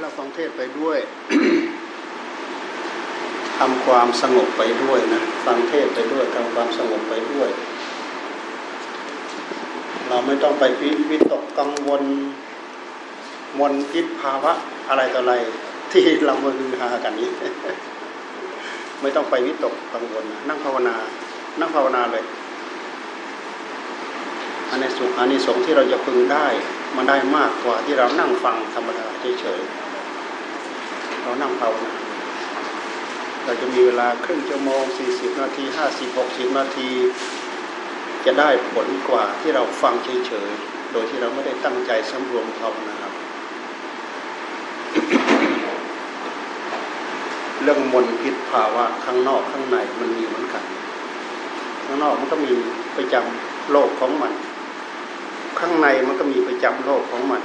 เราฟังเทศไปด้วยทำความสงบไปด้วยนะฟังเทศไปด้วยทำความสงบไปด้วย เราไม่ต้องไปพิวิตกกังวลมนพิษภาวะอะไรต่ออะไร ที่เรามาฮือฮากันนี้ ไม่ต้องไปวิตกกังวลนะนั่งภาวนา นั่งภาวนาเลยอันในสุขอันในสงส์ที่เราจะพึงได้ มันได้มากกว่าที่เรานั่งฟังธรรมดาเฉยๆเรานั่งภาวนาเราจะมีเวลาครึ่งชั่วโมง 40 นาที 50 60 นาที จะได้ผลกว่าที่เราฟังเฉยๆ โดยที่เราไม่ได้ตั้งใจสำรวมภาวนาครับเรื่องมลพิษภาวะข้างนอกข้างในมันมีเหมือนกัน ข้างนอกมันก็มีประจำโลกของมัน ข้างในมันก็มีประจำโลกของมัน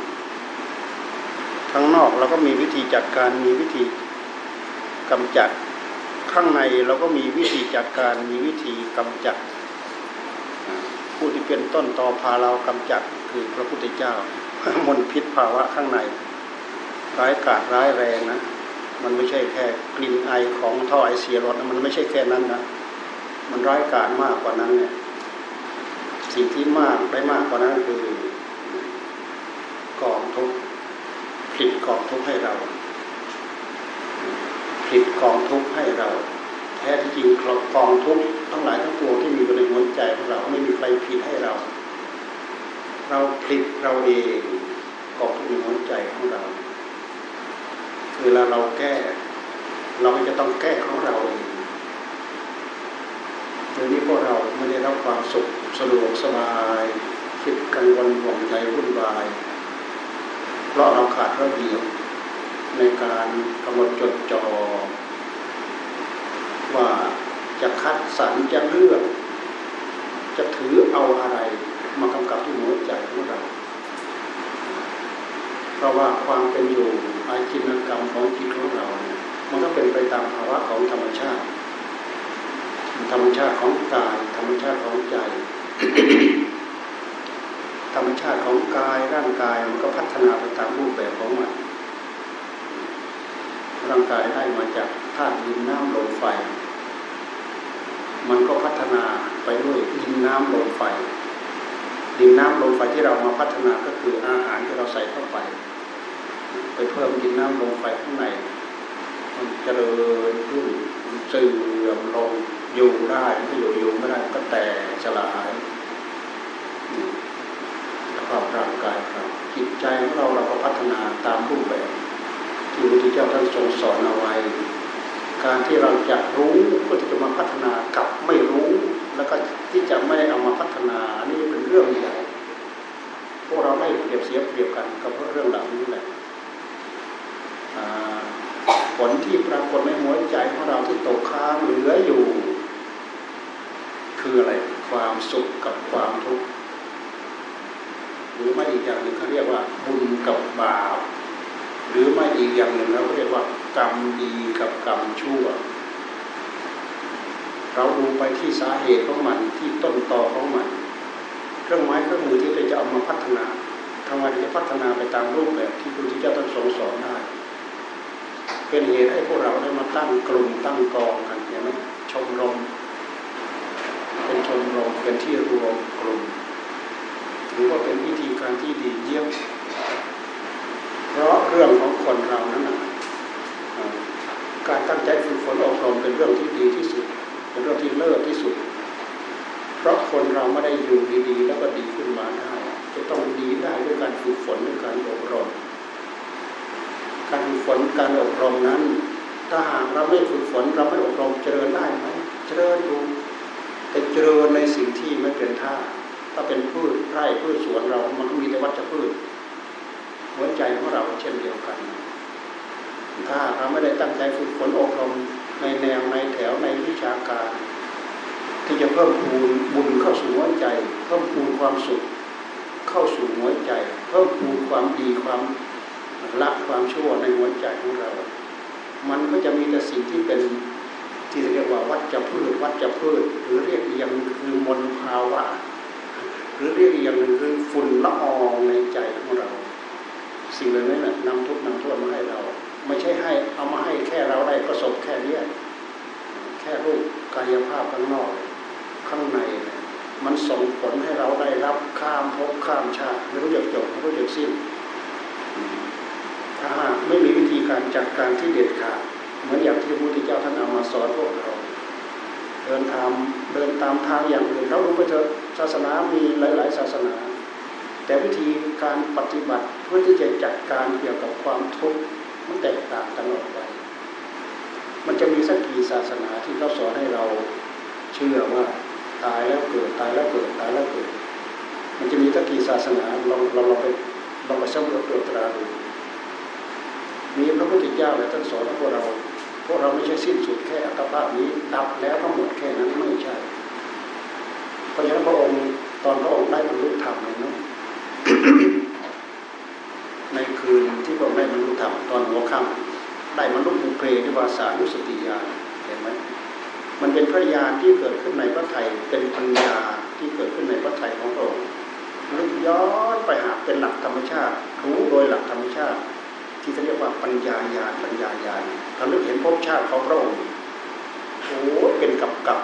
ข้างนอกเราก็มีวิธีจัดการมีวิธีกำจัด ข้างในเราก็มีวิธีจัดการมีวิธีกำจัด ผู้ที่เป็นต้นตอพาเรากำจัดคือพระพุทธเจ้ามลพิษภาวะข้างใน ร้ายกาจร้ายแรงนะมันไม่ใช่แค่กลิ่นไอของท่อไอเสียรถนะมันไม่ใช่แค่นั้นนะมันร้ายกาจมากกว่านั้นเนี่ย สิ่งที่มากได้มากกว่านั้นคือกองทุกผลิตกองทุกให้เราผลิตกองทุกให้เรา แท้ที่จริงกองทุกทั้งหลายทั้งปวงที่มีอยู่ในหัวใจของเราไม่มีใครผิดให้เรา เราผลิตเราเองกองทุกในหัวใจของเราเวลาเราแก้ เราก็จะต้องแก้ของเราเอง เดี๋ยวนี้พวกเราไม่ได้รับความสุขสะดวกสบายคิดกังวลห่วงใจวุ่นวาย เพราะเราขาดระเบียบในการกำหนดจดจอ่อว่าจะคัดสรรจะเลือก จะถือเอาอะไรมากำกับที่หัวใจของเรา เพราะว่าความเป็นอยู่อาชีนกรรมของจิตของเราเนี่ยมันก็เป็นไปตามภาวะของธรรมชาติ ธรรมชาติของกาย ธรรมชาติของใจ ธรรมชาติของกายร่างกายมันก็พัฒนาไปตามรูปแบบของมันร่างกายได้มาจากธาตุดินน้ำลมไฟ มันก็พัฒนาไปด้วยดินน้ำลมไฟ ดินน้ำลมไฟที่เรามาพัฒนาก็คืออาหารที่เราใส่เข้าไป ไปเพิ่มดินน้ำลมไฟข้างใน มันเจริญขึ้นเสื่อมลง อยู่ได้ไม่อยู่อยู่ไม่ได้ก็แตกสลายสภาพร่างกายเราจิตใจของเราเราก็พัฒนาตามรูปแบบ ที่พระพุทธเจ้าท่านทรงสอนเอาไว้ การที่เราจะรู้ก็จะมาพัฒนากับไม่รู้ แล้วก็ที่จะไม่เอามาพัฒนาอันนี้เป็นเรื่องใหญ่พวกเราได้เปรียบเสียเปรียบกันกับเรื่องเหล่านี้แหละผลที่ปรากฏในหัวใจของเราที่ตกค้างเหลืออยู่ คืออะไรความสุขกับความทุกข์หรือไม่อีกอย่างหนึ่งเขาเรียกว่าบุญกับบาปหรือไม่อีกอย่างหนึ่งเราเรียกว่ากรรมดีกับกรรมชั่ว เราดูไปที่สาเหตุของมันที่ต้นตอของมัน เครื่องไม้เครื่องมือที่เราจะเอามาพัฒนาทำไมจะพัฒนาไปตามรูปแบบที่พระพุทธเจ้าท่านทรงสอนได้ เป็นเหตุให้พวกเราได้มาตั้งกลุ่มตั้งกองกันเห็นไหมชมรม มรมเป็นที่รวมกลุ่มหรือว่าเป็นวิธีการที่ดีเยี่ยม เพราะเรื่องของคนเรานั้นนะการตั้งใจฝึกฝนอบรมเป็นเรื่องที่ดีที่สุด เป็นเรื่องที่เลิศที่สุด เพราะคนเราไม่ได้อยู่ดีๆ แล้วก็ดีขึ้นมาได้ จะต้องดีได้ด้วยการฝึกฝนด้วยการอบรม การฝึกฝนการอบรมนั้น ถ้าหากเราไม่ฝึกฝนเราไม่อบรมเจริญได้ไหมเจริญดู แต่เจริญในสิ่งที่ไม่เป็นท่า ถ้าเป็นพืชไร่พืชสวนเรา มันก็มีแต่วัชพืช หัวใจของเราเช่นเดียวกัน ถ้าเราไม่ได้ตั้งใจฝึกฝนอบรมในแนวในแถวในวิชาการ ที่จะเพิ่มพูนบุญเข้าสู่หัวใจ เพิ่มพูนความสุข เข้าสู่หัวใจ เพิ่มพูนความดีความละความชั่วในหัวใจของเรา มันก็จะมีแต่สิ่งที่เป็น ที่เรียกว่าวัชพืชวัชพืช หรือเรียกอย่างคือมลภาวะ หรือเรียกอย่างหนึ่งคือฝุ่นละอองในใจของเรา สิ่งเหล่านี้นะนำทุกนำโทษมาให้เรา ไม่ใช่ให้เอามาให้แค่เราได้ประสบแค่เนี้ยแค่รูปกายภาพข้างนอก ข้างในมันส่งผลให้เราได้รับข้ามภพข้ามชาติไม่รู้จักจบไม่รู้จักสิ้นถ้าหากไม่มีวิธีการจัดการที่เด็ดขาด มือนอย่างที่พระพุทธเจ้าท่านเอามาสอนพวกเรา เดินทางเดินตามทางอย่างอื่นเรารู้ไปเถอะศาสนามีหลาย ๆ ศาสนา แต่วิธีการปฏิบัติเพื่อที่จะจัดการเกี่ยวกับความทุกข์มันแตกต่างกันออกไป มันจะมีสักกี่ศาสนาที่เขาสอนให้เราเชื่อว่าตายแล้วเกิดตายแล้วเกิดตายแล้วเกิด มันจะมีสักกี่ศาสนาเราเราเราไปเราไปสำรวจตรวจตราดูมีพระพุทธเจ้าและท่านสอนพวกเรา วกเราไม่ใช่สิ้นสุดแค่อัตภาพนี้ดับแล้วก็หมดแค่นั้นไม่ใช่ เพราะฉะนั้นพระองค์ตอนพระองค์ได้บรรลุธรรมเลยเนาะในคืนที่พระองค์ได้บรรลุธรรมตอนหัวค่ำได้บรรลุบุพเพนิวาสานุสติญาณเห็นไหมมันเป็นพระญาณที่เกิดขึ้นในพระไทยเป็นปัญญาที่เกิดขึ้นในพระไทยของพระองค์ลึกย้อนไปหาเป็นหลักธรรมชาติ รู้โดยหลักธรรมชาติ ที่เขาเรียกว่าปัญญาญาณปัญญาญาณเราลึกเห็นภพชาติของพระองค์โอ้เป็นกับกับ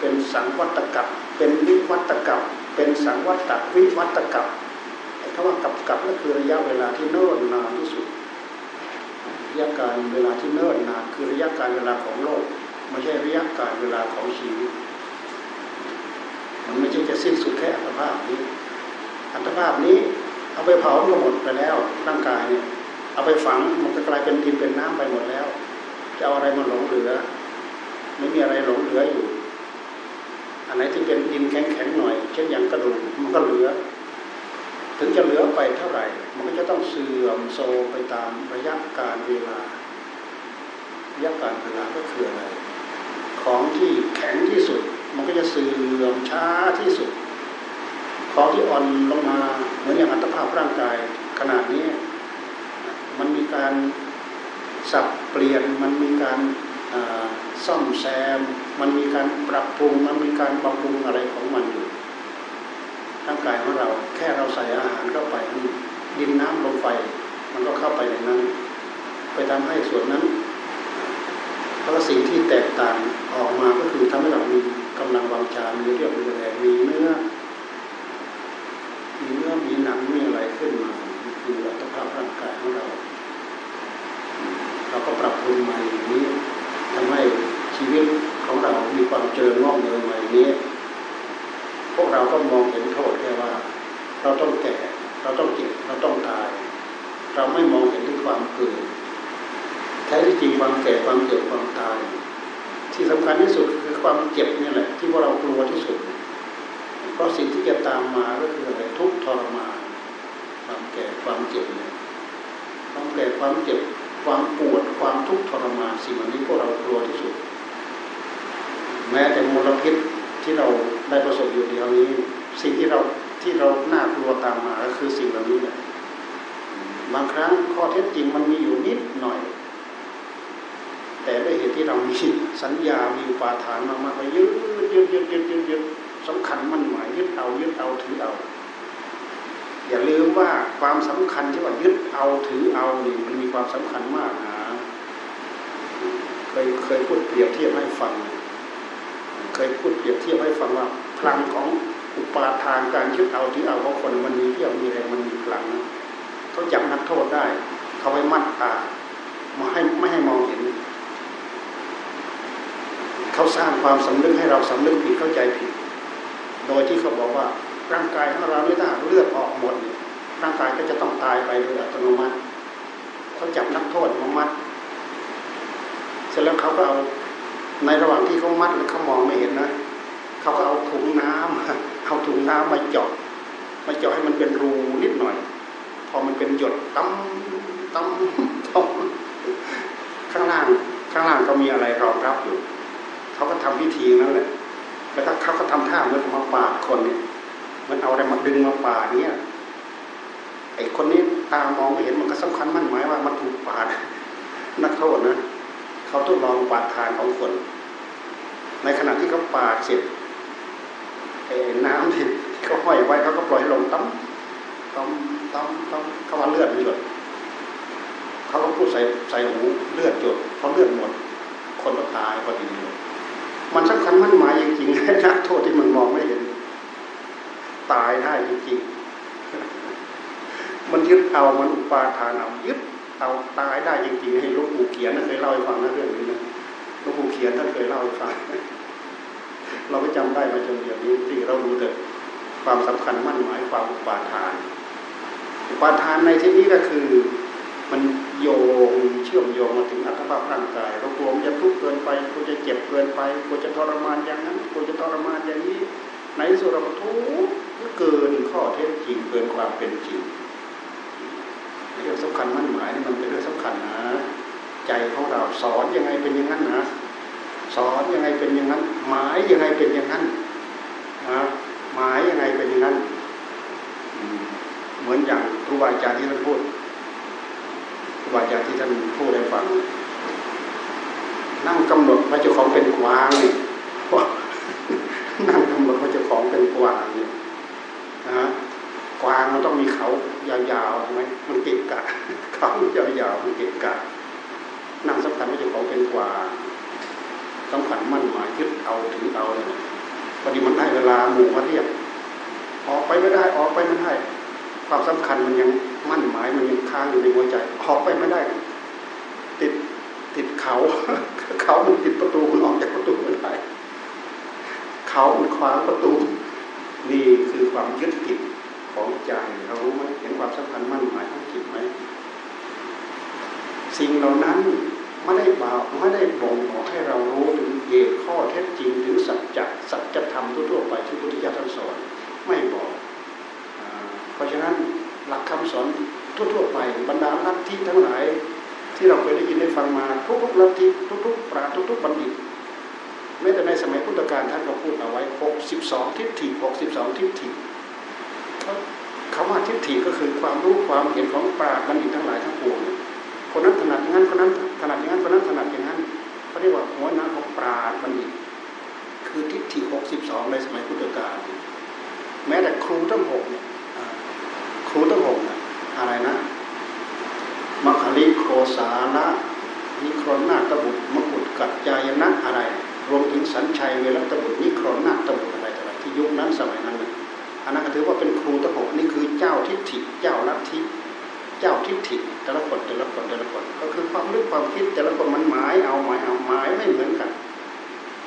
เป็นสังวัตกับเป็นวิวัตกับเป็นสังวัตวิวัตกับไอ้คำว่ากับกับนั่นคือระยะเวลาที่เนิ่นนานที่สุดระยะการเวลาที่เนิ่นนานคือระยะการเวลาของโลกไม่ใช่ระยะการเวลาของชีวิตมันไม่ใช่จะสิ้นสุดแค่อัตภาพนี้ อัตภาพนี้เอาไปเผาหมดไปแล้วร่างกายเนี่ย เอาไปฝังมันก็กลายเป็นดินเป็นน้ำไปหมดแล้ว จะเอาอะไรมาหลงเหลือ ไม่มีอะไรหลงเหลืออยู่ อันไหนที่เป็นดินแข็งๆหน่อย เช่นอย่างกระดูกมันก็เหลือ ถึงจะเหลือไปเท่าไหร่ มันก็จะต้องเสื่อมโทรมไปตามระยะการเวลาระยะการเวลาก็คืออะไร ของที่แข็งที่สุด มันก็จะเสื่อมช้าที่สุด ของที่อ่อนลงมาเหมือนอย่างอัตภาพร่างกายขนาดนี้ มันมีการสับเปลี่ยน มันมีการซ่อมแซม มันมีการปรับปรุง มันมีการบำรุงอะไรของมันอยู่ร่างกายของเราแค่เราใส่อาหารเข้าไปดินน้ำลมไฟ มันก็เข้าไปในนั้น ไปทำให้ส่วนนั้นแล้วสิ่งที่แตกต่างออกมาก็คือทำให้เรามีกำลังวังชา มีเรียบมีแรงมีเนื้อ มีเนื้อมีหนังมีอะไรขึ้นมา คืออัตภาพร่างกายของเรา เราก็ปรับปรุงใหม่อย่างนี้ทำให้ชีวิตของเรามีความเจริญงอกเงยใหม่นี้ พวกเราก็มองเห็นโทษแค่ว่า เราต้องแก่ เราต้องเจ็บ เราต้องตาย เราไม่มองเห็นถึงความเกิดแท้ที่จริงความแก่ความเจ็บความตาย ที่สำคัญที่สุดคือความเจ็บนี่แหละ ที่พวกเรากลัวที่สุด เพราะสิ่งที่จะตามมาก็คืออะไรทุกทรมาน ความแก่ความเจ็บเนี่ยความแก่ความเจ็บความปวดความทุกข์ทรมานสิ่งเหล่านี้พวกเรากลัวที่สุด แม้แต่มลพิษที่เราได้ประสบอยู่เดียวนี้ สิ่งที่เราที่เราน่ากลัวตามมาก็คือสิ่งเหล่านี้แหละบางครั้งข้อเท็จจริงมันมีอยู่นิดหน่อย แต่ด้วยเหตุที่เรามีสัญญา มีอุปาทานมากๆไปยึดยึดยึดยึดยึดยึดสำคัญมันหมายยึดเอายึดเอาถือเอา อย่าลืมว่าความสำคัญที่ว่ายึดเอาถือเอานี่มันมีความสำคัญมากนะเคยเคยพูดเปรียบเทียบให้ฟัง เคยพูดเปรียบเทียบให้ฟังว่าพลังของอุปาทานการยึดเอาถือเอาของคนมันมีเที่ยวมีแรงมันมีพลังนะเขาจับนักโทษได้ เขาไปมัดตามาให้ไม่ให้มองเห็น เขาสร้างความสำนึกให้เราสำนึกผิดเข้าใจผิด โดยที่เขาบอกว่า ร่างกายของเราเนี่ยถ้าเลือดออกหมดเนี่ยร่างกายก็จะต้องตายไปโดยอัตโนมัติเขาจับนักโทษมามัด เสร็จแล้วเขาก็เอาในระหว่างที่เขามัดแล้วเขามองไม่เห็นนะเขาก็เอาถุงน้ำเอาถุงน้ำมาเจาะมาเจาะให้มันเป็นรูนิดหน่อย พอมันเป็นหยดตั้มตั้มตั้มข้างล่างข้างล่างก็มีอะไรรองรับอยู่ เขาก็ทำพิธีนั่นแหละแล้วเขาก็ทำท่าเหมือนมาปาดคนเนี่ย มันเอาอะไรมาดึงมาปาดเนี่ยไอ้คนนี้ตามองไม่เห็นมันก็สำคัญมั่นหมายว่ามันถูกปาดนักโทษนะเขาทดลองปาดทานของคน ในขณะที่เขาปาดเสร็จไอ้น้ำที่เขาห้อยไว้เขาก็ปล่อยให้ลงตั้มตั้มตั้มตั้มเขาว่าเลือดมันหยดดใส่ใส่หูเลือดจดเพอเลือดหมด คนก็ตายพอดีมันสำคัญมั่นหมายจริงๆนักโทษที่มันมองไม่เห็น ตายได้จริงๆ มันยึดเอา มันอุปาทานเอายึดเอาตายได้จริงๆ ให้หลูกปู่เขียนนั่นเคยเล่าให้ฟังนะเรื่องนี้นะหลูกปู่เขียนท่านเคยเล่าให้ฟัง เราก็จำได้มาจนเดี๋ยวนี้ที่เรารู้แต่ความสำคัญมั่นหมายความอุปาทาน อุปาทานในที่นี้ก็คือมันโยงเชื่อมโยงมาถึงอัตภาพร่างกายเรากลัวมันจะทุกข์เกินไปกลัวจะเจ็บเกินไปกลัวจะทรมานอย่างนั้นกลัวจะทรมานอย่างนี้ในสุดเราทุกข์ เกินข้อเท็จจริงเกินความเป็นจริงเรื่องสำคัญมั่นหมายนี่มันเป็นเรื่องสำคัญนะ ใจของเราสอนยังไงเป็นอย่างนั้นนะสอนยังไงเป็นอย่างนั้น หมายยังไงเป็นอย่างนั้นนะหมายยังไงเป็นอย่างนั้นเหมือนอย่างครูบาอาจารย์ที่ท่านพูดครูบาอาจารย์ที่ท่านพูดให้ฟังนั่งกำหนดว่าเจ้าของเป็นกวางนี่นั่งกำหนดว่าเจ้าของเป็นกวางนี่ นะกวางมันต้องมีเขายาวๆใช่ไหมมันเกะกะเขายาวๆมันเกะกะนั่งสำคัญว่าเจ้าของเป็นกวางสำคัญมั่นหมายยึดเอาถึงเอาเนี่ยพอดีมันได้เวลาหมู่มาเรียกออกไปไม่ได้ออกไปไม่ได้ ความสำคัญมันยังมั่นหมายมันยังค้างอยู่ในหัวใจออกไปไม่ได้ ติดติดเขา เขามันติดประตูมันออกจากประตูไม่ได้ เขามันขวางประตู นี่คือความยึดติดของใจเรารู้ไหมเห็นความสำคัญมั่นหมายของจิตไหมสิ่งเหล่านั้นไม่ได้บอกไม่ได้บ่งบอกให้เรารู้ถึงเหตุข้อเท็จจริงถึงสัจจะสัจธรรมทั่วๆไปที่พุทธิยถาท่านสอนไม่บอกเพราะฉะนั้นหลักคำสอนทั่วๆไปบรรดาลัทธิทั้งหลาย ที่เราเคยได้ยินได้ฟังมาทุกๆลัทธิทุกๆปราทุกๆบัณฑิต แม้แต่ในสมัยพุทธกาลท่านก็พูดเอาไว้62ทิฏฐิ62ทิฏฐิคำว่าทิฏฐิก็คือความรู้ความเห็นของปราบัณฑิตทั้งหลายทั้งปวงคนนั้นถนัดอย่างนั้นคนนั้นถนัดอย่างนั้นคนนั้นถนัดอย่างนั้นเขาเรียกว่าหัวหน้าของปราบัณฑิตคือทิฏฐิ62ในสมัยพุทธกาลแม้แต่ครูทั้งหกเนี่ยครูทั้งหกเนี่ยอะไรนะมัคคิโคสานะนิครนนาตบุตรมกุฎกัจจายนะอะไร รวมถึงสัญชัยเวรตบุตรนิครนนาตบุตรอะไรอะไรที่ยุคนั้นสมัยนั้นอันนั้นก็ถือว่าเป็นครูทั้งหกนี่คือเจ้าทิฏฐิเจ้าลัทธิเจ้าทิฏฐิแต่ละคนแต่ละคนแต่ละคนก็คือความรู้ความคิดแต่ละคนมันหมายเอาหมายเอาหมายไม่เหมือนกัน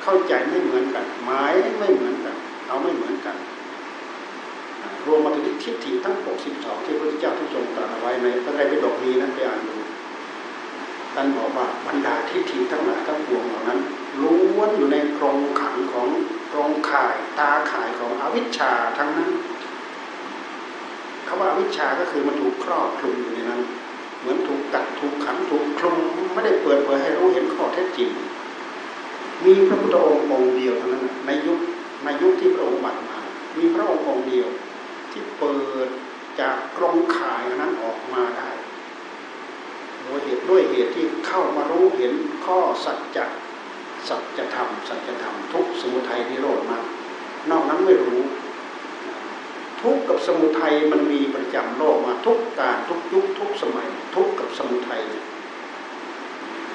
เข้าใจไม่เหมือนกัน หมายไม่เหมือนกัน เอาไม่เหมือนกัน รวมมาถึงทิฏฐิทั้ง 62 ที่พระพุทธเจ้าท่านทรงตรัสเอาไว้ในพระไตรปิฎกนี้นั้นไปอ่านดู ท่านบอกว่าบรรดาทิฏฐิทั้งหลายทั้งปวงเหล่านั้นล้วนอยู่ในกรงขังของกรงข่ายตาข่ายของอวิชชาทั้งนั้นคำว่าอวิชชาก็คือมันถูกครอบคลุมอยู่ในนั้น เหมือนถูกกัดถูกขังถูกคลุมไม่ได้เปิดเผยให้รู้เห็นข้อเท็จจริง มีพระพุทธองค์องค์เดียวเท่านั้นในยุคในยุคที่พระองค์บัตรมา มีพระองค์องค์เดียวที่เปิดจากกรงข่ายนั้นออกมาได้ เหตุด้วยเหตุที่เข้ามารู้เห็นข้อสัจจะสัจธรรมสัจธรรมทุกสมุทัยนิโรธมานอกนั้นไม่รู้ ทุกกับสมุทัยมันมีประจำโลกมาทุกการทุกยุคทุกสมัย ทุกกับสมุทัย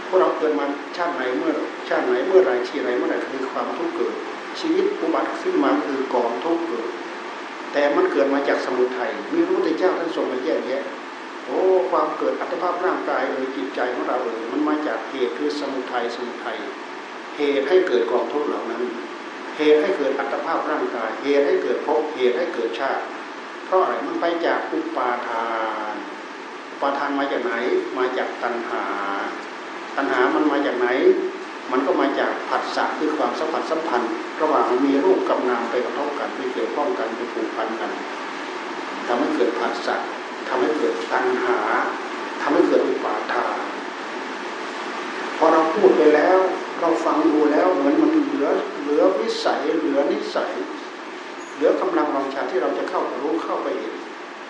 พวกเราเกิดมาชาติไหนเมื่อชาติไหนเมื่อไรชีไรเมื่อไรคือความทุกข์เกิด ชีวิตอุบัติขึ้นมาคือกองทุกข์เกิด แต่มันเกิดมาจากสมุทัยมีรู้ในเจ้าท่านทรงมาแยกแยะ โอ้ความเกิดอัตภาพร่างกายเอ่ยจิตใจของเราเอ่ยมันมาจากเหตุคือสมุทัยสมุทัยเหตุให้เกิดกองทุกข์เหล่านั้น เหตุให้เกิดอัตภาพร่างกาย เหตุให้เกิดภพเหตุให้เกิดชาติ เพราะอะไรมันไปจากอุปาทานอุปาทานมาจากไหนมาจากตัณหา ตัณหามันมาจากไหน มันก็มาจากผัสสะคือความสัมผัสสัมพันธ์ ระหว่างมีรูปกับนามไปกระทบกันไปเกี่ยวข้องกันไปผูกพันกันทำให้เกิดผัสสะ ทำให้เกิดตัณหาทำให้เกิดอุปาทานพอเราพูดไปแล้ว เราฟังดูแล้วเหมือนมันเหลือเหลือวิสัยเหลือนิสัย เหลือกำลังวังชาที่เราจะเข้าไปรู้เข้าไปเห็น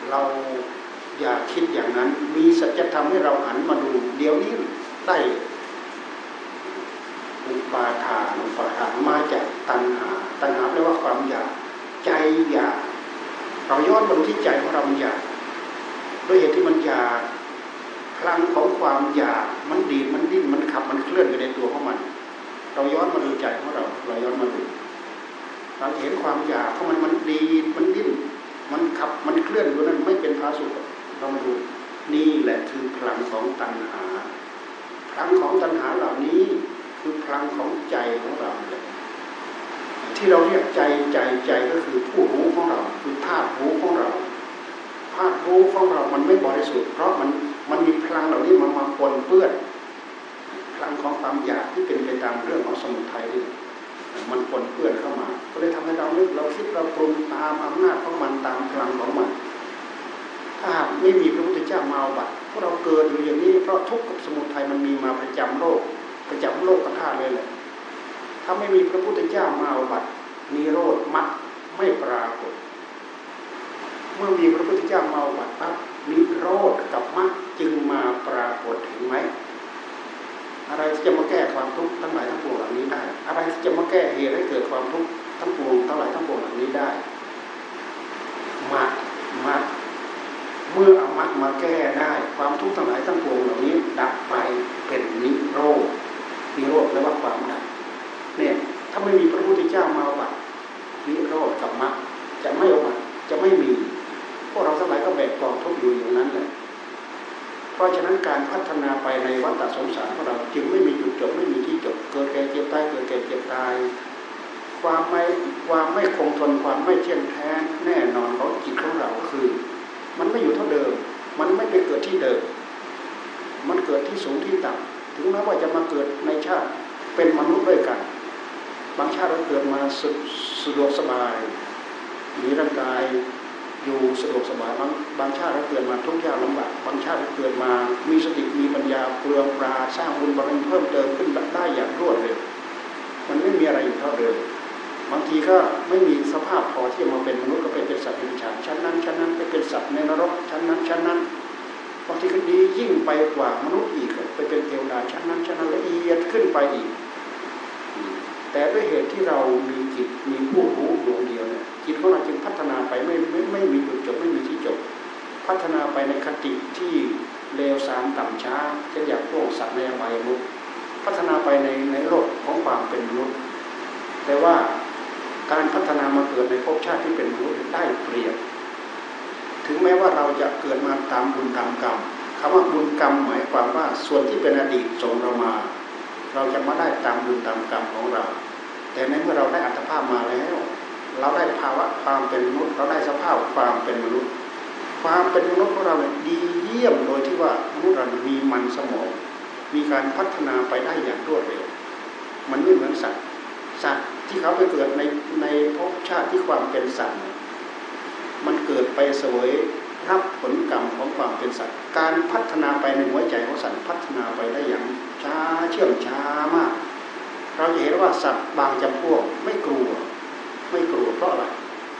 เราอย่าคิดอย่างนั้น มีสัจธรรมให้เราหันมาดู เดี๋ยวนี้ได้อุปาทานอุปาทานมาจากตัณหา ตัณหาแปลว่าความอยากใจอยากเราย้อนมาดูที่ใจของเราอยาก ด้วยเหตุที่มันอยากพลังของความอยากมันดีมันดิ้นมันขับมันเคลื่อนอยู่ในตัวของมัน เราย้อนมาดูใจของเราเราย้อนมาดูเราเห็นความอยากของมันมันดีมันดิ้นมันขับมันเคลื่อนอยู่นั้นไม่เป็นพาสุขเรามาดูนี่แหละคือพลังของตัณหา พลังของตัณหาเหล่านี้คือพลังของใจของเราเลยที่เราเรียกใจใจใจก็คือผู้รู้ของเรา คือธาตุรู้ของเรา ธาตุรู้ของเรา มันไม่บริสุทธิ์ เพราะมันมันมีพลังเหล่านี้มันมาปนเปื้อนพลังของความอยากที่เป็นไปตามเรื่องของสมุทัยนี่มันปนเปื้อนเข้ามา ก็เลยทำให้เรานึกเราคิดเราปรุงตามอำนาจของมันตามพลังของมัน ถ้าหากไม่มีพระพุทธเจ้ามาบัตพวกเราเกิดอยู่อย่างนี้เพราะทุกข์กับสมุทัยมันมีมาประจำโลก ประจำโลกกระทาเลยแหละถ้าไม่มีพระพุทธเจ้ามาบัตนิโรธมัดไม่ปรากฏ เมื่อมีพระพุทธเจ้ามาบัตปั๊บนิโรธกับมัดจึงมาปรากฏเห็นไหมอะไรที่จะมาแก้ความทุกข์ทั้งหลายทั้งปวงเหล่านี้ได้ อะไรที่จะมาแก้เหตุให้เกิดความทุกข์ทั้งปวงทั้งหลายทั้งปวงเหล่านี้ได้มัดมัดเมื่อเอามัดมาแก้ได้ความทุกข์ทั้งหลายทั้งปวงเหล่านี้ดับไปเป็นนิโรธนิโรธแปลว่าความดับเนี่ยถ้าไม่มีพระพุทธเจ้ามาบัตนิโรธกับมัดจะไม่อบัตจะไม่มี วกเราทั้งหลายก็แบกกองทุกข์อยู่อย่างนั้นแหละเพราะฉะนั้นการพัฒนาไปในวัฏสงสารของเราจึงไม่มีจุดจบไม่มีที่จบเกิดแก่เจ็บตายเกิดแก่เจ็บตาย ความไม่ความไม่คงทนความไม่เที่ยงแท้แน่นอนของจิตของเราคือ มันไม่อยู่เท่าเดิม มันไม่ไปเกิดที่เดิม มันเกิดที่สูงที่ต่ำถึงแม้ว่าจะมาเกิดในชาติเป็นมนุษย์ด้วยกัน บางชาติเราเกิดมาสุสะดวกสบายมีร่างกาย อยู่สะดวกสบายบางบางชาติเราเกิดมาทุกข์ยากลำบากบางชาติเราเกิดมามีสติมีปัญญาเปลืองปราสร้างบุญบารมีเพิ่มเติมขึ้นได้อย่างรวดเร็วมันไม่มีอะไรอยู่เท่าเดิมบางทีก็ไม่มีสภาพพอที่จะมาเป็นมนุษย์ก็ไปเป็นสัตว์ดิบฉานชั้นนั้นชั้นนั้นไปเป็นสัตว์ในนรกชั้นนั้นชั้นนั้นบางทีก็ดียิ่งไปกว่ามนุษย์อีกไปเป็นเทวดาชั้นนั้นชั้นนั้นละเอียดขึ้นไปอีก แต่ด้วยเหตุที่เรามีจิตมีผู้รู้ดวงเดียว จิตของเราจึงพัฒนาไปไม่ไม่ไม่มีจุดจบไม่มีที่จบ พัฒนาไปในคติที่เลวทรามต่ำช้าเช่นอย่างพวกสัตว์ในอบายมุขพัฒนาไปในในโลกของความเป็นมนุษย์ แต่ว่าการพัฒนามาเกิดในภพชาติที่เป็นมนุษย์ได้เปรียบ ถึงแม้ว่าเราจะเกิดมาตามบุญตามกรรมคำว่าบุญกรรมหมายความว่าส่วนที่เป็นอดีตส่งเรามา เราจะมาได้ตามบุญตามกรรมของเรา แต่ในเมื่อเราได้อัตภาพมาแล้ว เราได้ภาวะความเป็นมนุษย์ เราได้สภาพความเป็นมนุษย์ ความเป็นมนุษย์ของเราเนี่ยดีเยี่ยมโดยที่ว่ามนุษย์เรามีมันสมอง มีการพัฒนาไปได้อย่างรวดเร็ว มันไม่เหมือนสัตว์ สัตว์ที่เขาไปเกิดในในภพชาติที่ความเป็นสัตว์ มันเกิดไปเสวยรับผลกรรมของความเป็นสัตว์ การพัฒนาไปในหัวใจของสัตว์พัฒนาไปได้อย่างช้าเชื่องช้ามาก เราจะเห็นว่าสัตว์บางจำพวกไม่กลัว ไม่กลัวเพราะอะไร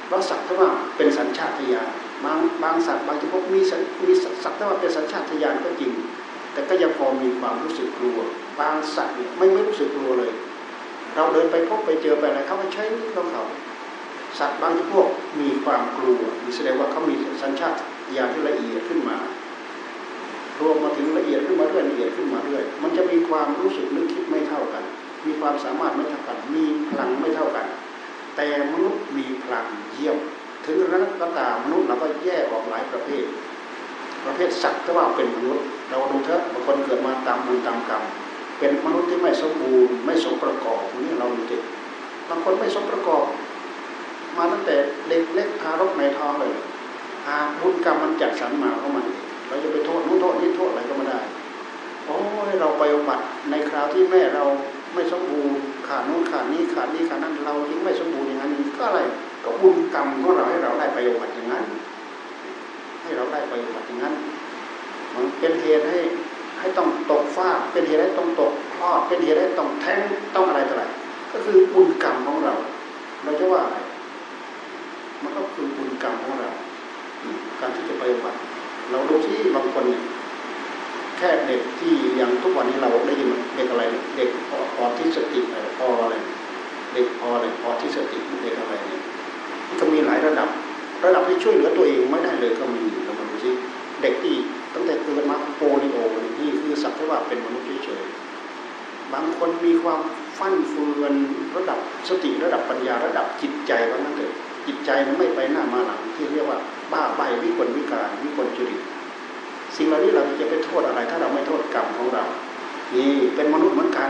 เพราะสัตว์ที่ว่าเป็นสัญชาตญาณบางบางสัตว์บางจำพวกมีมีสัตว์ที่ว่าเป็นสัญชาตญาณก็จริง แต่ก็ยังพอมีความรู้สึกกลัว บางสัตว์เนี่ยไม่ไม่รู้สึกกลัวเลย เราเดินไปพบไปเจอไปอะไรเขาก็ใช้ของเขาสัตว์บางจำพวกมีความกลัวมีแสดงว่าเขามีสัญชาตญาณที่ละเอียดขึ้นมารวมมาถึงละเอียดขึ้นมาเรื่อยละเอียดขึ้นมาเรื่อยมันจะมีความรู้สึกนึกคิดไม่เท่ากัน มีความสามารถไม่เท่ากัน มีพลังไม่เท่ากัน แต่มนุษย์มีพลังเยี่ยม ถึงนั้นก็ตามมนุษย์เราก็แยกออกหลายประเภท ประเภทสัตว์ก็ว่าเป็นมนุษย์ เราดูเถอะบางคนเกิดมาตามบุญตามกรรม เป็นมนุษย์ที่ไม่สมบูรณ์ไม่สมประกอบนี้เราดูเถอะบางคนไม่สมประกอบ มาตั้งแต่เด็กเล็กทารกในท้องเลยหาบุญกรรมมันจัดสรรมาเข้ามาเราจะไปโทษนู้นโทษนี้โทษอะไรก็ไม่ได้โอ้ยเราไปบัติในคราวที่แม่เรา ไม่สมบูรณ์ขาดนู้นขาดนี้ขาดนี้ขาดนั้นเรายิ่งไม่สมบูรณ์อย่างนั้นก็อะไรก็บุญกรรมของเราให้เราได้ไปบัติอย่างนั้น ให้เราได้ไปบัติอย่างนั้น มันเป็นเหตุให้ให้ต้องตกฟ้าเป็นเหตุให้ต้องตกคลอดเป็นเหตุให้ต้องแท้งต้องอะไรต่ออะไรก็คือบุญกรรมของเรา เราจะว่าอะไรมันก็คือบุญกรรมของเรา การที่จะไปบัติเราดูที่บางคนเนี่ย แค่เด็กที่ยังทุกวันนี้เราได้ยินเด็กอะไร เด็กออทิสติอะไรออะไรเด็กออะไรออทิสติเด็กอะไรเนี่ยก็มีหลายระดับ ระดับที่ช่วยเหลือตัวเองไม่ได้เลยก็มีเรามาดูสิเด็กที่ตั้งแต่เกิดมาโปลิโอนี่คือสว่าเป็นมนุษย์เฉยๆบางคนมีความฟั่นเฟือนระดับสติระดับปัญญาระดับจิตใจว่านั้นเถอะจิตใจมันไม่ไปหน้ามาหลังที่เรียกว่าบ้าใบวิกลวิการวิกลจริต สิ่งเหล่านี้เราจะไปโทษอะไร ถ้าเราไม่โทษกรรมของเรา นี่เป็นมนุษย์เหมือนกัน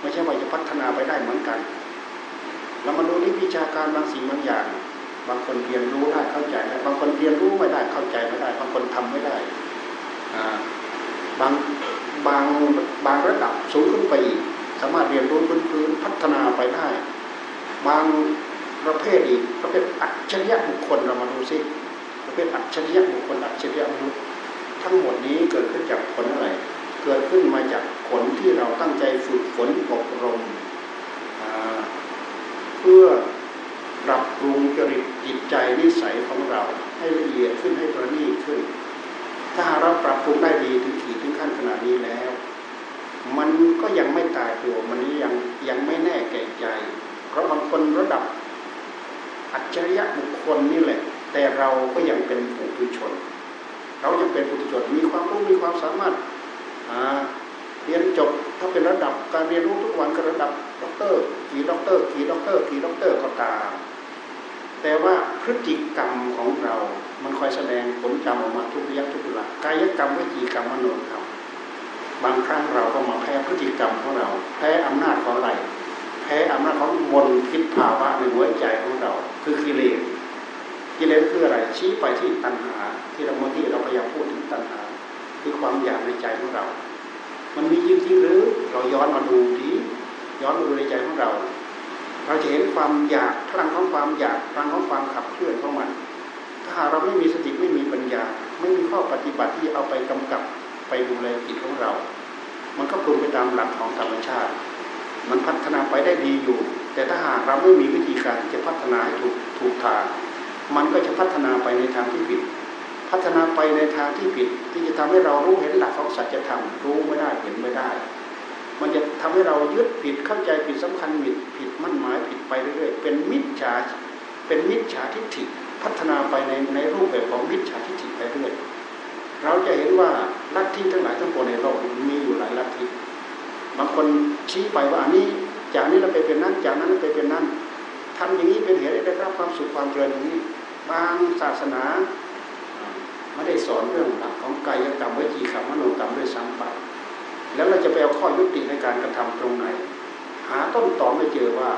ไม่ใช่ว่าจะพัฒนาไปได้เหมือนกันเรามาดูนี่วิชาการบางสิ่งบางอย่าง บางคนเรียนรู้ได้เข้าใจได้บางคนเรียนรู้ไม่ได้เข้าใจไม่ได้ บางคนทำไม่ได้บางบางบางระดับสูงขึ้นไปอีกสามารถเรียนรู้พื้นๆพัฒนาไปได้ บางประเภทอีกประเภทอัจฉริยะบุคคลเรามาดูสิประเภทอัจฉริยะบุคคลอัจฉริยะมนุษย์ ทั้งหมดนี้เกิดขึ้นจากผลอะไร เกิดขึ้นมาจากผลที่เราตั้งใจฝึกฝนอบรม เพื่อปรับปรุงจริตจิตใจนิสัยของเราให้ละเอียดขึ้นให้ประณีตขึ้น ถ้าเราปรับปรุงได้ดีถึงขีดถึงขั้นขนาดนี้แล้ว มันก็ยังไม่ตายตัวมันยังยังไม่แน่แก่ใจ เพราะบางคนระดับอัจฉริยะบุคคลนี่แหละ แต่เราก็ยังเป็นปุถุชน เรายังเป็นปุถุชนมีความรู้มีความสามารถเรียนจบถ้าเป็นระดับการเรียนรู้ทุกวันก็ระดับด็อกเตอร์กี่ด็อกเตอร์กี่ด็อกเตอร์กี่ด็อกเตอร์ก็ตามแต่ว่าพฤติกรรมของเรา มันคอยแสดงผลจำออกมาทุกระยะทุกเวลากายกรรมวจีกรรมมโนกรรมบางครั้งเราก็มาแพ้พฤติกรรมของเรา แพ้อำนาจของอะไร แพ้อำนาจของมนคิดภาวะในหัวใจของเรา คือกิเลส กิเลสคืออะไรชี้ไปที่ตัณหา ที่เราเมื่อกี้เราพยายามพูดถึงตัณหา คือความอยากในใจของเรา มันมีจริงๆหรือเราย้อนมาดูดีย้อนมาดูในใจของเรา เราจะเห็นความอยากพลังของความอยากพลังของความขับเคลื่อนของมัน ถ้าเราไม่มีสติไม่มีปัญญา ไม่มีข้อปฏิบัติที่เอาไปกำกับไปดูแลจิตของเรา มันก็ปรุงไปตามหลักของธรรมชาติ มันพัฒนาไปได้ดีอยู่ แต่ถ้าหากเราไม่มีวิธีการที่จะพัฒนาให้ถูกถูกทาง มันก็จะพัฒนาไปในทางที่ผิด พัฒนาไปในทางที่ผิด ที่จะทำให้เรารู้เห็นหลักของสัจธรรมรู้ไม่ได้เห็นไม่ได้ มันจะทำให้เรายึดผิดเข้าใจผิดสำคัญผิดผิดมั่นหมายผิดไปเรื่อยๆเป็นมิจฉาเป็นมิจฉาทิฏฐิพัฒนาไปในในรูปแบบของมิจฉาทิฏฐิไปเรื่อยเราจะเห็นว่าลัทธิทั้งหลายทั้งปวงในโลกมีอยู่หลายลัทธิบางคนชี้ไปว่าอันนี้จากนี้เราไปเป็นนั้นจากนั้นไปเป็นนั้นทำอย่างนี้เป็นเหตุได้รับความสุขความเจริญอย่างนี้ บางศาสนาไม่ได้สอนเรื่องหลักของกายกรรมวิจีกรรมมโนกรรมด้วยซ้ำไปแล้วเราจะไปเอาข้อยุติในการกระทำตรงไหน หาต้นตอไม่เจอว่า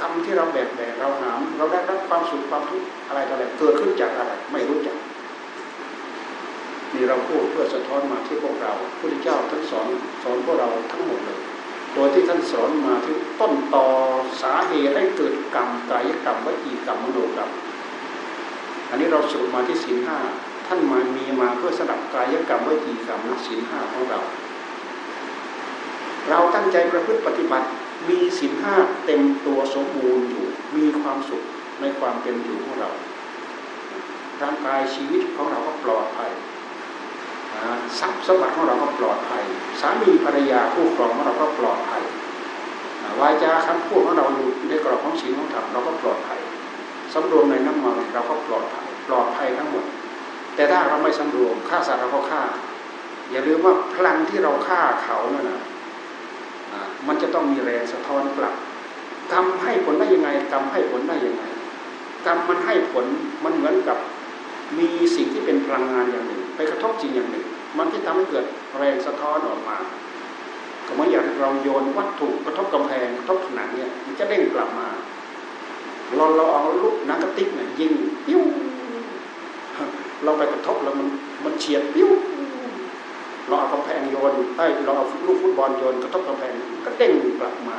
คำที่เราแบกแบกเราหาม เราได้รับความสุขความทุกข์อะไรต่ออะไรเกิดขึ้นจากอะไร ไม่รู้จักนี่เราพูดเพื่อสะท้อนมาที่พวกเราพระพุทธเจ้าท่านสอนสอนพวกเราทั้งหมดเลยโดยที่ท่านสอนมาที่ต้นตอสาเหตุให้เกิดกรรมกายกรรมวิจีกรรมมโนกรรม อันนี้เราสรุปมาที่ศีลห้าท่านมามีมาเพื่อสนับกายกรรมวิจีกรรมและศีลห้าของเรา เราตั้งใจประพฤติปฏิบัติมีศีลห้าเต็มตัวสมบูรณ์อยู่ มีความสุขในความเป็นอยู่ของเราร่างกายชีวิตของเราก็ปลอดภัยทรัพย์สมบัติของเราก็ปลอดภัย สามีภรรยาคู่ครองของเราก็ปลอดภัย วาจาคำพูดของเราอยู่ในกรอบของศีลของธรรมเราก็ปลอดภัย สำรวมในน้ำมันเราก็ปลอดภัยปลอดภัยทั้งหมด แต่ถ้าเราไม่สำรวมฆ่าสัตว์เราก็ฆ่า อย่าลืมว่าพลังที่เราฆ่าเขานั่นนะมันจะต้องมีแรงสะท้อนกลับกรรมให้ผลได้ยังไงกรรมให้ผลได้ยังไงกรรมมันให้ผลมันเหมือนกับมีสิ่งที่เป็นพลังงานอย่างหนึ่ง ไปกระทบจริงอย่างหนึ่ง มันที่ทำให้เกิดแรงสะท้อนออกมาก็เหมือนอย่างเราโยนวัตถุกระทบกำแพงกระทบผนังเนี่ยมันจะเด้งกลับมา เราเราเอาลูกนักติ๊กเนี่ยยิงปิ้วเราไปกระทบแล้วมันมันเฉียดปิ้วเราเอากำแพงโยนไอ้เราเอาลูกฟุตบอลโยนกระทบกำแพงก็เด้งกลับมา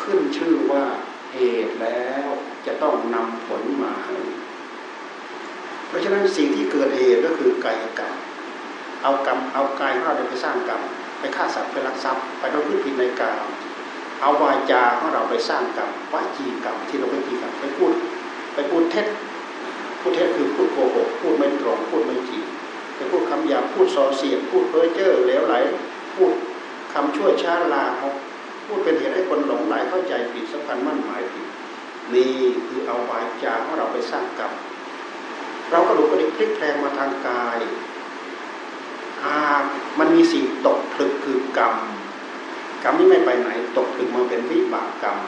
ขึ้นชื่อว่าเหตุแล้วจะต้องนำผลมาให้เพราะฉะนั้นสิ่งที่เกิดเหตุก็คือกายกรรมเอากรรมเอากายของเราไปสร้างกรรมไปฆ่าสัตว์ไปลักทรัพย์ไปทำพิษผิดในกาม เอาวาจาของเราไปสร้างกรรมวาจีกรรมที่เราไปจีกรรมไปพูดไปพูดเท็จพูดเท็จคือพูดโกหกพูดไม่ตรงพูดไม่จริงไปพูดคำหยาบพูดส่อเสียดพูดเพ้อเจ้อเหลวไหล พูดคำช่วยช้าลาพูดเป็นเหตุให้คนหลงไหลเข้าใจผิดสัมพันธ์มั่นหมายผิดนี่คือเอาวาจาของเราไปสร้างกรรมเราก็ดูกระดิกพลิกแปลงมาทางกายหากมันมีสิ่งตกผลึกคือกรรม กรรมนี้ไม่ไปไหนตกผลึกมาเป็นวิบากกรรม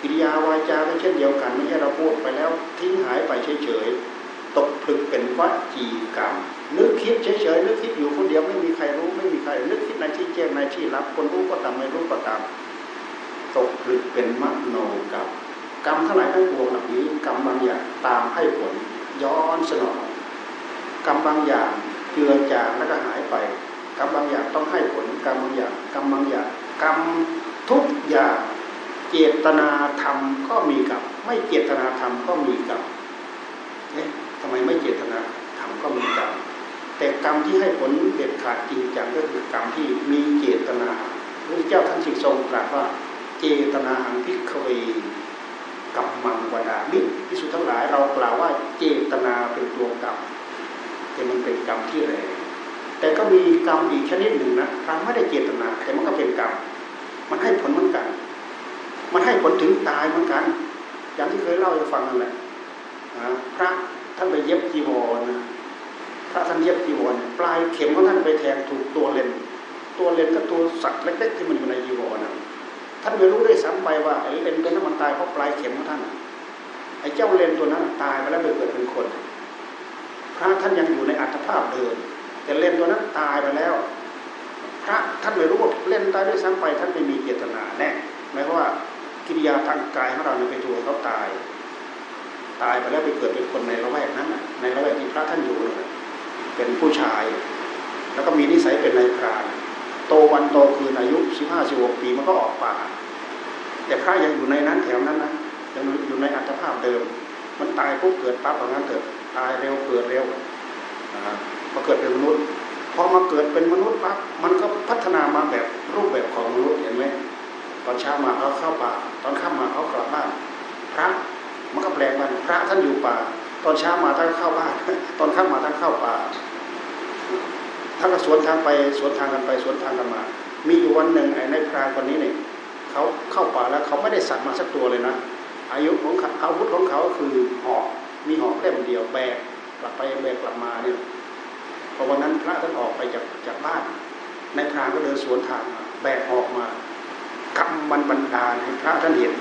กิริยาวาจาก็เช่นเดียวกัน ไม่ใช่เราพูดไปแล้ว ทิ้งหายไปเฉยๆตกผลึกเป็นวจีกรรมนึกคิดเฉยๆนึกคิดอยู่คนเดียวไม่มีใครรู้ไม่มีใคร นึกคิดในที่แจ้งในที่รับ คนรู้ก็ตามไม่รู้ก็ตามตกผลึกเป็นมโนกรรมกรรมทั้งหลายทั้งปวงเหล่านี้กรรมบางอย่างตามให้ผลย้อนสนองกรรมบางอย่างเจือจางแล้วก็หายไปกรรมบางอย่างต้องให้ผลกรรมบางอย่างกรรมบางอย่าง กรรมทุกอย่างเจตนาธรรมก็มีกับ ไม่เจตนาธรรมก็มีกับเนี่ยทำไมไม่เจตนาธรรมก็มีกับ แต่กรรมที่ให้ผลเด็ดขาดจริงจังก็คือกรรมที่มีเจตนาพระเจ้าท่านสิทรงตรัสว่า เจตนาหังพิกเวกัมมังวดามิพิสุทั้งหลายเรากล่าวว่าเจตนาเป็นตัวกรรมแต่มันเป็นกรรมที่แรง แต่ก็มีกรรมอีกชนิดหนึ่งนะเราไม่ได้เจตนา แต่มันก็เป็นกรรม มันให้ผลเหมือนกัน มันให้ผลถึงตายเหมือนกัน อย่างที่เคยเล่าให้ฟังนั่นแหละพระท่านไปเย็บจีวรนะพระท่านเย็บจีวรปลายเข็มของท่านไปแทงถูกตัวเลนตัวเลนกับตัวสัตว์เล็กๆที่มันอยู่ในจีวรนะท่านไม่รู้ได้ซ้ำไปว่าไอ้เลนตัวนั้นมันตายเพราะปลายเข็มของท่านไอ้เจ้าเลนตัวนั้นตายไปแล้วไปเกิดเป็นคน พระท่านยังอยู่ในอัตภาพเดิม แต่เล่นตัวนั้นตายไปแล้ว พระท่านไม่รู้ว่าเล่นตายด้วยซ้ำไปท่านไม่มีเจตนาแน่หมายว่ากิริยาทางกายของเราเนี่ยไปถูกเขาตาย ตายไปแล้วไปเกิดเป็นคนในละแวกนั้นในละแวกที่พระท่านอยู่เป็นผู้ชาย แล้วก็มีนิสัยเป็นนายพรานโตวันโตคืนอายุสิบห้าสิบหกปีมันก็ออกป่า แต่พระยังอยู่ในนั้นแถวนั้นนะยังอยู่ในอัตภาพเดิม มันตายปุ๊บเกิดปั๊บอย่างนั้นเถิดตายเร็วเกิดเร็ว มาเกิดเป็นมนุษย์พอมาเกิดเป็นมนุษย์ปั๊บมันก็พัฒนามาแบบรูปแบบของมนุษย์เห็นไหมตอนเช้ามาเขาเข้าป่า ตอนค่ำมาเขากลับบ้านพระมันก็แปลงมันพระท่านอยู่ป่า ตอนเช้ามาท่านเข้าบ้าน ตอนค่ำมาท่านเข้าป่าท่านก็สวนทางไปสวนทางกันไปสวนทางกันมา มีอยู่วันหนึ่งไอ้ในพรานคนนี้เนี่ยเขาเข้าป่าแล้วเขาไม่ได้สัตว์มาสักตัวเลยนะ อายุของอาวุธของเขาคือหอกมีหอกเล่มเดียวแบกกลับไปแบกกลับมาเนี่ย พอวันนั้นพระท่านออกไปจากจากบ้านในพรานก็เดินสวนทางมาแบกออกมากำมันบันดาให้พระท่านเห็น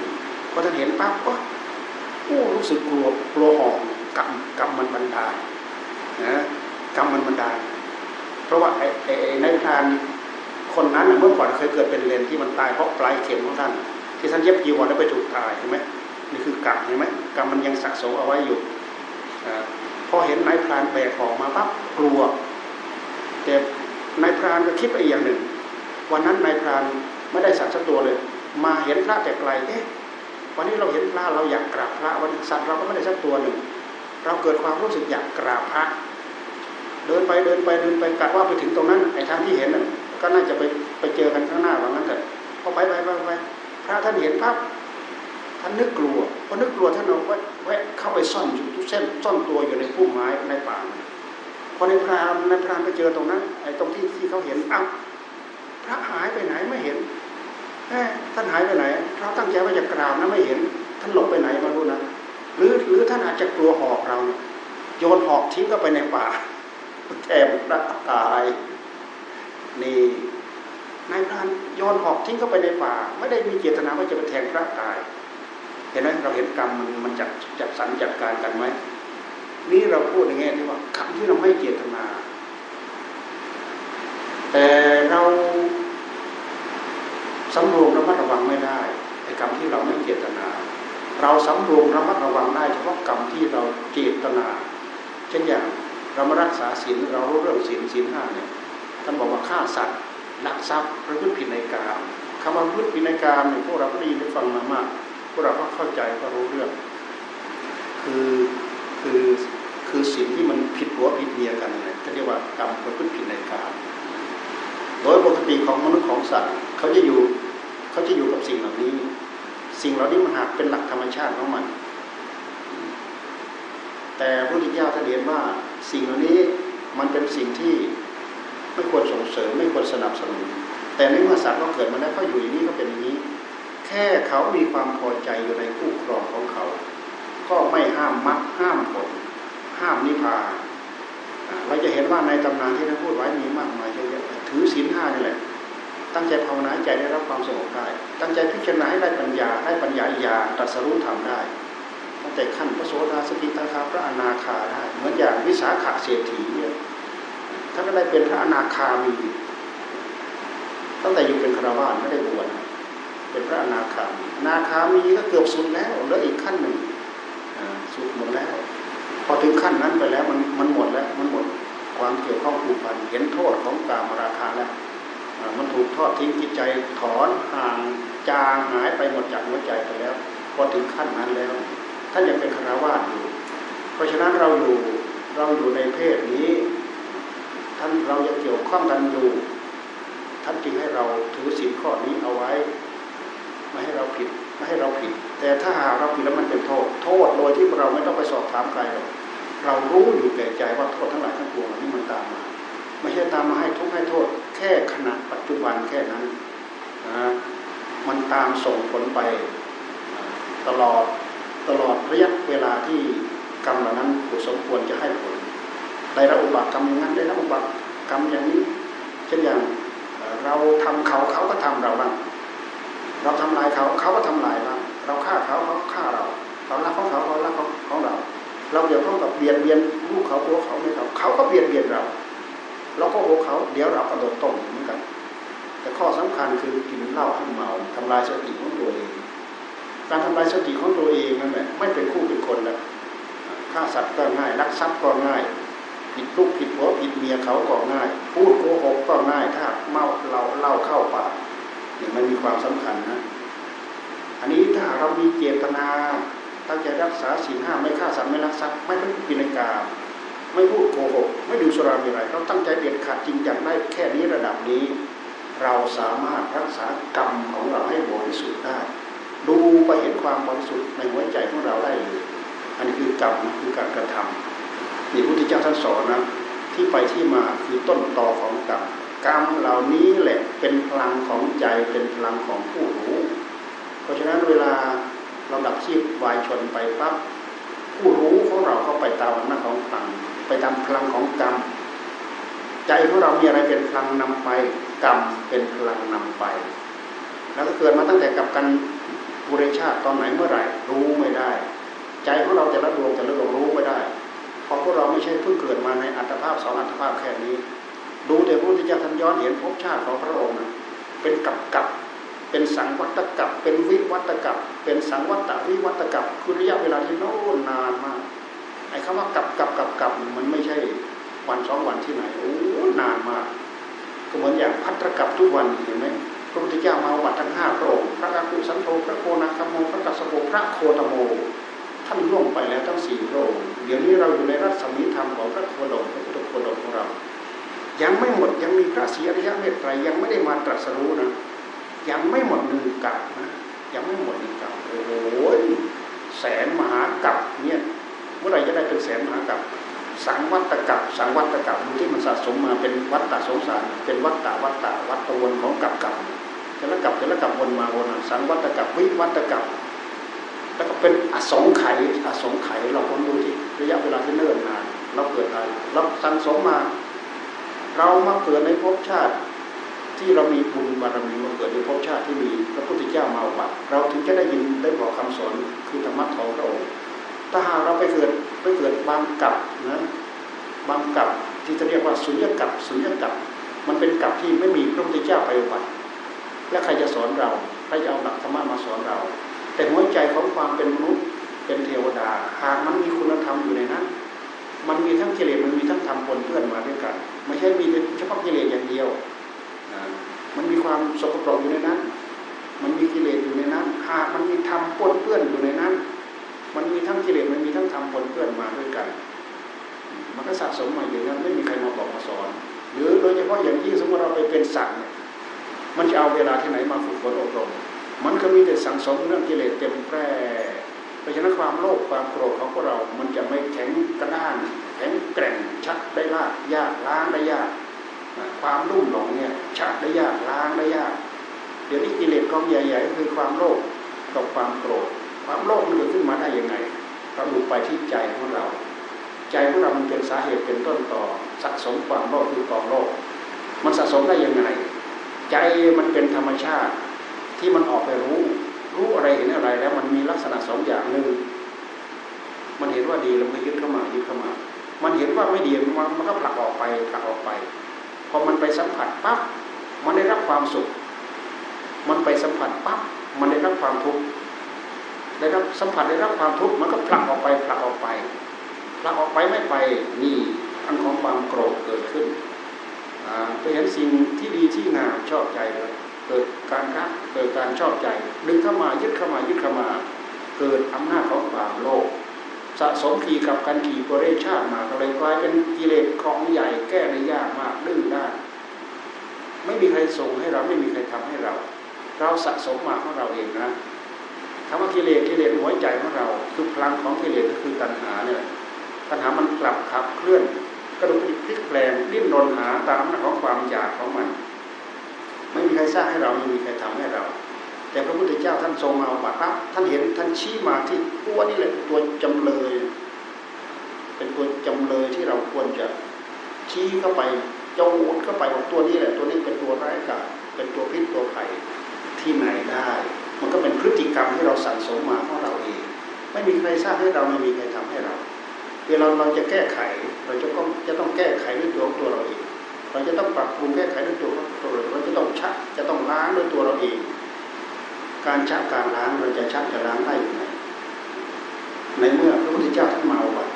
พอท่านเห็นปั๊บก็โอ้รู้สึกกลัวกลัวหอกกำกำมันบันดานะกำมันบันดาเพราะว่าไอ้ไอ้ในพรานคนนั้นเมื่อก่อนเคยเกิดเป็นเลนที่มันตายเพราะปลายเข็มของท่าน ที่ท่านเย็บยีวรแล้วไปถูกตายใช่ไหมนี่คือกรรมเห็นไหมกรรมมันยังสะสมเอาไว้อยู่ พอเห็นนายพรานแบกของมาปั๊บกลัวแต่นายพรานก็คิดไปอีกอย่างหนึ่ง วันนั้นนายพรานไม่ได้สัตว์สักตัวเลย มาเห็นพระแต่ไกลเอ๊ะวันนี้เราเห็นพระเราอยากกราบพระวันสัตว์เราก็ไม่ได้สักตัวหนึ่ง เราเกิดความรู้สึกอยากกราบพระ เดินไปเดินไปเดินไปกะว่าไปถึงตรงนั้นไอ้ทางที่เห็นน่ะก็น่าจะไปไปเจอกันข้างหน้าว่างั้นแต่พอไปไปไปไปพระท่านเห็นปั๊บ ท่านนึกกลัวพอนึกกลัวท่านเอาแวะเข้าไปซ่อนอยู่ทุกเส้นซ่อนตัวอยู่ในพุ่มไม้ในป่าพอในพรามในพรามไปเจอตรงนั้นไอ้ตรงที่ที่เขาเห็นอ้าวพระหายไปไหนไม่เห็นท่านหายไปไหนเราตั้งใจว่าจะกราบนะไม่เห็น ท่านหลบไปไหนมารู้นะหรือหรือท่านอาจจะกลัวหอกเราโยนหอกทิ้งเข้าไปในป่าแทบรักตายนี่นายพรานโยนหอกทิ้งเข้าไปในป่า ไม่ได้มีเจตนาว่าจะไปแทงพระตาย ห็นไหมเราเห็นกรรมมันมันจัดจัดสรรจัดการกันไหมนี่เราพูดในแง่ที่ว่าคำที่เราไม่เจตนา แต่เราสำรวมระมัดระวังไม่ได้ในกรรมที่เราไม่เจตนา เราสำรวมระมัดระวังได้เฉพาะกรรมที่เราเจตนา เช่นอย่างเรามารักษาศีลเรารู้เรื่องศีลศีลห้าเนี่ยท่านบอกว่าฆ่าสัตว์ลักทรัพย์ประพฤติผิดในกามคำว่าประพฤติผิดในกามเนี่ยพวกเราก็ได้ยินได้ฟังมามาก วกเราก็เข้าใจก็รู้เรื่อง คือคือคือสิ่งที่มันผิดหัวผิดเมียกันเนี่ยเขาเรียกว่ากรรมประพฤติผิดในกามโดยปกติของมนุษย์ของสัตว์เขาจะอยู่เขาจะอยู่กับสิ่งเหล่านี้ สิ่งเหล่านี้มันหากเป็นหลักธรรมชาติของมัน แต่พระพุทธเจ้าท่านเรียนว่าสิ่งเหล่านี้มันเป็นสิ่งที่ไม่ควรส่งเสริมไม่ควรสนับสนุน แต่ในเมื่อสัตว์เขาเกิดมาแล้วเขาอยู่อย่างนี้ก็เป็นอย่างนี้ ค่เขามีความพอใจอยู่ในคู่ครองของเขา ก็ไม่ห้ามมรรคห้ามผล ห้ามนิพพานเราจะเห็นว่าในตำนานที่ท่านพูดไว้มีมากมายเยอะแยะถืถือศีลห้านี่แหละ ตั้งใจภาวนาใจได้รับความสงบได้ ตั้งใจพิจารณาให้ได้ปัญญาให้ปัญญาญาตรัสรู้ธรรมได้ตั้งแต่ขั้นพระโสดาสกิทาคาพระอนาคาได้เหมือนอย่างวิสาขาเศรษฐีเนี่ยท่านก็ได้เป็นพระอนาคามี ตั้งแต่อยู่เป็นคราวาสไม่ได้บวช เป็นพระอนาคามีนาคามีก็เกือบสุดแล้วเหลืออีกขั้นหนึ่งสุดหมดแล้ว พอถึงขั้นนั้นไปแล้วมันมันหมดแล้วมันหมดความเกี่ยวข้องผูกพันเห็นโทษของกามราคาแล้วมันถูกทอดทิ้งจิตใจถอนห่างจางหายไปหมดจากหัวใจไปแล้ว พอถึงขั้นนั้นแล้ว ท่านยังเป็นคารวาสอยู่ เพราะฉะนั้นเราอยู่เราอยู่ในเพศนี้ ท่านเรายังเกี่ยวข้องกันอยู่ท่านจึงให้เราถือศีลข้อนี้เอาไว้ ไม่ให้เราผิดไม่ให้เราผิด แต่ถ้าหากเราผิดแล้วมันเป็นโทษ โทษโดยที่เราไม่ต้องไปสอบถามใครหรอกเรารู้อยู่แก่ใจว่าโทษทั้งหลายทั้งปวงนี้มันตามมาไม่ใช่ตามมาให้ทุกข์ให้โทษ แค่ขณะปัจจุบันแค่นั้นนะมันตามส่งผลไปตลอดตลอดระยะเวลาที่กรรมเหล่านั้นสมควรจะให้ผลได้รับอุบากรรมอย่างนั้นได้รับอุบากกรรมอย่างนี้ เช่นอย่างเราทำเขาเขาก็ทำเราบ้าง เราทำลายเขาเขาก็ทำลายเราเราฆ่าเขาเขาฆ่าเราเรารักของเขาเขารักของของเรา เราเดี๋ยวต้องกับเบียดเบียนลูกเขาตัวเขาไม่เขาเขาก็เบียดเบียนเราเราก็โอ้เขาเดี๋ยวเรากระโดดตกเหมือนกัน แต่ข้อสำคัญคือกินเหล้าให้เมาทำลายสติของตัวเอง การทำลายสติของตัวเองนั่นแหละไม่เป็นคู่เป็นคนแล้วฆ่าสัตว์ก็ง่ายลักทรัพย์ก็ง่ายผิดลูกผิดผัวผิดเมียเขาก็ง่าย พูดโกหกก็ง่ายถ้าเมาเราเล่าเข้าปาก เนี่ยมันมีความสำคัญนะอันนี้ถ้าเรามีเจตนาตั้งใจรักษาศีลห้าไม่ฆ่าสัตว์ไม่ลักทรัพย์ไม่เป็นปินกาไม่พูดโกหกไม่ดูสุรามีอะไรเราตั้งใจเด็ดขาดจริงจังได้แค่นี้ระดับนี้ เราสามารถรักษากรรมของเราให้บริสุทธิ์ได้ ดูไปเห็นความบริสุทธิ์ในหัวใจของเราได้เลยอันนี้คือกรรมคือการกระทำนี่พุทธเจ้าท่านสอนนะที่ไปที่มาคือต้นตอของกรรม กรรมเหล่านี้แหละเป็นพลังของใจเป็นพลังของผู้รู้ เพราะฉะนั้นเวลาเราดับชีพวายชนไปปั๊บผู้รู้ของเราก็ไปตามอำนาจของพลัง ไปตามพลังของกรรม ใจของเรามีอะไรเป็นพลังนำไปกรรมเป็นพลังนำไป แล้วก็เกิดมาตั้งแต่กับกันบุริชาติตอนไหนเมื่อไหร่รู้ไม่ได้ ใจของเราแต่ละดวงแต่ละดวงรู้ไม่ได้เพราะพวกเราไม่ใช่เพิ่งเกิดมาในอัตภาพสองอัตภาพแค่นี้ ดูแต่พระพุทธเจ้าท่านย้อนเห็นภพชาติของพระองค์เป็นกับกับเป็นสังวัตกับเป็นวิวัตกับเป็นสังวัตวิวัตกับคือระยะเวลาที่โน้นนานมากไอ้คำว่ากับกับกับกับมันไม่ใช่วันสองวันที่ไหนโอ้นานมาก ก็เหมือนอย่างพัตรกับทุกวันเห็นไหมพระพุทธเจ้ามาวัดทั้งห้าพระองค์พระกักุสันโธพระโคนาคโมพระกัสสโภพระโคตโม ท่านล่วงไปแล้วทั้งสี่พระองค์เดี๋ยวนี้เราอยู่ในรัศมีธรรมของพระโคดมพระพุทธโคดมของเรา ยังไม่หมดยังมีพระศรีอริยเมตไตรยังไม่ได้มาตรัสรู้นะยังไม่หมดหนึ่งกับนะยังไม่หมดหนึ่งกับโอ้โหแสนมหากับเนี่ยเมื่อไหร่จะได้เป็นแสนมหากับสังวัตกับสังวัตกับดูที่มันสะสมมาเป็นวัตตะสงสาร เป็นวัตตะวัตตะวัตตะวนของกับกับแต่ละกับแต่ละกับวนมาวนสังวัตกับวิวัตกับแล้วก็เป็นอสงไขยอสงไขยเราคนดูที่ระยะเวลาที่เนิ่นนานเราเกิดอะไรเราสังสมมา เรามาเกิดในภพชาติที่เรามีบุญบารมีมาเกิดในภพชาติที่มีพระพุทธเจ้ามาบัติเราถึงจะได้ยินได้บอกคำสอนคือธรรมะของพระองค์ถ้าหากเราไปเกิดไปเกิดบางกับนะบางกับที่จะเรียกว่าสุญญกับสุญญกับ มันเป็นกับที่ไม่มีพระพุทธเจ้าไปบัติและใครจะสอนเราใครจะเอาหลักธรรมะมาสอนเรา แต่หัวใจของความเป็นมนุษย์เป็นเทวดาหากมันมีคุณธรรมอยู่ในนั้น มันมีทั้งกิเลสมันมีทั้งธรรมปนเปื้อนมาด้วยกัน ไม่ใช่มีเฉพาะกิเลสอย่างเดียวมันมีความสกปรกอยู่ในนั้น มันมีกิเลสอยู่ในนั้นหากมันมีธรรมปนเปื้อนอยู่ในนั้น มันมีทั้งกิเลสมันมีทั้งธรรมปนเปื้อนมาด้วยกัน มันก็สะสมมาอย่างนั้นไม่มีใครมาบอกมาสอน หรือโดยเฉพาะอย่างยิ่งสมมติเราไปเป็นสัตว์เนี่ยมันจะเอาเวลาที่ไหนมาฝึกฝนอบรม มันก็มีแต่สังสมเรื่องกิเลสเต็มแพร่ เพราะฉะนั้นความโลภความโกรธของพวกเรา มันจะไม่แข็งกระด้างแข็งแกร่งชัดได้ลากยากล้างได้ยากความรุ่มหลงเนี่ยชักได้ยากล้างได้ยาก เดี๋ยวนี้กิเลสกองใหญ่ๆก็คือความโลภกับความโกรธ ความโลภมันเกิดขึ้นมาได้ยังไงเราดูไปที่ใจของเรา ใจของเรามันเป็นสาเหตุเป็นต้นต่อสะสมความโลภคือกองโลภมันสะสมได้ยังไง ใจมันเป็นธรรมชาติที่มันออกไปรู้ รู้อะไรเห็นอะไรแล้วมันมีลักษณะสองอย่างหนึ่งมันเห็นว่าดีแล้วมันยึดเข้ามายึดเข้ามา มันเห็นว่าไม่ดีมันมันก็ผลักออกไปผลักออกไปพอมันไปสัมผัสปั๊บมันได้รับความสุข มันไปสัมผัสปั๊บมันได้รับความทุกข์ได้รับสัมผัสได้รับความทุกข์มันก็ผลักออกไปผลักออกไปผลักออกไปไม่ไปนี่อันของความโกรธเกิดขึ้นไปเห็นสิ่งที่ดีที่งามชอบใจแล้ว เกิดการรักเกิดการชอบใจ ดึงเข้ามายึดเข้ามายึดเข้ามา เกิดอำนาจของความโลภสะสมขี่กับการขี่ปรเรชาติมาก็เลยกลายเป็นกิเลสของใหญ่แก้ได้ยากมากดื้อได้ไม่มีใครส่งให้เราไม่มีใครทำให้เรา เราสะสมมาของเราเองนะคำว่ากิเลสกิเลสหัวใจของเรา คือพลังของกิเลสก็คือตัณหาเนี่ยตัณหามันกลับขับเคลื่อนกระดุกพลิกแปลงดิ้นรนหาตามอำนาจของความอยากของมัน ไม่มีใครสร้างให้เราไม่มีใครทำให้เรา แต่พระพุทธเจ้าท่านทรงมาบัตรับท่านเห็นท่านชี้มาที่ตัวนี่แหละตัวจำเลย เป็นตัวจำเลยที่เราควรจะชี้เข้าไปจงดเข้าไปว่าตัวนี้แหละ ตัวนี้เป็นตัวร้ายกาจเป็นตัวพิษตัวภัยที่ไหนได้ มันก็เป็นพฤติกรรมที่เราสั่งสมมาของเราเอง ไม่มีใครสร้างให้เราไม่มีใครทำให้เราเวลาเราจะแก้ไข เราจะต้องจะต้องแก้ไขด้วยตัวของตัวเราเอง เราจะต้องปรับปรุงแก้ไขด้วยตัวตัวเราเราจะต้องชักจะต้องล้างด้วยตัวเราเอง การชักการล้างเราจะชักจะล้างได้อย่างไรในเมื่อพระพุทธเจ้าท่านมาวัด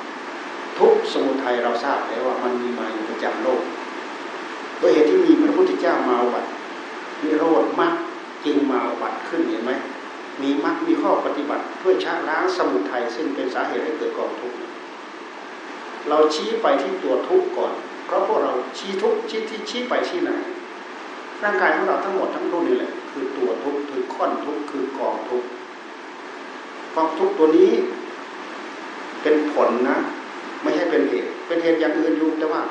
ทุกสมุทัยเราทราบแล้วว่ามันมีมาอยู่ประจำโลกโดยเหตุที่มีพระพุทธเจ้ามาวัดมีโรดมรรคจึงมาวัดขึ้นเห็นไหมมีมรรคมีข้อปฏิบัติ เพื่อชะล้างสมุทัยซึ่งเป็นสาเหตุให้เกิดกองทุกข์เราชี้ไปที่ตัวทุกข์ก่อน เพราะพวกเราชี้ทุกชี้ที่ชี้ไปที่ไหน ร่างกายของเราทั้งหมดทั้งรุ่นนี่แหละคือตัวทุกคือข้อนทุกคือกองทุกกองทุกตัวนี้เป็นผลนะ ไม่ใช่เป็นเหตุ เป็นเหตุอย่างอื่นอยู่แต่ว่า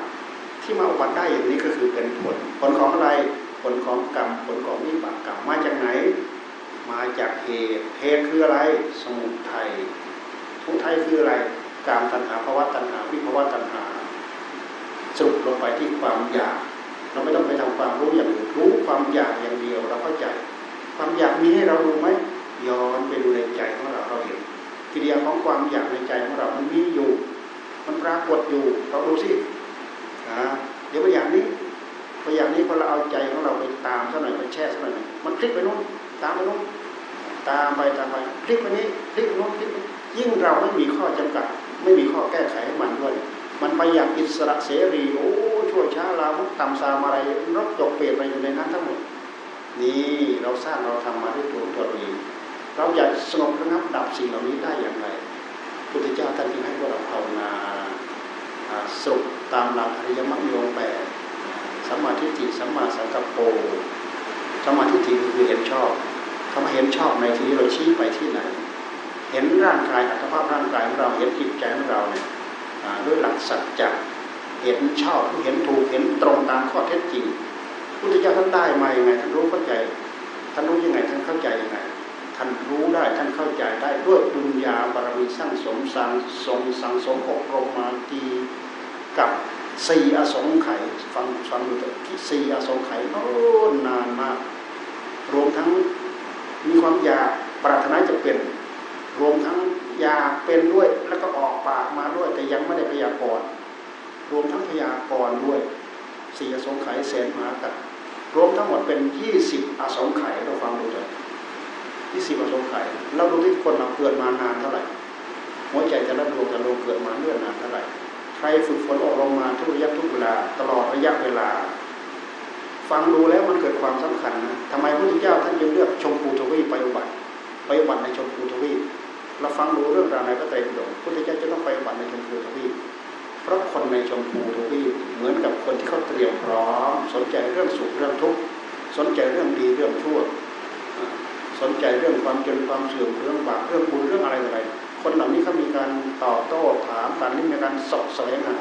ที่มาอุบัติได้อย่างนี้ก็คือเป็นผล ผลของอะไร ผลของกรรม ผลของวิบากกรรม มาจากไหน มาจากเหตุ เหตุคืออะไร สมุทัยทุทัยคืออะไร การตัณหาภาวะตัณหา วิภาวะตัณหา สรุปลงไปที่ความอยาก เราไม่ต้องไปทำความรู้อย่างอื่นรู้ความอยากอย่างเดียวเราเข้าใจ ความอยากมีให้เราดูไหมย้อนไปดูในใจของเราเราเห็นกิริยาของความอยากในใจของเรา มันมีอยู่ มันปรากฏอยู่ เราดูสิเดี๋ยวไปอย่างนี้พออย่างนี้พอเราเอาใจของเราไปตามสักหน่อยไปแช่สักหน่อยมันคลิกไปนู้นตามไปนู้นตามไปตามไปคลิกไปนี้คลิกไปนู้นคลิกยิ่งเราไม่มีข้อจำกัด ไม่มีข้อแก้ไขให้มันด้วย มันไปอย่างอิสระเสรีโอ้ช่วยช้าลามุกต่ำซามอะไรรบจบเปลี่ยนไปอยู่ในนั้นทั้งหมดนี่เราสร้างเราทำมาด้วยตัวตัวเองเราอยากสงบระงับดับสิ่งเหล่านี้ได้อย่างไรพุทธเจ้าท่านจึงให้พวกเราภาวนาสุขตามหลักอริยมรรคโยงแปดสัมมาทิฏฐิสัมมาสังกัปโปสัมมาทิฏฐิคือเห็นชอบคำว่าเห็นชอบในที่นี้เราชี้ไปที่ไหน เห็นร่างกายอัตภาพร่างกายของเราเห็นจิตใจของเราเนี่ย ด้วยหลักสัจจะเห็นชอบเห็นถูกเห็นตรงตามข้อเท็จจริงพุทธเจ้าท่านได้มาอย่างไงท่านรู้เข้าใจท่านรู้ยังไงท่านเข้าใจยังไงท่านรู้ได้ท่านเข้าใจได้ด้วยบุญญาบารมีสร้างสมสังสมสังสมอบรมมาตีกับสี่อสงไขยฟังฟังดูเถอะสี่อสงไขยโอ้นานมาก รวมทั้งมีความอยากปรารถนาจะเป็น รวมทั้งอยากเป็นด้วยแล้วก็ออกปากมาด้วย แต่ยังไม่ได้พยากรณ์รวมทั้งพยากรณ์ด้วยสี่อสงไขยแสนมหากัรวมทั้งหมดเป็นยี่สิบอสงไขยเราฟังดูเถอะยี่สิบอสงไขยเราดูที่คนเราเกิดมานานเท่าไหร่หัวใจแต่ละดวงแต่ละดวงเกิดมาเนื่อนานเท่าไหร่ใครฝึกฝนอบรมมาทุกระยะทุกเวลาตลอดระยะเวลา ฟังดูแล้วมันเกิดความสำคัญนะทำไมพระพุทธเจ้าท่านจึงเลือกชมพูทวีไปอุบัติไปอุบัติในชมพูทวี เราฟังดูเรื่องราวในพระไตรปิฎกพุทธเจ้าจะต้องไปบัตในชมพูทวีปเพราะคนในชมพูทวีปเหมือนกับคนที่เขาเตรียมพร้อม สนใจเรื่องสุขเรื่องทุกข์สนใจเรื่องดีเรื่องชั่ว สนใจเรื่องความเจริญความเสื่อมเรื่องบาปเรื่องบุญเรื่องอะไรอะไรคนเหล่านี้เขามีการตอบโต้ถามการนี่มีการสอบแสวงหา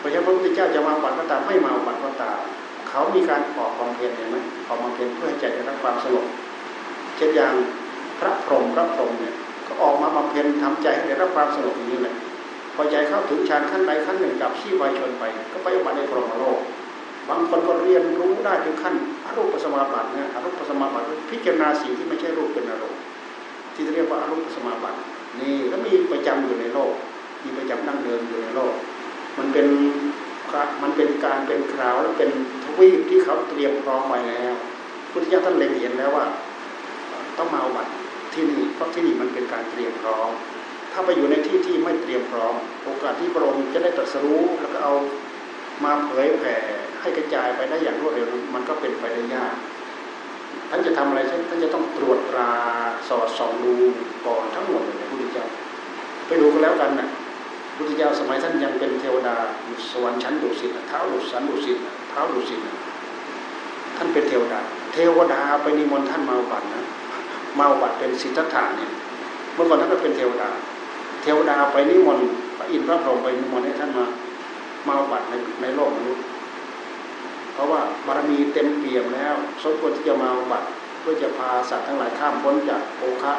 พระเจ้าพระพุทธเจ้าจะมาบัติก็ตามไม่มาบัติก็ตามเขามีการออกความเพียรเห็นไหมออกความเพียรเพื่อให้ใจได้รับความสงบเช่นอย่างพระพรหมพระพรหมเนี่ย ออกมาบำเพ็ญทำใจให้ได้รับความสงบอย่างนี้แหละพอใจเข้าถึงฌานขั้นใดขั้นหนึ่งกับชี้ไวชนไป ก็ไปอุบัติในพรหมโลก บางคนก็เรียนรู้ได้ถึงขั้นอรูปสมาบัตินะอรูปสมาบัติพิจารณาสิ่งที่ไม่ใช่รูปเป็นอารมณ์ที่เรียกว่าอรูปสมาบัตินี่ก็มีประจำอยู่ในโลก มีประจำนั่งเดิมอยู่ในโลก มันเป็นมันเป็นการเป็นคราวและเป็นทวีปที่เขาเตรียมพร้อมไว้แล้ว พุทธเจ้าท่านเล็งเห็นแล้วว่า ต้องมาเอาบัตร ที่นี่เพราะที่นี่มันเป็นการเตรียมพร้อม ถ้าไปอยู่ในที่ที่ไม่เตรียมพร้อม โอกาสที่พระองค์จะได้ตรัสรู้แล้วก็เอามาเผยแผ่ให้กระจายไปได้อย่างรวดเร็วมันก็เป็นไปได้ยากท่านจะทำอะไรท่านจะต้องตรวจตราสอดส่องดูก่อนทั้งหมดเลยพระพุทธเจ้าไปดูกันแล้วกันนะพุทธเจ้าสมัยท่านยังเป็นเทวดาอยู่สวรรค์ชั้นดุสิตเท้าดุสันดุสิตเท้าดุสิตท่านเป็นเทวดา เทวดาไปนิมนต์ท่านมาบัตรนะ มาบัตเป็นสิทธัตถะเนี่ยเมื่อก่อนท่านก็เป็นเทวดา เทวดาไปนิมนต์พระอินทร์พระพรหมไปนิมนต์ให้ท่านมามาบัตในในโลกมนุษย์เพราะว่าบารมีเต็มเปี่ยมแล้วสมควรที่จะมาบัตเพื่อจะพาสัตว์ทั้งหลายข้ามพ้นจากโอคะ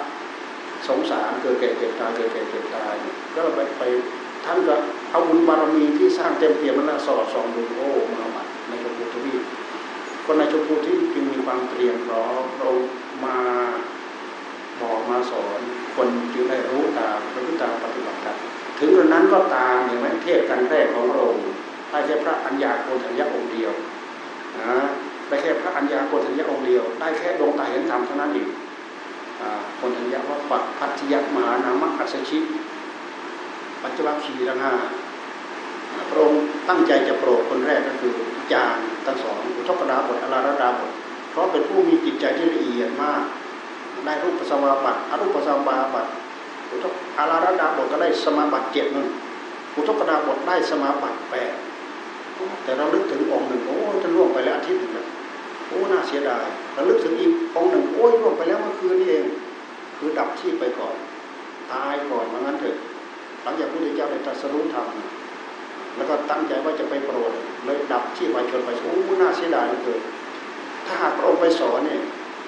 สงสารเกิดแก่เจ็บตายเกิดแก่เจ็บตายก็เราไปไปท่านก็เอาบุญบารมีที่สร้างเต็มเปี่ยมนั้นสอดส่องดูโอ้มาบัตในชมพูทวีปคนในชมพูที่จึงมีความเตรียมพร้อมเรามา บอกมาสอนคนจึงได้รู้ตามพระพุทธปฏิบัติกันถึงกระนั้นก็ตามอย่างนั้นเทศกันแรกของพระองค์ได้แค่พระอัญญาโกณทัญญาองค์เดียวนะได้แค่พระอัญญาโกณทัญญาองค์เดียวได้แค่ดวงตาเห็นธรรมเท่านั้นเองโกณทัญญาว่าปัจพัทยมหานามอัศชิปัจจุบันขีทั้งหาพระองค์ตั้งใจจะโปรดคนแรกก็คืออาจารย์ทั้งสองอุทกดาบทอลาระดาบทเพราะเป็นผู้มีจิตใจที่ละเอียดมาก ได้รูปสวาบัตอรูปสวาบัติอุทกอาราระดาบทก็ได้สมาบัติเจ็ดนั่นอุทกดาบทได้สมาบัติแปดแต่เราลึกถึงองค์หนึ่งโอ้ท่านล่วงไปแล้วอาทิตย์หนึ่งแล้วโอ้น่าเสียดายเราลึกถึงอีกองค์หนึ่งโอ้ยล่วงไปแล้วเมื่อคืนนี้เอง คือดับชีพไปก่อน ตายก่อนมางั้นเถอะหลังจากพระพุทธเจ้าได้ตรัสรู้ธรรมแล้วก็ตั้งใจว่าจะไปโปรดเลยดับชีพไปจนไปโอ้น่าเสียดายเหลือเกินถ้าหากพระองค์ไปสอนเนี่ย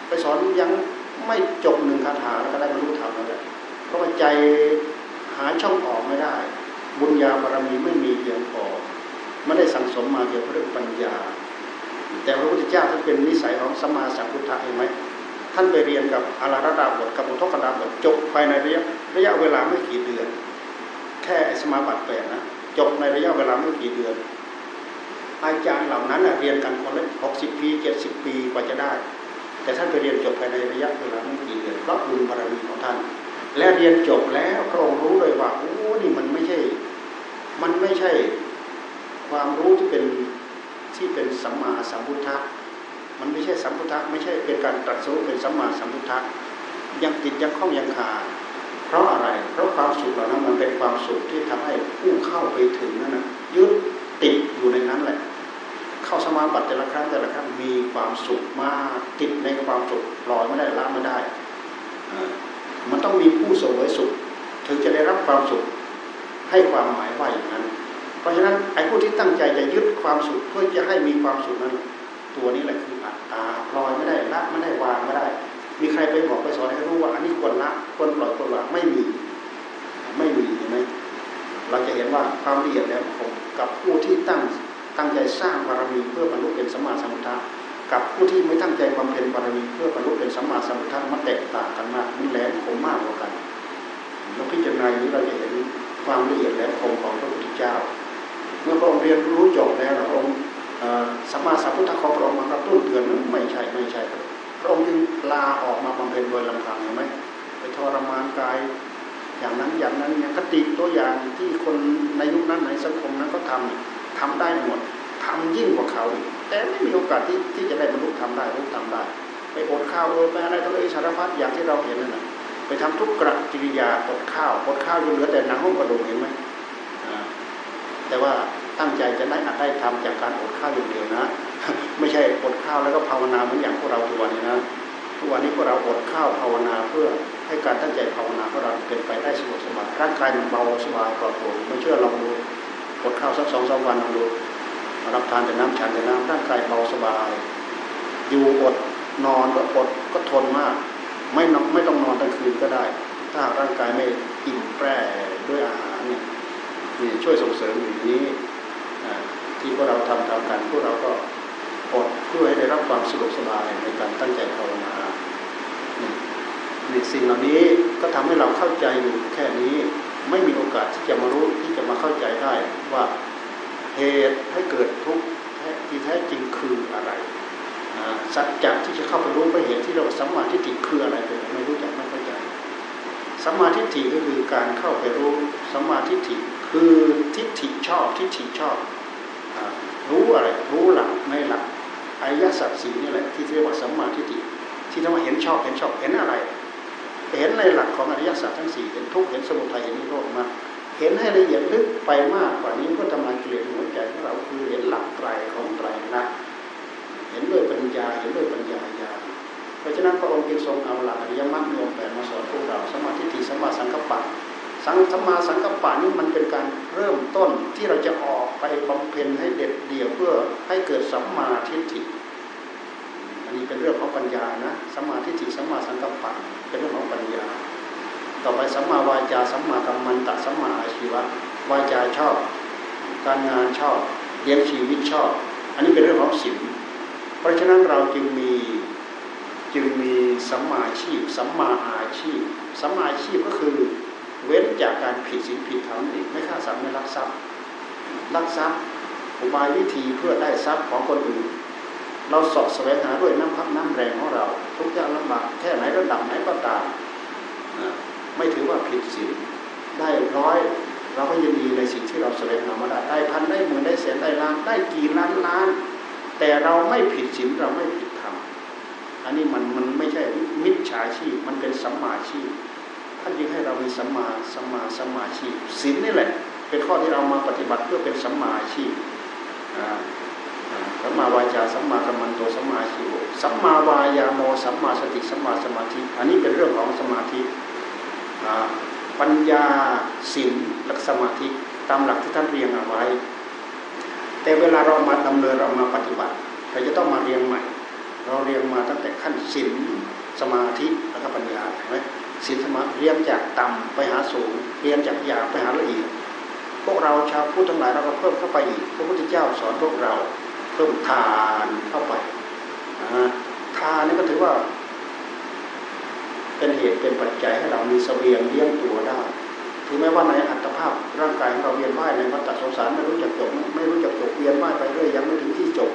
ไปสอนยัง ไม่จบหนึ่งคาถาแล้วก็ได้บรรลุธรรมแล้วแหละเพราะว่าใจหาช่องออกไม่ได้ บุญญาบารมีไม่มีเพียงพอไม่ได้สั่งสมมาเกี่ยวกับเรื่องปัญญา แต่พระพุทธเจ้าท่านเป็นนิสัยของสมาสัมพุทธะเห็นไหมท่านไปเรียนกับอาราดาบทกับอุทกดาบทจบภายในระยะระยะเวลาไม่กี่เดือน แค่สมาบัติแปดนะจบในระยะเวลาไม่กี่เดือน อาจารย์เหล่านั้นเรียนกันคนละหกสิบปีเจ็ดสิบปีกว่าจะได้ แต่ท่านไปเรียนจบภายในระยะเวลาไม่กี่เดือนราะบุญบารมีของท่าน และเรียนจบแล้วพระองค์รู้เลยว่าโอ้นี่มันไม่ใช่ มันไม่ใช่ความรู้ที่เป็นที่เป็นสัมมาสัมพุทธะมันไม่ใช่สัมพุทธะไม่ใช่เป็นการตรัสรู้เป็นสัมมาสัมพุทธะยังติดยังข้องยังขาดเพราะอะไร เพราะความสุขเหล่านั้นมันเป็นความสุขที่ทำให้ผู้เข้าไปถึงนั้นนะยึดติดอยู่ในนั้นแหละ เข้าสมาบัติแต่ละครั้งแต่ละครั้งมีความสุขมากติดในความสุขลอยไม่ได้ละไม่ได้ มันต้องมีผู้สวยสุข ถึงจะได้รับความสุขให้ความหมายว่าอย่างนั้น เพราะฉะนั้นไอ้ผู้ที่ตั้งใจจะยึดความสุขเพื่อจะให้มีความสุขนั้น ตัวนี้แหละคืออัตตาลอยไม่ได้ละไม่ได้วางไม่ได้ มีใครไปบอกไปสอนให้รู้ว่าอันนี้ควรละควรปล่อยควรวางไม่มีไม่มีเห็นไหมเราจะเห็นว่าความละเอียดแล้วของกับผู้ที่ตั้ง ตั้งใจสร้างบารมีเพื่อบรรลุเป็นสัมมาสัมพุทธะกับผู้ที่ไม่ตั้งใจบำเพ็ญบารมีเพื่อบรรลุเป็นสัมมาสัมพุทธะมันแตกต่างกันมากมันแหลมคมมากกว่ากันเราพิจารณาอย่างนี้เราจะเห็นความละเอียดแหลมคมของพระพุทธเจ้า เมื่อพระองค์เรียนรู้จบแล้วพระองค์สัมมาสัมพุทธะของพระองค์มากระตุ้นเตือนนั้นไม่ใช่ไม่ใช่พระองค์จึงลาออกมาบำเพ็ญโดยลำพังเห็นไหมไปทรมานกายอย่างนั้นอย่างนั้นเนี่ยคติตัวอย่างที่คนในยุคนั้นในสังคมนั้นก็ทำ ทำได้หมดทำยิ่งกว่าเขา แต่ไม่มีโอกาสที่ที่จะได้บรรลุทำได้รู้ทำได้ ไปอดข้าวออไปอะไรตัวเองสารพัดอย่างที่เราเห็นนั่นแหละไปทำทุกกระกิริยาอดข้าวอดข้าวจนเหลือแต่หนังหุ้มกระดูกเห็นไหมแต่ว่าตั้งใจจะได้อัดได้ทำจากการอดข้าวอย่างเดียวนะ ไม่ใช่อดข้าวแล้วก็ภาวนาเหมือนอย่างพวกเราทุกวันนี้นะทุกวันนี้พวกเราอดข้าวภาวนาเพื่อให้การตั้งใจภาวนาของเราเป็นไปได้สะดวกสบายร่างกายมันเบาสบายปลอดโปร่งไม่เชื่อลองดู อดข้าวสักสองสามวันลองดูรับทานแต่น้ำฉันแต่น้ำร่างกายเบาสบาย อยู่อดนอนก็อดก็ทนมาก ไม่ไม่ต้องนอนกลางคืนก็ได้ ถ้าร่างกายไม่อิ่มแปร่ด้วยอาหารเนี่ยนี่ช่วยส่งเสริมอย่างนี้ที่พวกเราทำทำกันพวกเราก็อดเพื่อให้ได้รับความสะดวกสบายในการตั้งใจภาวนาใน สิ่งเหล่านี้ก็ทำให้เราเข้าใจอยู่แค่นี้ ไม่มีโอกาสที่จะมารู้ที่จะมาเข้าใจได้ว่าเหตุให้เกิดทุกข์ที่แท้จริงคืออะไรสัจจะที่จะเข้าไปรู้ไปเห็นที่เราสัมมาทิฏฐิคืออะไรเป็นไม่รู้จักไม่เข้าใจสัมมาทิฏฐิก็คือการเข้าไปรู้สัมมาทิฏฐิคือทิฏฐิชอบทิฏฐิชอบรู้อะไรรู้หลักในหลักอริยสัจสีนี่แหละที่เรียกว่าสัมมาทิฏฐิที่ทำมาเห็นชอบเห็นชอบเห็นอะไร เห็นในหลักของอริยสัจทั้งสี่เห็นทุกเห็นสมุทัยเห็นนิโรธมาเห็นให้ละเอียดลึกไปมากกว่านี้ก็ทำลายกิเลสหัวใจของเราคือเห็นหลักไตรของไตรลักษณ์เห็นด้วยปัญญาเห็นด้วยปัญญาญาเพราะฉะนั้นพระองค์จึงทรงเอาหลักอริยมรรคมีองค์แปดมาสอนพวกเราสมาธิฏฐิสมาสังกัปปะสังสมาสังกัปปะนี้มันเป็นการเริ่มต้นที่เราจะออกไปบำเพ็ญให้เด็ดเดี่ยวเพื่อให้เกิดสัมมาทิฏฐิอันนี้เป็นเรื่องของปัญญานะสัมมาทิฏฐิสัมมาสังกัปปะ เป็นเรื่องของปัญญา ต่อไปสัมมาวาจาสัมมากัมมันตะสัมมาอาชีวะวาจาชอบ การงานชอบเลี้ยงชีวิตชอบ อันนี้เป็นเรื่องของศีลเพราะฉะนั้นเราจึงมีจึงมีสัมมาชีพสัมมาอาชีพสัมมาอาชีพก็คือเว้นจากการผิดศีลผิดธรรมอีกไม่ฆ่าสัตว์ไม่ลักทรัพย์ลักทรัพย์อุบายวิธีเพื่อได้ทรัพย์ของคนอื่น เราสอบแสวงหาด้วยน้ำพักน้ำแรงของเรา ทุกอย่างลำบากแค่ไหนระดับไหนก็ตามไม่ถือว่าผิดศีลได้ร้อยเราก็ยินดีในสิ่งที่เราแสวงหามาได้ได้พันได้หมื่นได้แสนได้ล้านได้กี่ล้านล้าน แต่เราไม่ผิดศีลเราไม่ผิดธรรมอันนี้มันมันไม่ใช่มิจฉาชีพมันเป็นสัมมาชีพท่านจึงให้เรามีสัมมาสัมมาสัมมาชีพศีลนี่แหละ เป็นข้อที่เรามาปฏิบัติเพื่อเป็นสัมมาชีพ สัมมาวาจาสัมมากัมมันโตสัมมาชีวสัมมาวายาโมสัมมาสติสัมมาสมาธิ อันนี้เป็นเรื่องของสมาธิปัญญาศีลและสมาธิตามหลักที่ท่านเรียงเอาไว้ แต่เวลาเรามาดำเนินเรามาปฏิบัติเราจะต้องมาเรียงใหม่ เราเรียงมาตั้งแต่ขั้นศีลสมาธิแล้วก็ปัญญาใช่ไหมศีลสมาเรียงจากต่ำไปหาสูงเรียนจากหยาบไปหาละเอียดพวกเราชาวพุทธทั้งหลายเราก็เพิ่มเข้าไปอีกพระพุทธเจ้าสอนพวกเรา เพิ่มทานเข้าไปทานนี่ก็ถือว่า เป็นเหตุเป็นปัจจัยให้เรามีเสบียงเลี้ยงตัวได้ถึงแม้ว่าในอัตภาพร่างกายของเราเวียนว่ายในวัฏสงสารไม่รู้จักจบไม่รู้จักจบเวียนว่ายไปเรื่อยยังไม่ถึงที่จบ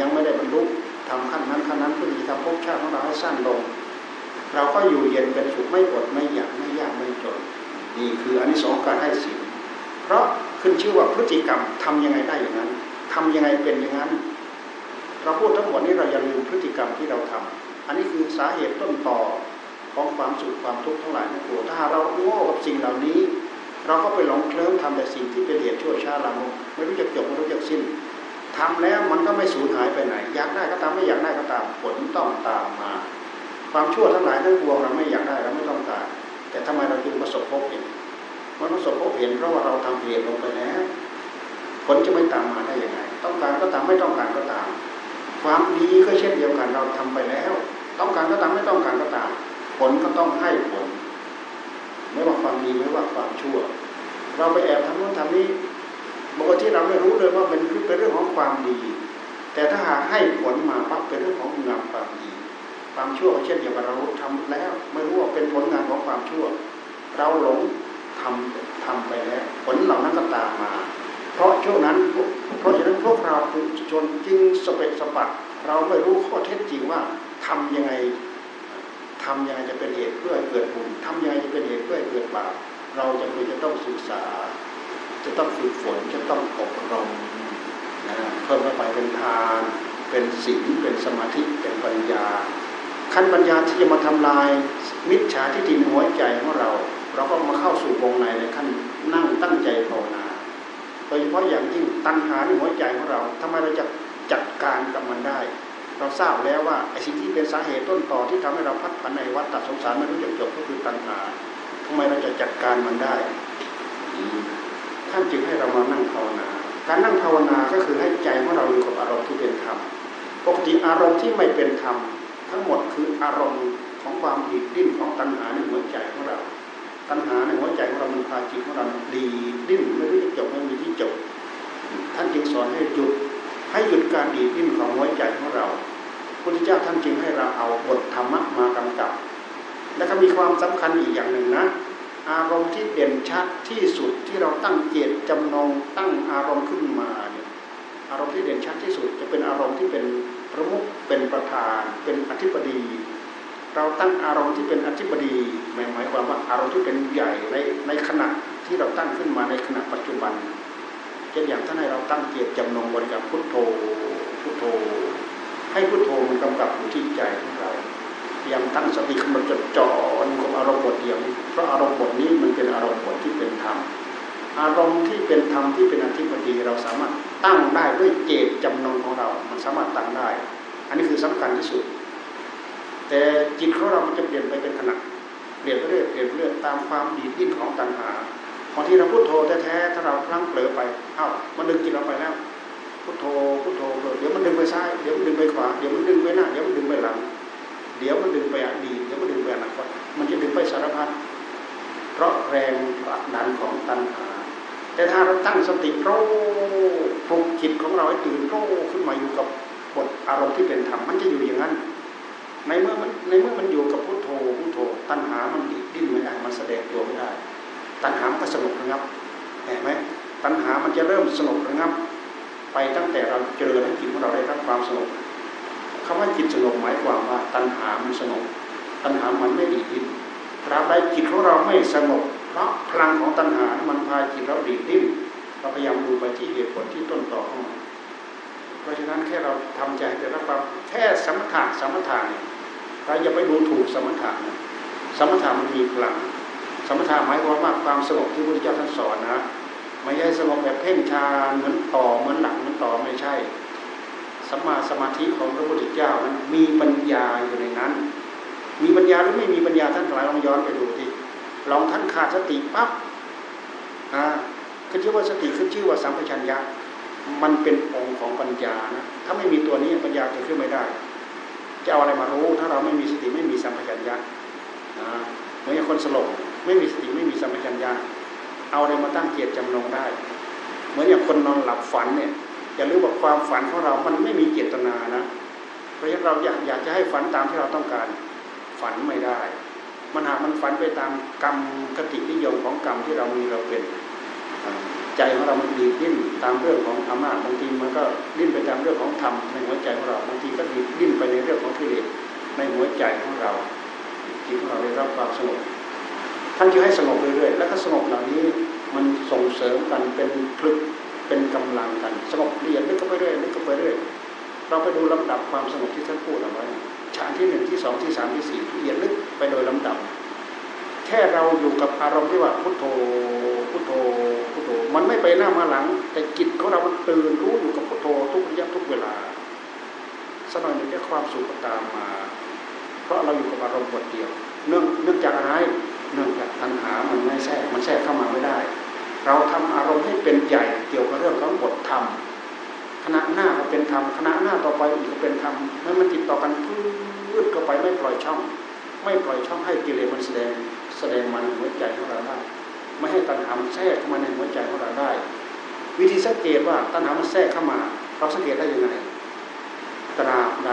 ยังไม่ได้บรรลุทำขั้นนั้นขั้นนั้นเพื่อที่ทำภพชาติของเราให้สั้นลง เราก็อยู่เย็นเป็นสุขไม่อดไม่อยากไม่ยากไม่จนนี่คืออันนี้สองการให้ศีลเพราะขึ้นชื่อว่าพฤติกรรมทำยังไงได้อย่างนั้น ทำยังไงเป็นอย่างนั้น เราพูดทั้งหมดนี้เราอย่าลืมพฤติกรรมที่เราทำอันนี้คือสาเหตุต้นต่อของความสุขความทุกข์ทั้งหลายทั้งปวงถ้าเราโง่กับสิ่งเหล่านี้ เราก็ไปหลงเคลิ้มทำแต่สิ่งที่เป็นเหตุชั่วช้าละมุไม่รู้จักจบไม่รู้จักสิ้นทำแล้วมันก็ไม่สูญหายไปไหน อยากได้ก็ตามไม่อยากได้ก็ตามผลต้องตามมา ความชั่วทั้งหลายทั้งปวงเราไม่อยากได้เราไม่ต้องการ แต่ทำไมเราจึงประสบพบเห็นมันประสบพบเห็นเพราะว่าเราทำเหตุลงไปแล้ว ลจะไม่ตามมาได้ยังไง ต้องการก็ตามไม่ต้องการก็ตาม ความดีก็เช่นเดียวกันเราทำไปแล้ว ต้องการก็ตามไม่ต้องการก็ตาม ผลก็ต้องให้ผล ไม่ว่าความดีไม่ว่าความชั่ว เราไปแอบทำโน้นทำนี้บางทีเราไม่รู้เลยว่ามันเป็นเรื่องของความดี แต่ถ้าหากให้ผลมาปั๊บเป็นเรื่องของงามความดี ความชั่วเช่นเดียวกับเราทำแล้ว ไม่รู้ว่าเป็นผลงานของความชั่ว เราหลงทำทำไปแล้ว ผลเหล่านั้นก็ตามมา ราะช่วงนั้นเพราะฉะนั้นพวกเราจนจึงสเปกสปัดเราไม่รู้ข้อเท็จจริงว่าทํำยังไงทำยังไงจะเป็นเหตุเพื่อเกิดบุญทำยังไงจะเป็นเหตุเพื่อเกิดบาปเราจะเป็นจะต้องศึกษา จะต้องฝึกฝนจะต้องอบรมนะเพิ่มเข้าไปเป็นทาน เป็นศีลเป็นสมาธิเป็นปัญญา ขั้นปัญญาที่จะมาทำลาย มิจฉาทิฏฐิหัวใจของเรา เราก็มาเข้าสู่วงในในขั้นนั่งตั้งใจภาวนา โดยเฉพาะอย่างยิ่งตัณหาในหัวใจของเราทำไมเราจะจัดการกับมันได้ เราทราบแล้วว่าไอ้สิ่งที่เป็นสาเหตุต้นต่อที่ทำให้เราพัดผันในวัฏฏสงสารไม่รู้จักจบก็คือตัณหาทำไมเราจะจัดการมันได้ ท่านจึงให้เรามานั่งภาวนา การนั่งภาวนาก็คือให้ใจของเราอยู่กับอารมณ์ที่เป็นธรรม ปกติอารมณ์ที่ไม่เป็นธรรมทั้งหมดคืออารมณ์ของความดีดิ้นของตัณหาในหัวใจของเรา ตัณหาในหัวใจของเรามันพาจิตของเราดีดิ้นไม่รู้จะจบไม่มีที่จบ ท่านจึงสอนให้หยุดให้หยุดการดีดิ้นของหัวใจของเราพระพุทธเจ้าท่านจึงให้เราเอาบทธรรมะมากำกับ และก็มีความสำคัญอีกอย่างหนึ่งนะอารมณ์ที่เด่นชัดที่สุดที่เราตั้งเจตจำนงตั้งอารมณ์ขึ้นมาเนี่ยอารมณ์ที่เด่นชัดที่สุดจะเป็นอารมณ์ที่เป็นประมุขเป็นประธาน เป็นอธิบดี เราตั้งอารมณ์ที่เป็นอธิบดีหมายหมายความว่าอารมณ์ที่เป็นใหญ่ในในขณะที่เราตั้งขึ้นมาในขณะปัจจุบันเช่นอย่างท่านให้เราตั้งเจตจำนงบริกรรมพุทโธพุทโธ ให้พุทโธมันกำกับอยู่ที่ใจของเราพยายามตั้งสติกำหนดจดจ่อกับอารมณ์บทเดียวเพราะอารมณ์บทนี้มันเป็นอารมณ์บทที่เป็นธรรมอารมณ์ที่เป็นธรรมที่เป็นอธิบดีเราสามารถตั้งได้ด้วยเจตจำนงของเรา มันสามารถตั้งได้ อันนี้คือสำคัญที่สุด แต่จิตของเรามันจะเปลี่ยนไปเป็นขณะเปลี่ยนไปเรื่อยเปลี่ยนเรื่อยตามความดีดิ้นของตัณหาบางทีเราพุโทโธแท้ๆถ้าเราพลั้งเผลอไปเอ้ามันดึงจิตเราไปแล้วพุโทโธพุโทโธเดี๋ยวมันดึงไปซ้ายเดี๋ยวมันดึงไปขวาเดี๋ยวมันดึงไปหน้าเดี๋ยวมันดึงไปหลัง เดี๋ยวมันดึงไปอดีตเดี๋ยวมันดึงไปอนาคตมันจะดึงไปสารพัดเพราะแรงผลักดันของตัณหา แต่ถ้าเราตั้งสติโรปลุกจิตของเราให้ตื่นโรขึ้นมาอยู่กับบทอารมณ์ที่เป็นธรรมมันจะอยู่อย่างนั้น ในเมื่อมันในเมื่อมันอยู่กับพุทโธพุทโธ ตัณหามันดิ้นไม่ได้มันแสดงตัวไม่ได้ ตัณหามันก็สงบระงับเห็นไหมตัณหามันจะเริ่มสงบระงับ ไปตั้งแต่เราเจริญจิตของเราได้รับความสงบคำว่าจิตสงบหมายความว่า ตัณหามันสงบตัณหามันไม่ดีดิ้นตราบใดจิตของเราไม่สงบเพราะพลังของตัณหา มันพาจิตเราดีดิ้นเราพยายามดูไปที่เหตุผลที่ต้นต่อของมัน เพราะฉะนั้นแค่เราทำใจได้รับความแค่สมถะสมถะเนี่ยเราอย่าไปดูถูกสมถะนะสมถะมันมีพลัง สมถะหมายความว่าความสงบที่พระพุทธเจ้าท่านสอนนะไม่ใช่สงบแบบเพ่งชาเหมือนต่อเหมือนหลักเหมือนต่อไม่ใช่สัมมาสมาธิของพระพุทธเจ้านั้นมีปัญญาอยู่ในนั้น มีปัญญาหรือไม่มีปัญญาท่านหลายลองย้อนไปดูทีลองท่านขาดสติปั๊บอ่าขึ้นชื่อว่าสติขึ้นชื่อว่าสัมปชัญญะ มันเป็นองค์ของปัญญานะถ้าไม่มีตัวนี้ปัญญาเกิดขึ้นไม่ได้ จะเอาอะไรมารู้ ถ้าเราไม่มีสติไม่มีสัมปชัญญะนะเหมือนอย่างคนสลบไม่มีสติไม่มีสัมปชัญญะเอาอะไรมาตั้งเกียรติจำนงได้ เหมือนอย่างคนนอนหลับฝันเนี่ยอย่าลืมว่าความฝันของเรา มันไม่มีเจตนานะ เพราะฉะนั้นเราอยากอยากจะให้ฝันตามที่เราต้องการ ฝันไม่ได้ มันหากมันฝันไปตามกรรมกตินิยมของกรรมที่เรามีเราเป็น ใจของเรามันดีดิ้นตามเรื่องของอำนาจบางทีมันก็ดิ้นไปตามเรื่องของธรรมในหัวใจของเราบางทีก็ดีดิ้นไปในเรื่องของกิเลสในหัวใจของเราจิตของเราได้รับความสงบท่านจะให้สงบเรื่อยๆแล้วก็สงบเหล่านี้มันส่งเสริมกันเป็นพลึกเป็นกำลังกันสงบละเอียดลึกเข้าไปเรื่อยลึกเข้าไปเรื่อยเราไปดูลำดับความสงบที่ท่านพูดเอาไว้ฌานที่หนึ่งที่สองที่สามที่สี่ละเอียดลึกไปโดยลำดับ ค่เราอยู่กับอารมณ์ที่ว่าพุทโธพุทโธพุทโธมันไม่ไปหน้ามาหลัง แต่จิตของเรามันตื่นรู้อยู่กับพุทโธทุกระยะทุกเวลาสักหน่อยหนึ่งแค่ความสุขตามมา เพราะเราอยู่กับอารมณ์บทเดียว เนื่องเนื่องจากอะไรเนื่องจากตัณหามันไม่แทรกมันแทรกเข้ามาไม่ได้ เราทำอารมณ์ให้เป็นใหญ่เกี่ยวกับเรื่องของบทธรรมคณะหน้าก็เป็นธรรมคณะหน้าต่อไปอีกก็เป็นธรรมแล้วมันติดต่อกันพืดเข้าไปไม่ปล่อยช่อง ไม่ปล่อยช่องให้กิเลสมันแสดง แสดงมันหัวใจของเราได้ ไม่ให้ตัณหามันแทรกเข้ามาในหัวใจของเราได้ วิธีสังเกตว่าตัณหามันแทรกเข้ามา เราสังเกตได้ยังไงตราบใด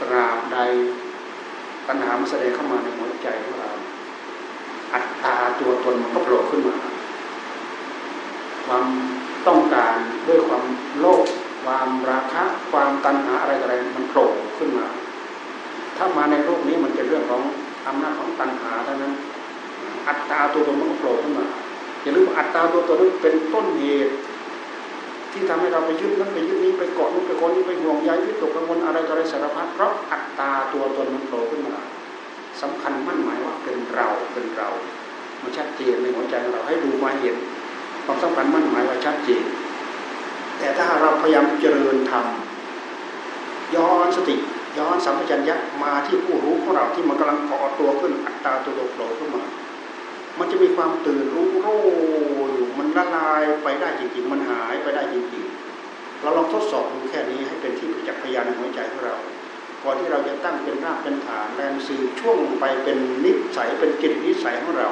ตราบใดตัณหามันแสดงเข้ามาในหัวใจของเรา อัตตาตัวตนมันก็โผล่ขึ้นมา ความต้องการด้วยความโลภความราคะความตัณหาอะไรอะไรมันโผล่ขึ้นมา ถ้ามาในโลกนี้มันจะเรื่องของ อำนาจของตัณหาเท่านั้น อัตตาตัวตนมันก็โผล่ขึ้นมาอย่าลืมอัตตาตัวตนนั้นเป็นต้นเหตุ ที่ทำให้เราไปยึดนั้นไปยึดนี้ไปเกาะนู้นไปเกาะนี้ไปห่วงใยวิตกกังวลอะไรต่ออะไรสารพัดเพราะอัตตาตัวตนมันโผล่ขึ้นมาสำคัญมั่นหมายว่าเป็นเราเป็นเรามันชัดเจนในหัวใจของเราให้ดูมาเห็นความสำคัญมั่นหมายว่าชัดเจน แต่ถ้าเราพยายามเจริญธรรมย้อนสติ ย้อนสัมปชัญญะมาที่ผู้รู้ของเราที่มันกำลังเกาะตัวขึ้นอัตตาตัวโผล่ขึ้นมา มันจะมีความตื่นรู้โรอยู่มันละลายไปได้จริงๆ มันหายไปได้จริงๆ เราลองทดสอบดูแค่นี้ให้เป็นที่ประจักษ์พยานในหัวใจของเราก่อนที่เราจะตั้งเป็นรากเป็นฐานแรงสื่อช่วงไปเป็นนิสัยเป็นกิจนิสัยของเรา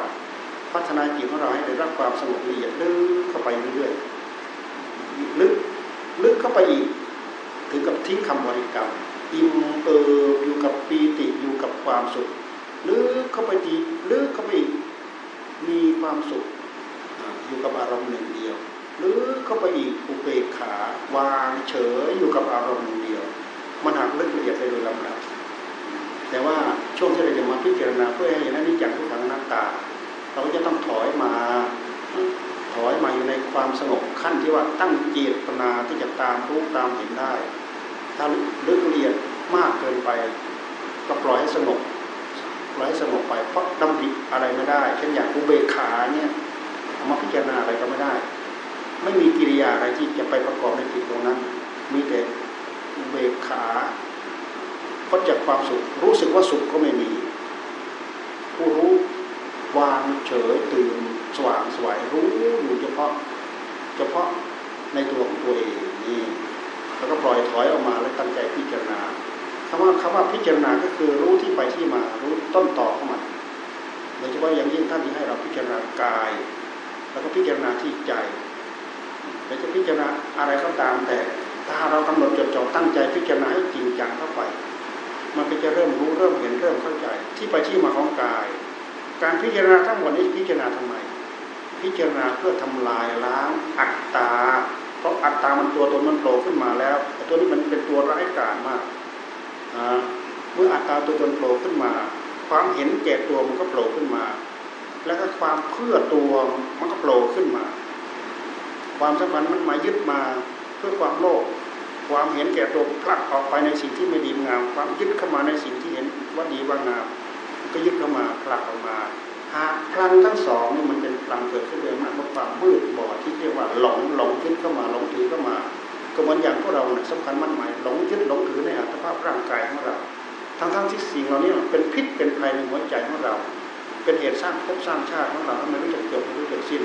พัฒนาจิตของเราให้ได้รับความสงบละเอียดลึกเข้าไปเรื่อยๆลึกลึกเข้าไปอีก ถึงกับทิ้งคำบริกรรม อิ่มเอิบอยู่กับปีติอยู่กับความสุขลึกเข้าไปดีลึกเข้าไปอีกมีความสุขอยู่กับอารมณ์หนึ่งเดียวลึกเข้าไปอีกอุเบกขาวางเฉยอยู่กับอารมณ์หนึ่งเดียว มันหักลึกละเอียดไปโดยลำดับแต่ว่าช่วงที่เราจะมาพิจารณาเพื่อให้เห็นนิจจังทุกขังนัตตา เราก็จะต้องถอยมาถอยมาอยู่ในความสงบขั้นที่ว่าตั้งเจตนาที่จะตามรู้ตามเห็นได้ ถ้าลึกละเอียดมากเกินไปก็ปล่อยให้สงบปล่อยให้สงบไป เพราะดำริอะไรไม่ได้ เช่นอย่างอุเบกขาเนี่ยเอามาพิจารณาอะไรก็ไม่ได้ ไม่มีกิริยาอะไรที่จะไปประกอบในจิตตรงนั้น มีแต่อุเบกขาพ้นจากความสุข รู้สึกว่าสุขก็ไม่มี ผู้รู้วางเฉยตื่นสว่างสวยรู้อยู่เฉพาะ เฉพาะในตัวของตัวเองนี่ แล้วก็ปล่อยถอยออกมาแล้วตั้งใจพิจารณาคำว่าคำว่าพิจารณาก็คือรู้ที่ไปที่มารู้ต้นต่อของมันโดยเฉพาะอย่างยิ่งท่านที่ให้เราพิจารณากาย แล้วก็พิจารณาที่ใจแต่จะพิจารณาอะไรก็ตามแต่ ถ้าเรากำหนดจดจ่อตั้งใจพิจารณาให้จริงจังเข้าไป มันก็จะเริ่มรู้เริ่มเห็นเริ่มเข้าใจ ที่ไปที่มาของกาย การพิจารณาทั้งหมดนี้พิจารณาทำไม พิจารณาเพื่อทำลายล้างอัตตา ราะอัตตามันตัวตนมันโผล่ขึ้นมาแล้วตัวนี้มันเป็นตัวร้ายกาจมากเมื่ออัตตาตัวตนโผล่ขึ้นมา ความเห็นแก่ตัวมันก็โผล่ขึ้นมา แล้วก็ความเพื่อตัวมันก็โผล่ขึ้นมา ความสัมพันธ์มันมายึดมาเพื่อความโลภความเห็นแก่ตัวพลักออกไปในสิ่งที่ไม่ดีงาม ความยึดเข้ามาในสิ่งที่เห็นว่าดีว่างามก็ยึดเข้ามาผลักออกมาหา พลังทั้งสองนี่มันเป็นพลังเกิดขึ้นเลยมากเพราะความมืดบอดที่เรียกว่าหลงหลงยึดเข้ามาหลงถือเข้ามา ก็เหมือนอย่างพวกเราเนี่ยสำคัญมั่นหมายหลงยึดหลงถือในอัตภาพร่างกายของเรา ทั้งทั้งที่สิ่งเหล่านี้เป็นพิษเป็นภัยในหัวใจของเรา เป็นเหตุสร้างภพสร้างชาติของเราไม่รู้จักจบไม่รู้จักสิ้น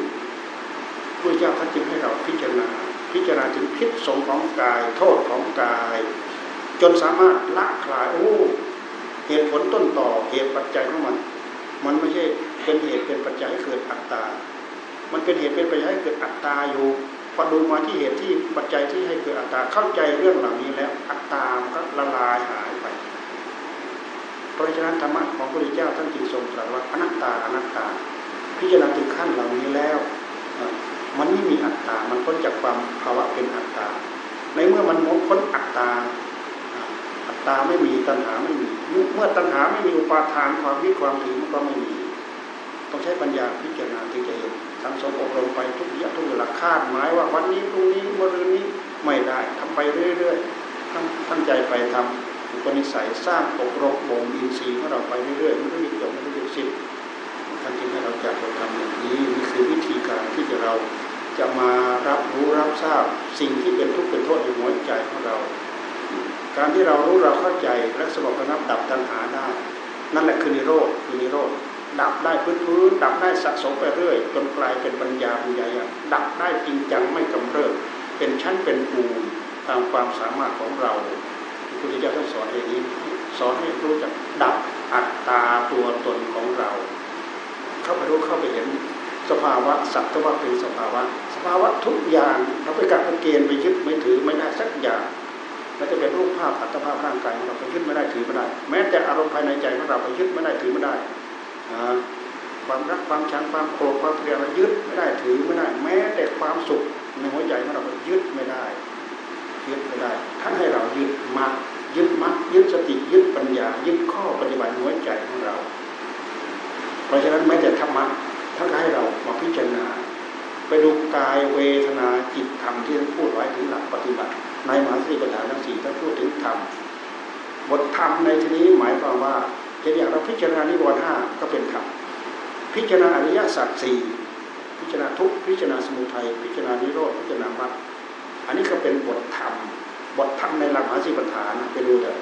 พระเจ้าท่านจึงให้เราพิจารณา พิจารณาถึงพิษสงของกาย โทษของกาย จนสามารถละคลายโอ้เหตุผลต้นต่อเหตุปัจจัยของมัน มันไม่ใช่เป็นเหตุเป็นปัจจัยให้เกิดอัตตา มันเป็นเหตุเป็นปัจจัยให้เกิดอัตตาอยู่พอดูมาที่เหตุที่ปัจจัยที่ให้เกิดอัตตาเข้าใจเรื่องเหล่านี้แล้วอัตตามันก็ละลายหายไป เพราะฉะนั้นธรรมะของพระพุทธเจ้าท่านจึงทรงตรัสว่าอนัตตาอนัตตา พิจารณาถึงขั้นเหล่านี้แล้ว มันไม่มีอัตตา มันพ้นจากความภาวะเป็นอัตตา ในเมื่อมันพ้นอัตตา ตาไม่มีตัณหาไม่มี เมื่อตัณหาไม่มีอุปาทานความยึดความถือมันก็ไม่มี ต้องใช้ปัญญาพิจารณาถึงจะเห็นทำสมอบรมไปทุกอย่างทุกเวลาคาดหมายว่าวันนี้พรุ่งนี้มะรืนนี้ไม่ได้ทำไปเรื่อยๆตั้งใจไปทำอุปนิสัยสร้างอบรมบ่มอินทรีย์ของเราไปเรื่อยๆไม่รู้จบไม่รู้สิ้นท่านจึงให้เราจัดเราทำอย่างนี้นี่คือวิธีการที่จะเราจะมารับรู้รับทราบสิ่งที่เป็นทุกข์เป็นโทษในหัวใจของเรา การที่เรารู้เราเข้าใจและสงบระงับดับตัณหาได้นั่นแหละคือนิโรธคือนิโรธดับได้พื้นพื้นดับได้สะสมไปเรื่อย จนกลายเป็นปัญญาปัญญาดับได้จริงจังไม่กำเริบเป็นชั้นเป็นปูนตามความสามารถของเราพุทธเจ้าท่านสอนอย่างนี้สอนให้รู้จักดับอัตตาตัวตนของเรา เข้าไปรู้เข้าไปเห็นสภาวะสัตว์ว่าเป็นสภาวะ สภาวะทุกอย่างเราไปการเกณฑ์ไปยึดไม่ถือไม่ได้สักอย่าง เราจะเป็นรูปภาพอัตภาพร่างกายเราไปยึดไม่ได้ถือไม่ได้ แม้แต่อารมณ์ภายในใจของเราไปยึดไม่ได้ถือไม่ได้ความรักความชังความโกรธความเกลียดเรายึดไม่ได้ถือไม่ได้ แม้แต่ความสุขในหัวใจของเราไปยึดไม่ได้ยึดไม่ได้ท่านให้เรายึดมัดยึดมัดยึดสติยึดปัญญา ยึดข้อปฏิบัติหัวใจของเรา เพราะฉะนั้นแม้แต่ธรรมะท่านให้เรามาพิจารณาไปดูกายเวทนาจิตธรรมที่ท่านพูดไว้ถึงหลักปฏิบัติ ในมหาสติปัฏฐานทั้งสี่ท่านพูดถึงธรรมบทธรรมในที่นี้หมายความว่าเช่นอย่างเราพิจารณานิวรณ์ห้าก็เป็นธรรมพิจารณาอริยสัจสี่พิจารณาทุกพิจารณาสมุทัยพิจารณานิโรธพิจารณามรรคอันนี้ก็เป็นบทธรรม บทธรรมในหลักมหาสิปฐานไปดูเถอะ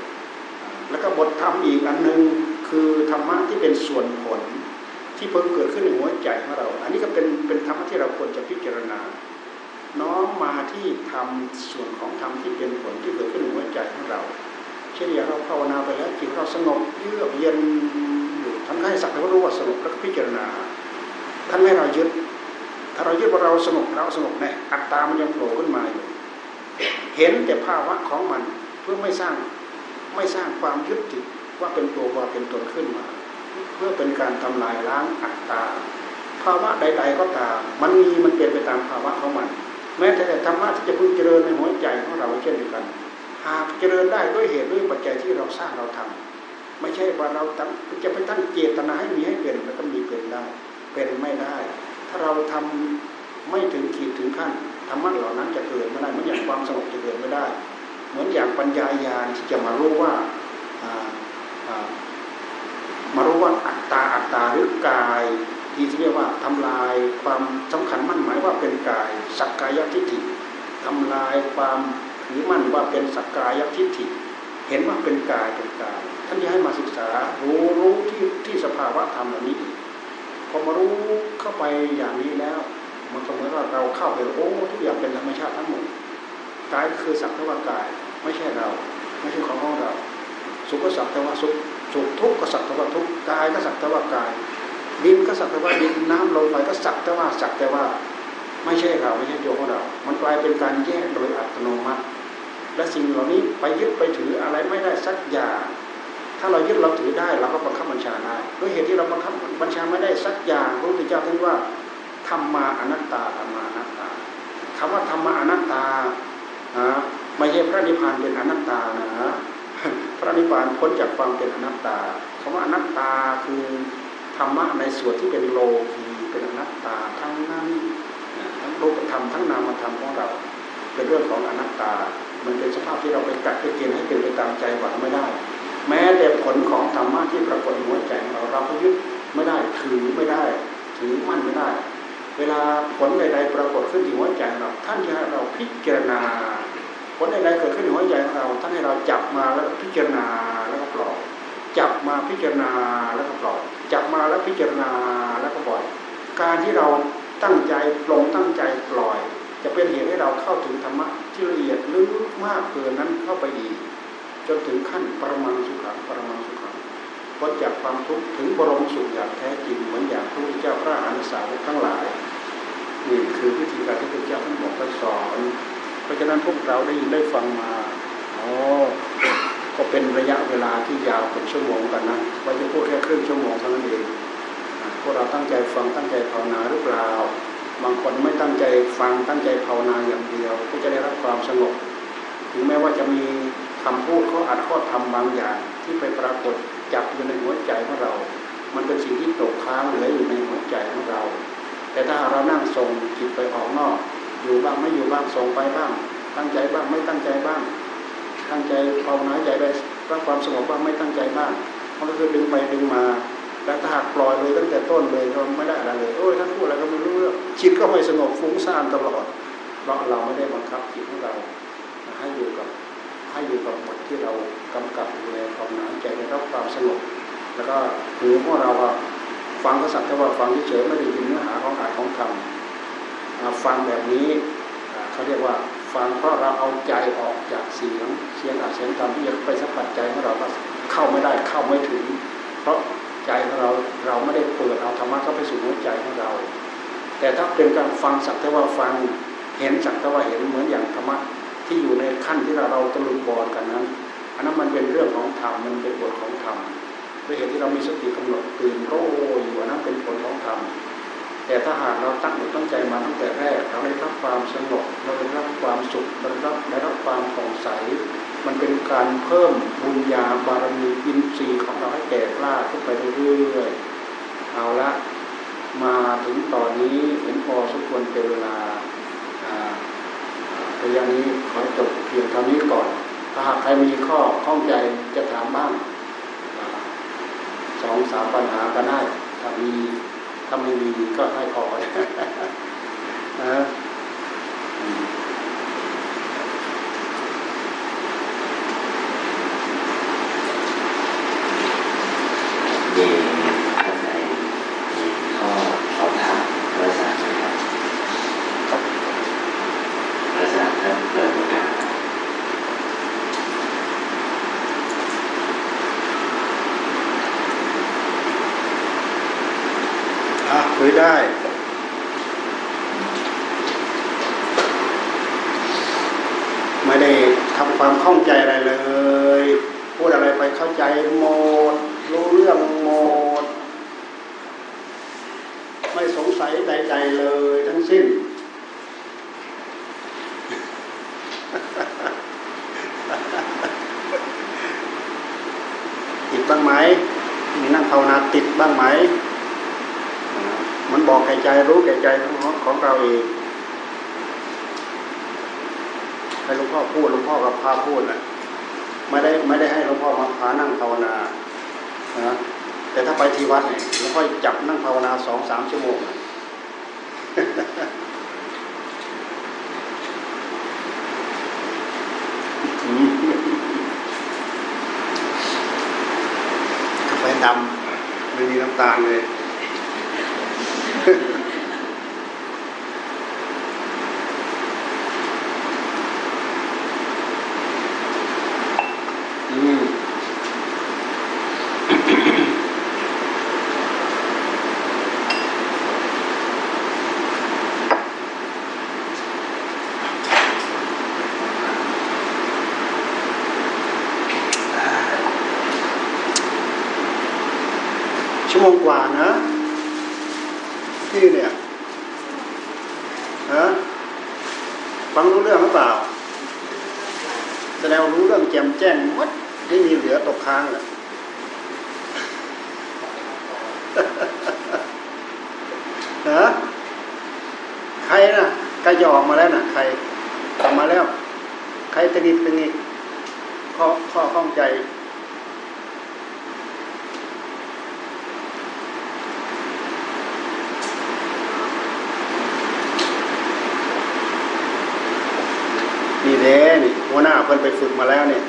แล้วก็บทธรรมอีกอันหนึ่งคือธรรมะที่เป็นส่วนผลที่เพิ่งเกิดขึ้นในหัวใจของเรา อันนี้ก็เป็นเป็นธรรมะที่เราควรจะพิจารณา น้อมมาที่ทำส่วนของธรรมที่เป็นผลที่เกิดขึ้นในหัวใจของเรา เช่นอย่างเราภาวนาไปแล้วจิตเราสงบเยือกเย็นอยู่ท่านให้สักแต่ว่ารู้ว่าสงบแล้วก็พิจารณาท่านไม่เรายึด ถ้าเรายึดว่าเราสงบเราสงบเนี่ยอัตตามันยังโผล่ขึ้นมาอยู่เห็นแต่ภาวะของมันเพื่อไม่สร้างไม่สร้างความยึดติดว่าเป็นตัวว่าเป็นตนขึ้นมา เพื่อเป็นการทำลายล้างอัตตา ภาวะใด ๆ ก็ตาม มันมีมันเปลี่ยนไปตามภาวะของมัน แม้แต่ธรรมะที่จะพึงเจริญในหัวใจของเราเช่นเดียวกัน หากเจริญได้ด้วยเหตุด้วยปัจจัยที่เราสร้างเราทำไม่ใช่ว่าเราจะไปตั้งเจตนาให้มีให้เป็นแล้วก็มีเป็นได้เป็นไม่ได้ ถ้าเราทำไม่ถึงขีดถึงขั้นธรรมะเหล่านั้นจะเกิดไม่ได้เหมือนอย่างความสงบจะเกิดไม่ได้ เหมือนอย่างปัญญายาณที่จะมารู้ว่ามารู้ว่าอัตตาอัตตาหรือกาย ที่เรียกว่าทำลายความสำคัญมั่นหมายว่าเป็นกายสักกายทิฏฐิทำลายความถือมั่นว่าเป็นสักกายทิฏฐิ เห็นว่าเป็นกายเป็นกายท่านจะให้มาศึกษารู้รู้ที่ที่สภาวะธรรมเหล่านี้พอมารู้เข้าไปอย่างนี้แล้ว มันก็เหมือนว่าเราเข้าไปโอ้ทุกอย่างเป็นธรรมชาติทั้งหมดกายคือสักแต่ว่ากาย ไม่ใช่เรา ไม่ใช่ของของเรา สุขก็สักแต่ว่าสุขสุขทุกข์ก็สักแต่ว่าทุกข์กายก็สักแต่ว่ากาย ดินก็สักแต่ว่าดินน้ำลมไฟก็สักแต่ว่าสักแต่ว่า ไม่ใช่เราไม่ใช่ตัวของเรา มันกลายเป็นการแยกโดยอัตโนมัติ และสิ่งเหล่านี้ไปยึดไปถืออะไรไม่ได้สักอย่างถ้าเรายึดเราถือได้เราก็บังคับบัญชาได้ด้วยเหตุที่เราบังคับบัญชาไม่ได้สักอย่างพระพุทธเจ้าท่านว่าธรรมาอนัตตาธรรมาอนัตตาคำว่าธรรมาอนัตตาไม่ใช่พระนิพพานเป็นอนัตตานะพระนิพพานพ้นจากความเป็นอนัตตาคำว่าอนัตตาคือ ธรรมะในส่วนที่เป็นโลกีเป็นอนัตตาทั้งนั้นทั้งรูปธรรมทั้งนามธรรมของเรา เป็นเรื่องของอนัตตา มันเป็นสภาพที่เราไปกัดไปเกณฑ์ให้เป็นไปตามใจหวังไม่ได้ แม้แต่ผลของธรรมะที่ปรากฏหัวใจของเราเราก็ยึดไม่ได้ถือไม่ได้ ถือมั่นไม่ได้ เวลาผลใดๆปรากฏขึ้นที่หัวใจเราท่านจะให้เราพิจารณาผลใดๆเกิดขึ้นในหัวใจของเราท่านให้เราจับมาแล้วพิจารณาแล้วก็ปล่อย จับมาพิจารณาแล้วก็ปล่อยจับมาแล้วพิจารณาแล้วก็ปล่อย การที่เราตั้งใจปลงตั้งใจปล่อย จะเป็นเหตุให้เราเข้าถึงธรรมะที่ละเอียดลึกมากเกินนั้นเข้าไปอีกจนถึงขั้นปรมังสุขังปรมังสุขังพ้นจากความทุกข์ถึงบรมสุขอย่างแท้จริงเหมือนอย่างพระพุทธเจ้าพระอรหันตสาวกทั้งหลายนี่คือวิธีการที่พระพุทธเจ้าท่านบอกท่านสอน เพราะฉะนั้นพวกเราได้ยินได้ฟังมาอ๋อ ก็เป็นระยะเวลาที่ยาวเป็นชั่วโมงกันนะว่าจะพูดแค่ครึ่งชั่วโมงเท่านั้นเองพวกเราตั้งใจฟังตั้งใจภาวนาหรือเปล่า บางคนไม่ตั้งใจฟังตั้งใจภาวนาอย่างเดียว ก็จะได้รับความสงบ ถึงแม้ว่าจะมีคำพูดข้ออัดข้อทำบางอย่าง ที่ไปปรากฏจับอยู่ในหัวใจของเรา มันเป็นสิ่งที่ตกค้างเหลืออยู่ในหัวใจของเรา แต่ถ้าเรานั่งส่งจิตไปออกนอก อยู่บ้างไม่อยู่บ้างส่งไปบ้าง ตั้งใจบ้างไม่ตั้งใจบ้าง ตั้งใจภาวนาใจได้รับความสงบบ้างไม่ตั้งใจบ้างมันก็คือดึงไปดึงมาแล้วถ้าหากปล่อยเลยตั้งแต่ต้นเลยก็ไม่ได้อะไรเลยโอ้ยท่านพูดอะไรก็ไม่รู้เรื่องจิตก็ไม่สงบฟุ้งซ่านตลอด เพราะเราไม่ได้บังคับจิตของเราให้อยู่กับให้อยู่กับบทที่เรากำกับดูแลภาวนาใจได้รับความสงบแล้วก็หูของเราอะฟังก็สักแต่ว่าฟังเฉยไม่ได้ยินเนื้อหาของอาจของธรรมฟังแบบนี้เขาเรียกว่า ฟังเพราะเราเอาใจออกจากเสียงเสียงอัดเสียงตามที่จะไปสัมผัสใจของเราเข้าไม่ได้เข้าไม่ถึง เพราะใจของเราเราไม่ได้เปิดเอาธรรมะเข้าไปสู่หัวใจของเรา แต่ถ้าเป็นการฟังสักแต่ว่าฟังเห็นสักแต่ว่าเห็นเหมือนอย่างธรรมะที่อยู่ในขั้นที่เราเราตะลุมบอลกันนั้นอันนั้นมันเป็นเรื่องของธรรมมันเป็นบทของธรรมด้วยเหตุที่เรามีสติกำหนดตื่นรู้อยู่อันนั้นเป็นผลของธรรม แต่ถ้าหากเราตั้งอกตั้งใจมาตั้งแต่แรก เราได้รับความสงบเราได้รับความสุขเราได้รับได้รับความผ่องใส มันเป็นการเพิ่มบุญญาบารมีอินทรีย์ของเราให้แก่กล้าขึ้นไปเรื่อยๆเอาละมาถึงตอนนี้เห็นพอสมควรเป็นเวลาระยะนี้ขอจบเพียงเท่านี้ก่อน ถ้าหากใครมีข้อข้องใจจะถามบ้างสองสามปัญหาก็ได้ถ้ามี ถ้าไม่มีก็ให้พอนะคุยได้ ความข้องใจอะไรเลย พูดอะไรไปเข้าใจหมด รู้เรื่องหมด ไม่สงสัยใดๆเลยทั้งสิ้น ติดบ้างไหมมีนั่งภาวนาติดบ้างไหม มันบอกแก่ใจรู้แก่ใจของของเราเอง ให้หลวงพ่อพูดหลวงพ่อกับพาพูดแหละไม่ได้ไม่ได้ให้หลวงพ่อมาพานั่งภาวนานะแต่ถ้าไปที่วัดเนี่ยหลวงพ่อจับนั่งภาวนาสองสามชั่วโมงนะ กาแฟดำไม่มีน้ำ ตามเลย อืม ชั่ วโมงกว่านะที่เนี่ยฮะฟังรู้เรื่องหรือเปล่าแสดงรู้เรื่องแจ่มแจ้งหมดไม่มีเหลือตกค้างเลยฮะใครนะใคระออกมาแล้วนะใครออกมาแล้ว ใครตะงิดตะงิดข้อข้อข้องใจ นี่เด้นี่หัวหน้าเพิ่นไป ฝึกมาแล้วเนี่ย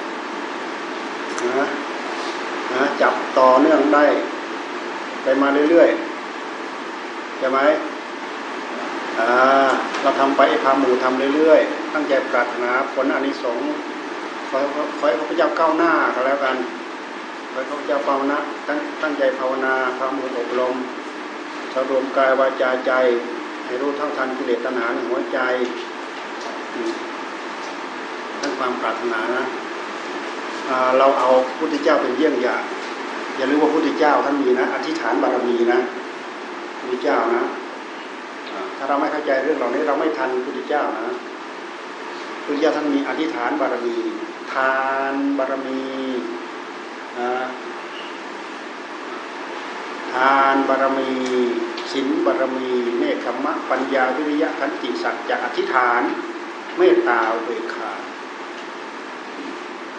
นะนะจับต่อเนื่องได้ ไปมาเรื่อยๆใช่ไหมอ่าเราทำไปพาหมู่ทำเรื่อยๆ ตั้งใจปรารถนาผลอานิสงส์ขอให้ขอให้พระพุทธเจ้าก้าวหน้าก็แล้วกันขอให้พระพุทธเจ้าภาวนาตั้งตั้งใจภาวนาพาหมู่อบรมสรวมกายวาจาใจ ให้รู้เท่าทันกิเลสตัณหาในหัวใจ ความปรารถนานะเราเอาพระพุทธเจ้าเป็นเยี่ยงอย่างอย่าลืมว่าพระพุทธเจ้าท่านมีนะ อธิษฐานบารมีนะพระพุทธเจ้านะถ้าเราไม่เข้าใจเรื่องเหล่านี้เราไม่ทันพระพุทธเจ้านะพระพุทธเจ้าท่านมีอธิษฐานบารมี ทานบารมีนะทานบารมีศีลบารมีเนคขมะปัญญาวิริยะขันติสัจจะอธิษฐาน เมตตาเบกขา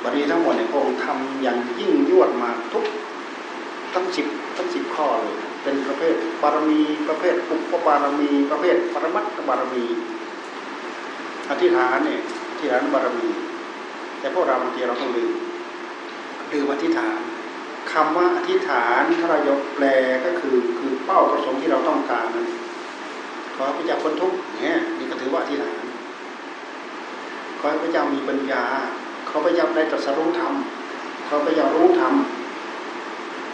บารมีทั้งหมดเนี่ยพระองค์ทำอย่างยิ่งยวดมาทุกทั้งสิบทั้งสิบข้อเลยเป็นประเภทบารมีประเภทอุปบารมี ประเภทปรมัตถบารมี อธิษฐานเนี่ยอธิษฐานบารมี แต่พวกเราบางทีเราต้องลืมลืมอธิษฐานคำว่าอธิษฐานถ้าเรายกแปลก็คือคือเป้าประสงค์ที่เราต้องการนั้นขอพระเจ้าพ้นทุกข์เนี่ยนี่ก็ถือว่าอธิษฐานขอให้พระเจ้ามีปัญญา เขอพระเจ้าได้ตรัสรู้ธรรมขอพระเจ้ารู้ธรรม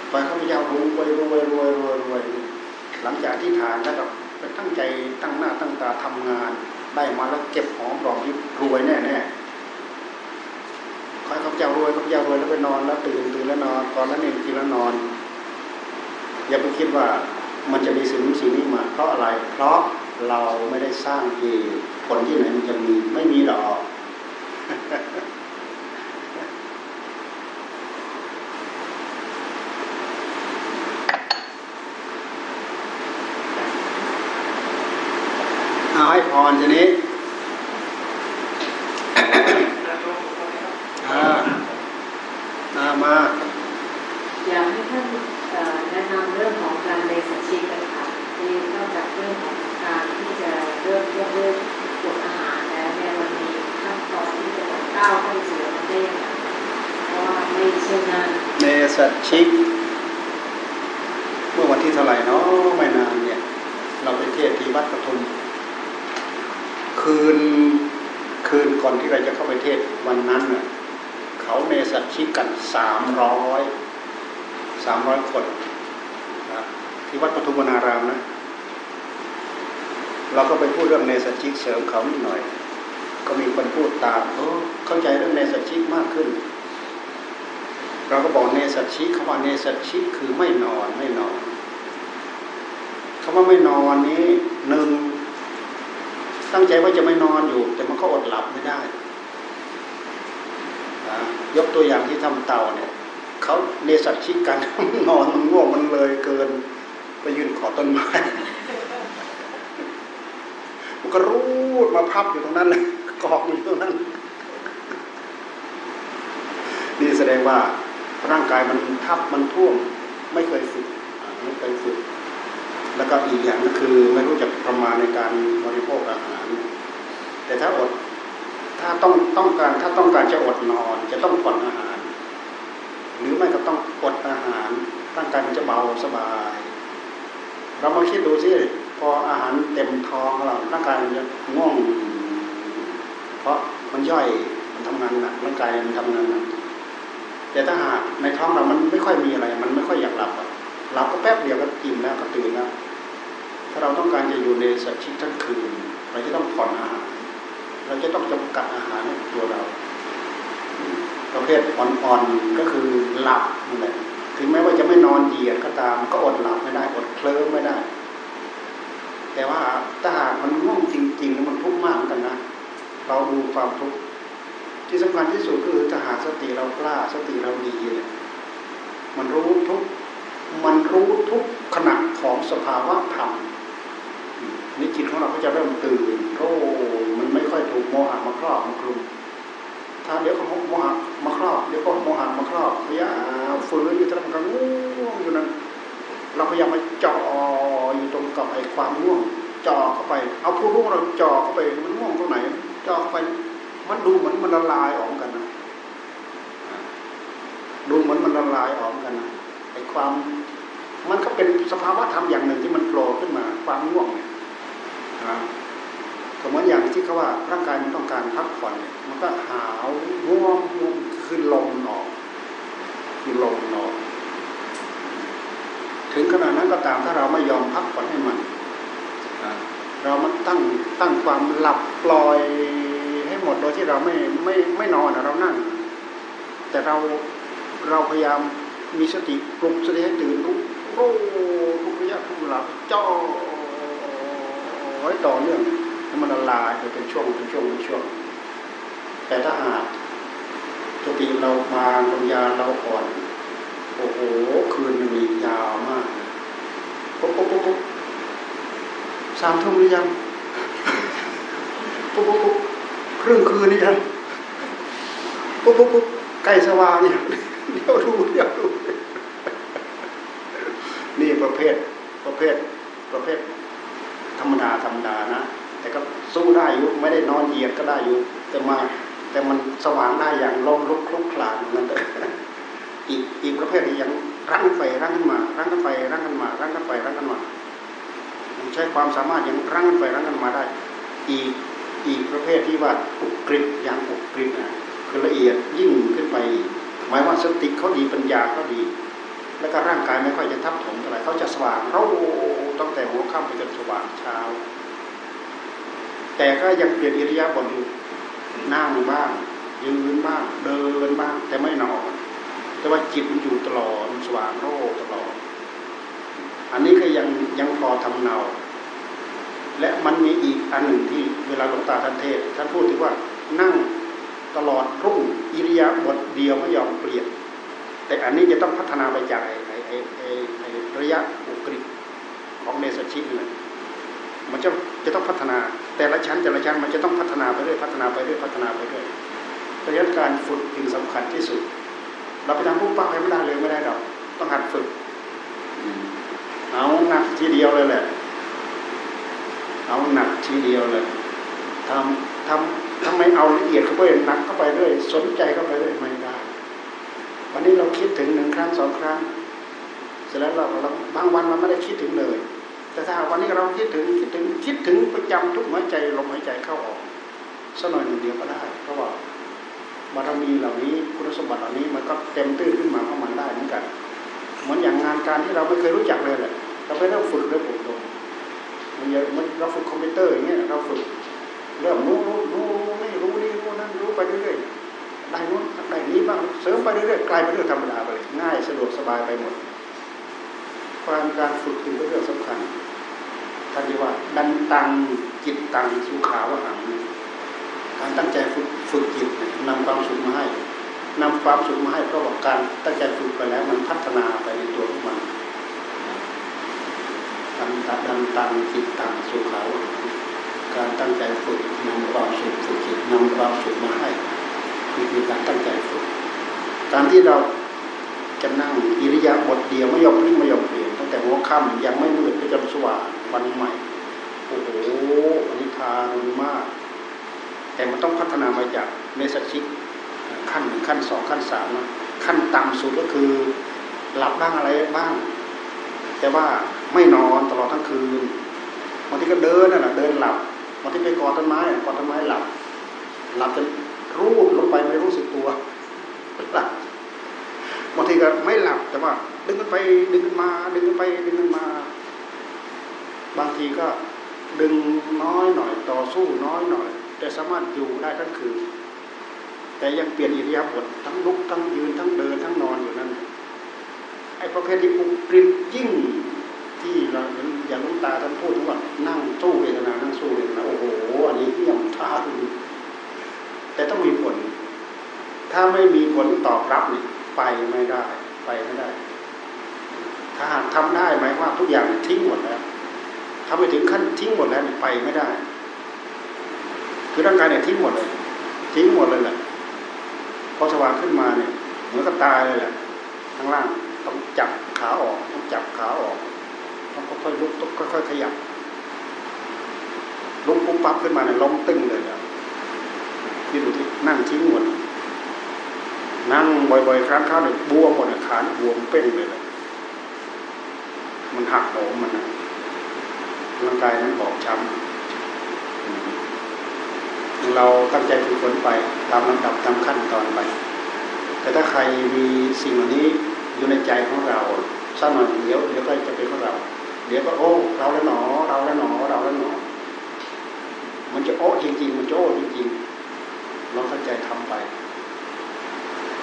ขอให้ข้าพเจ้ารู้รวยรวยรวยรวยรวยหลังจากที่ฐานแล้วก็ไปตั้งใจตั้งหน้าตั้งตาทำงาน ได้มาแล้วเก็บหอมรอมริบรวยแน่แน่ขอให้ข้าพเจ้ารวยเขาพเจ้ารวยแล้วไปนอนแล้วตื่นตื่นแล้วนอนตอนนั้นเองกินแล้วนอน อย่าไปคิดว่ามันจะมีสิ่งนู้นสิ่งนี้มา เพราะอะไร เพราะเราไม่ได้สร้างเหตุผลที่ไหนมันจะมีไม่มีหรอก เอาให้พรทีนี้ อ่าอ่ามา อยากให้ท่านเอ่อแนะนำเรื่องของการในสัชิกนะคะที่นอกจากเรื่องของการที่จะเริ่มยกเลิกกฎอาหารแล้วเนี่ยมันมีขั้นตอนที่จะก้าวเข้าไปสู่มันได้ยังไงเพราะว่าไม่เช่นนั้น เนสัตชิก เมื่อวันที่เท่าไหร่เนาะไม่นานเนี่ย เราไปเทศที่วัดปทุม คืนคืนก่อนที่เราจะเข้าไปเทศวันนั้นน่ะเขาเนสัตชิกกันสามร้อยสามร้อยคนนะที่วัดปทุมวนารามนะ เราก็ไป พูดเรื่องเนสัตชิกเสริมเขานิดหน่อย ก็มีคนพูดตามเออเข้าใจเรื่องเนสัชชิกมากขึ้น เราก็บอกเนสัชชิกคำว่าเนสัชชิกคือไม่นอนไม่นอนคำว่าไม่นอนนี้หนึ่งตั้งใจว่าจะไม่นอนอยู่ แต่มันก็อดหลับไม่ได้ ยกตัวอย่างที่ทำเต่าเนี่ยเขาเนสัชชิกกันนอนมันง่วงมันเลยเกิน ไปยืนขอต้นไม้ มันก็รูดมาพับอยู่ตรงนั้นเลยกองอยู่ตรงนั้น นี่แสดงว่าร่างกายมันทับมันท่วมไม่เคยฝึกไม่เคยฝึก แล้วก็อีกอย่างก็คือไม่รู้จักประมาณในการบริโภคอาหาร แต่ถ้าอดถ้าต้องต้องการถ้าต้องการจะอดนอน จะต้องผ่อนอาหาร หรือไม่ก็ต้องอดอาหารร่างกายมันจะเบาสบาย เรามาคิดดูสิ พออาหารเต็มท้องเราร่างกายมันจะง่วงเพราะมันย่อยมันทำงานหนักร่างกายมันทำงานหนักแต่ถ้าหากในท้องเรามันไม่ค่อยมีอะไร มันไม่ค่อยอยากหลับหลับก็แป๊บเดียวก็อิ่มแล้วก็ตื่นแล้วถ้าเราต้องการจะอยู่ในสัตว์ชีวิทั้งคืน เราจะต้องผ่อนอาหาร เราจะต้องจำกัดอาหารให้ตัวเรา ประเภทอ่อนๆก็คือหลับนั่นแหละถึงแม้ว่าจะไม่นอนเหยียดก็ตาม ก็อดหลับไม่ได้อดเคลิ้มไม่ได้ แต่ว่าถ้าหากมันง่วงจริงๆแล้วมันทุกข์มากเหมือนกันนะเราดูความทุกข์ที่สำคัญที่สุดคือถ้าหากสติเรากล้าสติเราดีเนี่ยมันรู้ทุกมันรู้ทุกขณะของสภาวะธรรมนี่จิตของเราก็จะเริ่มตื่นโอ้มันไม่ค่อยถูกโมหะมาครอบมาคลุมถ้าเดี๋ยวก็โมหะมาครอบเดี๋ยวก็โมหะมาครอบพยายามฝืนอยู่ตรงกลางง่วงอยู่นั้น เราพยายามมาจ่ออยู่ตรงกับไอ้ความง่วงจ่อเข้าไป เอาผู้รู้เราจ่อเข้าไปมันง่วงตรงไหนจ่อไปมันดูเหมือนมันละลายออกกันนะดูเหมือนมันละลายออกกันนะไอ้ความ มันก็เป็นสภาวะธรรมอย่างหนึ่งที่มันโผล่ขึ้นมา ความง่วงเนี่ยนะก็เหมือนอย่างที่เขาว่าร่างกายมันต้องการพักผ่อนเนี่ยมันก็หาวง่วงง่วงคือลมออก คือลมออก ถึงขนาดนั้นก็ตามถ้าเราไม่ยอมพักผ่อนให้มัน เรามันตั้งตั้งความหลับปล่อยให้หมดโดยที่เราไม่ไม่ไม่นอนเรานั่ง แต่เราเราพยายามมีสติปลุกสติให้ตื่นรู้โอ้ทุกระยะทุกเวลาจ้อไว้ต่อเนื่องให้มันละลายไปเป็นช่วงเป็นช่วงเป็นช่วง แต่ถ้าหากสติเราบางปัญญาเราอ่อน โอ้โหคืนหนึ่งยาวมากปุ๊บปุ๊บปุ๊บปุ๊บสามทุ่มหรือยังปุ๊บปุ๊บปุ๊บครึ่งคืนนี่ยังปุ๊บปุ๊บปุ๊บใกล้สว่างเนี่ยเดี๋ยวดูเดี๋ยวดูนี่ประเภทประเภทประเภท ธรรมดาธรรมดานะ แต่ก็สู้ได้อยู่ไม่ได้นอนเหยียดก็ได้อยู่ แต่มาแต่มันสว่างได้อย่างลมลุกคลุกคลานนั่นเอง อีกอีกประเภทยังรั้งไฟรั้งขึ้นมารั้งกันไฟรั้งกันมารั้งกันไฟรั้งกันมาใช้ความสามารถยังรั้งกันไฟรั้งกันมาได้ อีกอีกประเภทที่ว่าอุกฤษอย่างอุกฤษนะคือละเอียดยิ่งขึ้นไป หมายว่าสติเขาดีปัญญาเขาดี แล้วก็ร่างกายไม่ค่อยจะทับถมเท่าไหร่เขาจะสว่างเราตั้งแต่หัวค่ำไปจนสว่างเช้า แต่ก็ยังเปลี่ยนอิริยาบถอยู่นั่งบ้างยืนบ้างเดินบ้างแต่ไม่นอน แต่ว่าจิตมันอยู่ตลอดสว่างโรตลอด อันนี้ก็ยังยังพอทำเนา และมันมีอีกอันหนึ่งที่เวลาหลวงตาท่านเทศท่านพูดถึงว่านั่งตลอดรุ่งอิริยาบถเดียวไม่ยอมเปลี่ยน แต่อันนี้จะต้องพัฒนาไปจากไอ้ไอ้ไอ้ไอ้ไอระยะอุกฤษของเนสชิตนี่มันจะจะต้องพัฒนา แต่ละชั้นแต่ละชั้นมันจะต้องพัฒนาไปเรื่อยพัฒนาไปเรื่อยพัฒนาไปเรื่อยระยะการฝึกจึงสำคัญที่สุด เราไปทำปุ๊บปั๊บไม่ได้เลยไม่ได้ดอกต้องหัดฝึก เอาหนักทีเดียวเลยแหละ เอาหนักทีเดียวเลยทำทำทำไมเอาละเอียดเข้าไปหนักเข้าไปเรื่อยสนใจเข้าไปเรื่อยไม่ได้ วันนี้เราคิดถึงหนึ่งครั้งสองครั้ง เสร็จแล้วเราเราบางวันมันไม่ได้คิดถึงเลย แต่ถ้าวันนี้เราคิดถึงคิดถึงคิดถึงประจำทุกหัวใจลมหายใจเข้าออกสักหน่อยหนึ่งเดียวก็ได้เพราะว่า บารมีเหล่านี้คุณสมบัติเหล่านี้มันก็เต็มตื้นขึ้นมาเของมันได้เหมือนกันเหมือนอย่างงานการที่เราไม่เคยรู้จักเลยแหละเราไปเริ่มฝึกเริ่มอบรมมันอย่างมันเราฝึกคอมพิวเตอร์อย่างเงี้ยเราฝึกเริ่มรู้รู้รู้นี่รู้นั้นรู้ไปเรื่อยๆได้นู้นได้นี้บ้างเสริมไปเรื่อยๆกลายเป็นเรื่องธรรมดาไปเลยง่ายสะดวกสบายไปหมดความการฝึกคือเป็นเรื่องสำคัญท่านเรียกว่าดันตังจิตตังสุขาวหัง การตั้งใจฝึกฝึกจิตนำความสุขมาให้นำความสุขมาให้เพราะว่าการตั้งใจฝึกไปแล้วมันพัฒนาไปในตัวของมันดันตังดันตังจิตตังสุขาวหังการตั้งใจฝึกนำความสุขฝึกจิตนำความสุขมาให้คือการตั้งใจฝึก การที่เราจะนั่งอิริยาบถเดียวไม่ยอมพลิกไม่ยอมเปลี่ยนตั้งแต่หัวค่ำยังไม่มืดก็จนสว่างวันใหม่โอ้โหอันนี้ทารุณมาก แต่มันต้องพัฒนามาจากเนสชิกขั้นหนึ่งขั้นสองขั้นสามนะขั้นต่ำสุดก็คือหลับบ้างอะไรบ้าง แต่ว่าไม่นอนตลอดทั้งคืนบางทีก็เดินน่ะเดินหลับบางทีไปกอดต้นไม้กอดต้นไม้หลับ หลับจนรูดลงไปไม่รู้สึกตัวหลับบางทีก็ไม่หลับแต่ว่า ดึงกันไปดึงกันมาดึงกันไปดึงกันมา บางทีก็ดึงน้อยหน่อยต่อสู้น้อยหน่อย แต่สามารถอยู่ได้ทั้งคืน แต่ยังเปลี่ยนอิริยาบถทั้งลุกทั้งยืนทั้งเดินทั้งนอนอยู่นั่นไอ้ประเภทที่อุกฤษยิ่งที่เราเห็นอย่างลุงตาท่านพูดถึงว่านั่งสู้เวทนานั่งสู้เวทนาโอ้โหอันนี้เยี่ยมท่ารุแต่ต้องมีผล ถ้าไม่มีผลตอบรับนี่ไปไม่ได้ ไปไม่ได้ ถ้าหากทำได้หมายว่าทุกอย่างทิ้งหมดแล้วถ้าไปถึงขั้นทิ้งหมดแล้วไปไม่ได้ คือร่างกายเนี่ยทิ้งหมดเลย ทิ้งหมดเลยแหละพอสว่างขึ้นมาเนี่ยเหมือนกับตายเลยแหละข้างล่างต้องจับขาออกต้องจับขาออกต้องค่อยๆลุกต้องค่อยๆขยับลุกปุ๊บปั๊บขึ้นมาเนี่ยล้มตึงเลยแล้วที่ดูที่นั่งทิ้งหมดนั่งบ่อยๆครั้งข้าวเนี่ยบวมหมดขาบวมเป้งเลยแหละมันหักโหมมันร่างกายนั้นบอบช้ำ เราตั้งใจฝึกฝนไปตามลำดับตามขั้นตอนไป แต่ถ้าใครมีสิ่งเหล่านี้อยู่ในใจของเราสักหน่อยเดี๋ยวเดี๋ยวก็จะเป็นของเรา เดี๋ยวก็โอ้ เราแล้วหนอ เราแล้วหนอ เราแล้วหนอ มันจะโอ้จริง ๆ มันจะโอ้จริงๆเราตั้งใจทำไป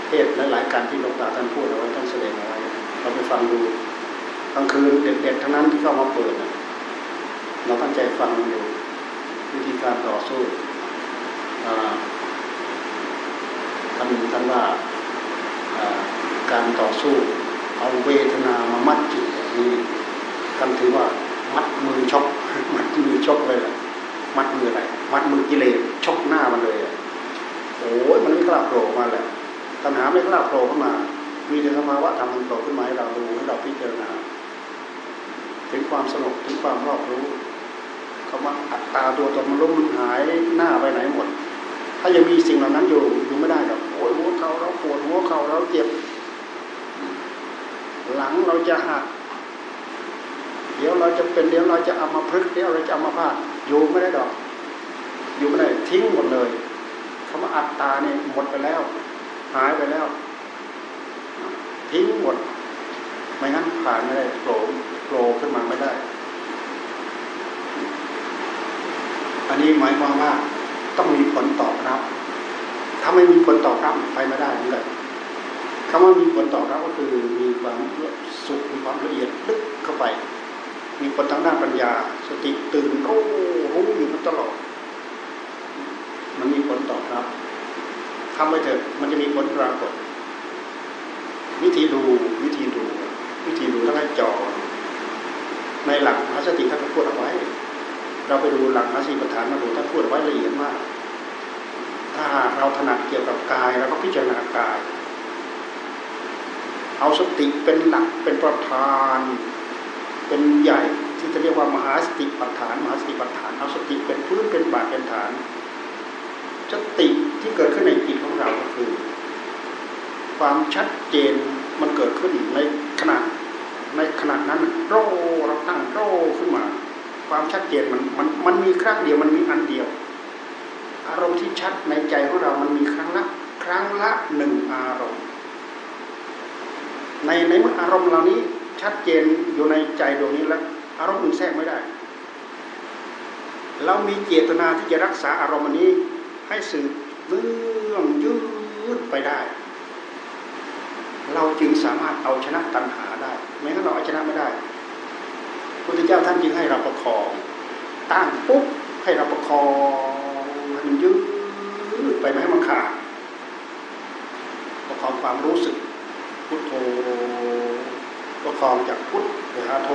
เทศหลายการที่หลวงตาท่านพูดเอาไว้ท่านแสดงเอาไว้เราไปฟังดูกลางคืนเด็กๆทั้งนั้นที่เข้ามาเปิดเราตั้งใจฟังดูวิธีการต่อสู้ ท่านท่านว่าการต่อสู้เอาเวทนามามัดจิตแบบนี้ท่านถือว่ามัดมือชกมัดมือชกเลยแหละมัดมืออะไรมัดมือกิเลสชกหน้ามันเลยโอ้ยมันไม่กล้าโผล่มาแหละตัณหาไม่กล้าโผล่ขึ้นมา มีแต่สภาวะธรรมมันโผล่ขึ้นมาให้เราดูให้เราพิจารณา ถึงความสงบถึงความรอบรู้คำว่าอัตตาตัวตนมันล้มมันหายหน้าไปไหนหมด ถ้ายังมีสิ่งเหล่านั้นอยู่อยู่ไม่ได้หรอกโอ้ยหัวเข่าเราปวดหัวเข่าเราเจ็บ หลังเราจะหักเดี๋ยวเราจะเป็นเดี๋ยวเราจะเอามาพลึกเดี๋ยวเราจะเอามาพาดอยู่ไม่ได้ดอก อยู่ไม่ได้ทิ้งหมดเลยคำว่าอัตตาเนี่ยหมดไปแล้ว หายไปแล้ว ทิ้งหมดไม่งั้นผ่านไม่ได้โผล่โผล่ขึ้นมาไม่ได้ อันนี้หมายความว่า ต้องมีผลตอบรับ ถ้าไม่มีผลตอบรับไปไม่ได้เหมือนกันคำว่ามีผลตอบรับก็คือมีความสุขมีความละเอียดลึกเข้าไป มีผลทางด้านปัญญา สติตื่นรู้รู้อยู่ตลอด มันมีผลตอบรับทำไปเถอะมันจะมีผลปรากฏ วิธีดูวิธีดู วิธีดูต้องให้จอในหลักมหาสติท่านก็พูดเอาไว้ เราไปดูหลักมหาสติปัฏฐานมาดูท่านพูดไว้ละเอียดมาก ถ้าหากเราถนัดเกี่ยวกับกายเราก็พิจารณากาย เอาสติเป็นหลักเป็นประธาน เป็นใหญ่ที่จะเรียกว่ามหาสติปัฏฐานมหาสติปัฏฐาน เอาสติเป็นพื้นเป็นบาทเป็นฐานสติที่เกิดขึ้นในจิตของเราก็คือ ความชัดเจนมันเกิดขึ้นในขณะในขณะนั้นโรเราตั้งโรขึ้นมา ความชัดเจนมันมันมันมีครั้งเดียวมันมีอันเดียว อารมณ์ที่ชัดในใจของเรามันมีครั้งละ ครั้งละหนึ่งอารมณ์ ในในเมื่ออารมณ์เหล่านี้ชัดเจนอยู่ในใจดวงนี้แล้ว อารมณ์อื่นแทรกไม่ได้ เรามีเจตนาที่จะรักษาอารมณ์นี้ให้สืบเนื่องยืดไปได้ เราจึงสามารถเอาชนะตัณหาได้ไม่งั้นเราเอาชนะไม่ได้ พุทธเจ้าท่านจึงให้เราประคอง ตั้งปุ๊บให้เราประคองให้มันยืดไปไม่ให้มันขาดประคองความรู้สึก พุทโธประคองจากพุทไปหาโธ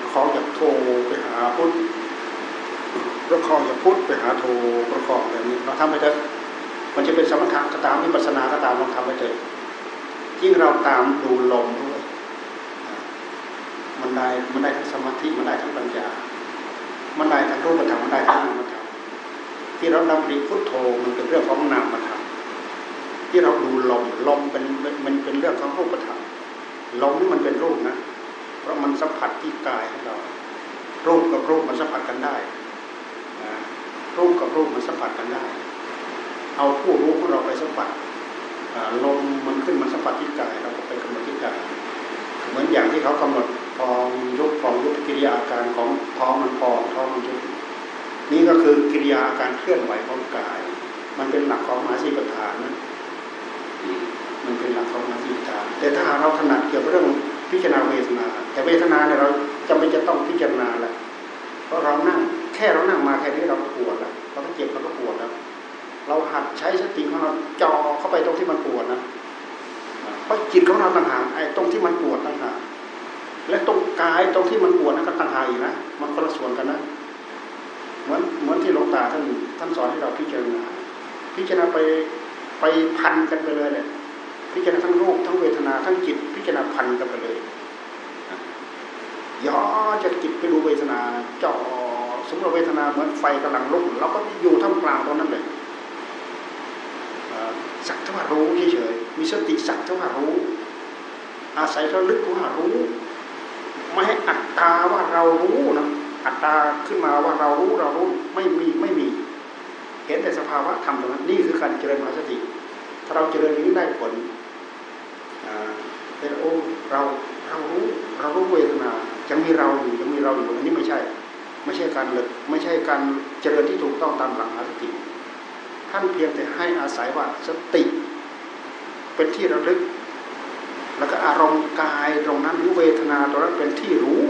ประคองจากโธไปหาพุทประคองจากพุทไปหาโธประคองแบบนี้เราทำไปเถอะมันจะเป็นสมถะก็ตามวิปัสสนาก็ตามลองทำไปเถอะยิ่งเราตามดูลมด้ มันได้มันได้ทั้งสมาธิมันได้ทั้งปัญญา มันได้ทั้งรูปธรรมมันได้ทั้งนามธรรมที่เราดำริพุทโธมันเป็นเรื่องของนามธรรมที่เราดูลมลมเป็นมันเป็นเรื่องของรูปธรรมลมนี่มันเป็นรูปนะ เพราะมันสัมผัสที่กายของเรา รูปกับรูปมันสัมผัสกันได้รูปกับรูปมันสัมผัสกันได้ เอาผู้รู้ของเราไปสัมผัสลมมันขึ้นมันสัมผัสที่กายเราก็ไปกำหนดที่กายเหมือนอย่างที่เขากำหนด พองยุบพองยุบกิริยาอาการของท้องมันพองท้องมันยุบนี่ก็คือกิริยาอาการเคลื่อนไหวของกาย มันเป็นหลักของมหาสีปฐานนะมันเป็นหลักของมหาสีปฐาน แต่ถ้าเราถนัดเกี่ยวกับเรื่องพิจารณาเวทนา แต่เวทนาเนี่ยเราจำเป็นจะต้องพิจารณาแหละเพราะเรานั่งแค่เรานั่งมาแค่นี้เราก็ปวดแล้วเราก็เจ็บเราก็ปวดแล้วเราหัดใช้สติของเราจ่อเข้าไปตรงที่มันปวดนะเพราะจิตของเราต่างหากไอ้ตรงที่มันปวดต่างหาก และตรงกายตรงที่มันปวดนั่นก็ต่างหากอีกนะมันคนละส่วนกันนะเหมือนเหมือนที่หลวงตาท่านท่านสอนให้เราพิจารณาพิจารณาไปไปพันกันไปเลยเนี่ยพิจารณาทั้งรูปทั้งเวทนาทั้งจิต พิจารณาพันกันไปเลยย่อจะจิตไปดูเวทนาจ่อสมมติเวทนาเหมือนไฟกำลังลุกเราก็อยู่ท่ามกลางตรงนั้นเลยสักเท่ารู้เฉยๆมีสติสักเท่ารู้ อาศัยระลึกว่ารู้ ไม่ให้อัตตาว่าเรารู้นะอัตตาขึ้นมาว่าเรารู้เรารู้ไม่มีไม่มี เห็นแต่สภาวะธรรมตรงนั้นนี่คือการเจริญมหาสติ ถ้าเราเจริญนี้ได้ผลเป็นโอ้เราเรารู้เรารู้เวทนายังมีเราอยู่ยังมีเราอยู่อันนี้ไม่ใช่ ไม่ใช่การเลิกไม่ใช่การเจริญที่ถูกต้องตามหลักมหาสติ ท่านเพียงแต่ให้อาศัยว่าสติ เป็นที่ระลึก แล้วก็อารมณ์กายตรงนั้นหรือเวทนาตรงนั้นเป็นที่รู้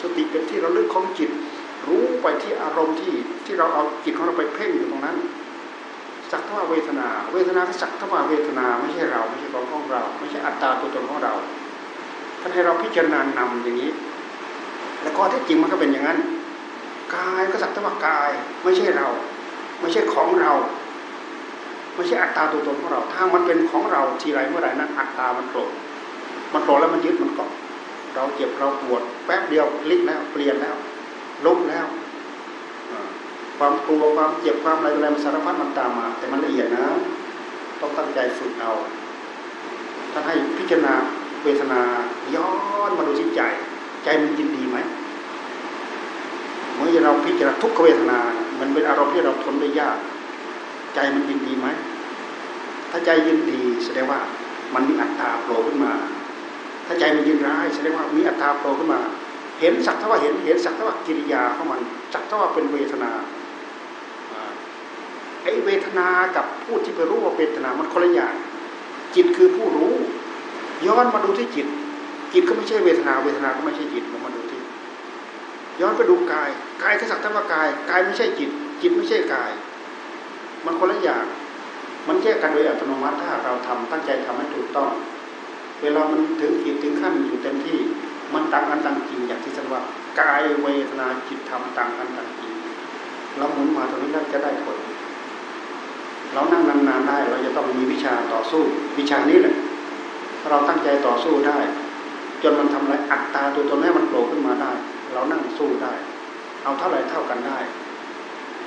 สติเป็นที่ระลึกของจิต รู้ไปที่อารมณ์ที่ที่เราเอาจิตของเราไปเพ่งอยู่ตรงนั้นสักทว่าเวทนา เวทนาก็สักทว่าเวทนาไม่ใช่เราไม่ใช่ของของเรา ไม่ใช่อัตตาตัวตนของเราท่านให้เราพิจารณานำอย่างนี้ แล้วก็ที่จริงมันก็เป็นอย่างนั้นกายก็สักทว่ากาย ไม่ใช่เรา ไม่ใช่ของเรา ไม่ใช่อัตตาตัวตนของเรา ถ้ามันเป็นของเราทีไรเมื่อไรนั้นอัตตามันโกรธมันโกรธแล้วมันยึดมันเกาะเราเจ็บเราปวดแป๊บเดียวพลิกแล้วเปลี่ยนแล้วลุกแล้วความกลัวความเจ็บความอะไรอะไรมันสารพัดมันตามมา แต่มันละเอียดนะ ต้องตั้งใจฝึกเอาท่านให้พิจารณาเวทนาย้อนมาดูที่ใจ ใจมันยินดีไหมเมื่อเราพิจารณาทุกเวทนา มันเป็นอารมณ์ที่เราทนได้ยาก ใจมันยินดีไหม ถ้าใจยินดีแสดงว่ามันมีอัตตาโผล่ขึ้นมา ถ้าใจมันยินร้ายแสดงว่ามีอัตตาโผล่ขึ้นมา เห็นสักเท่าว่าเห็นเห็นสักเท่าว่ากิริยาของมันสักเท่าว่าเป็นเวทนาไอ้เวทนากับผู้ที่ไปรู้ว่าเวทนามันคนละอย่างจิตคือผู้รู้ ย้อนมาดูที่จิต จิตก็ไม่ใช่เวทนา เวทนาก็ไม่ใช่จิตมาดูที่ ย้อนไปดูกาย กายที่สักแต่ว่ากาย กายไม่ใช่จิต จิตไม่ใช่กาย มันคนละอย่าง มันแยกกันโดยอัตโนมัติถ้าเราทำตั้งใจทำให้ถูกต้อง เวลามันถึงขีดถึงขั้นอยู่เต็มที่ มันต่างกันต่างจริงอย่างที่ฉันว่ากายเวทนาจิตธรรมต่างกันต่างจริงเราหมุนมาตรงนี้น่าจะได้ผล เรานั่งนานๆได้เราจะต้องมีวิชาต่อสู้ วิชานี้แหละเราตั้งใจต่อสู้ได้ จนมันทำลายอัตตาตัวตนให้มันโผล่ขึ้นมาได้ เรานั่งสู้ได้ เอาเท่าไหร่เท่ากันได้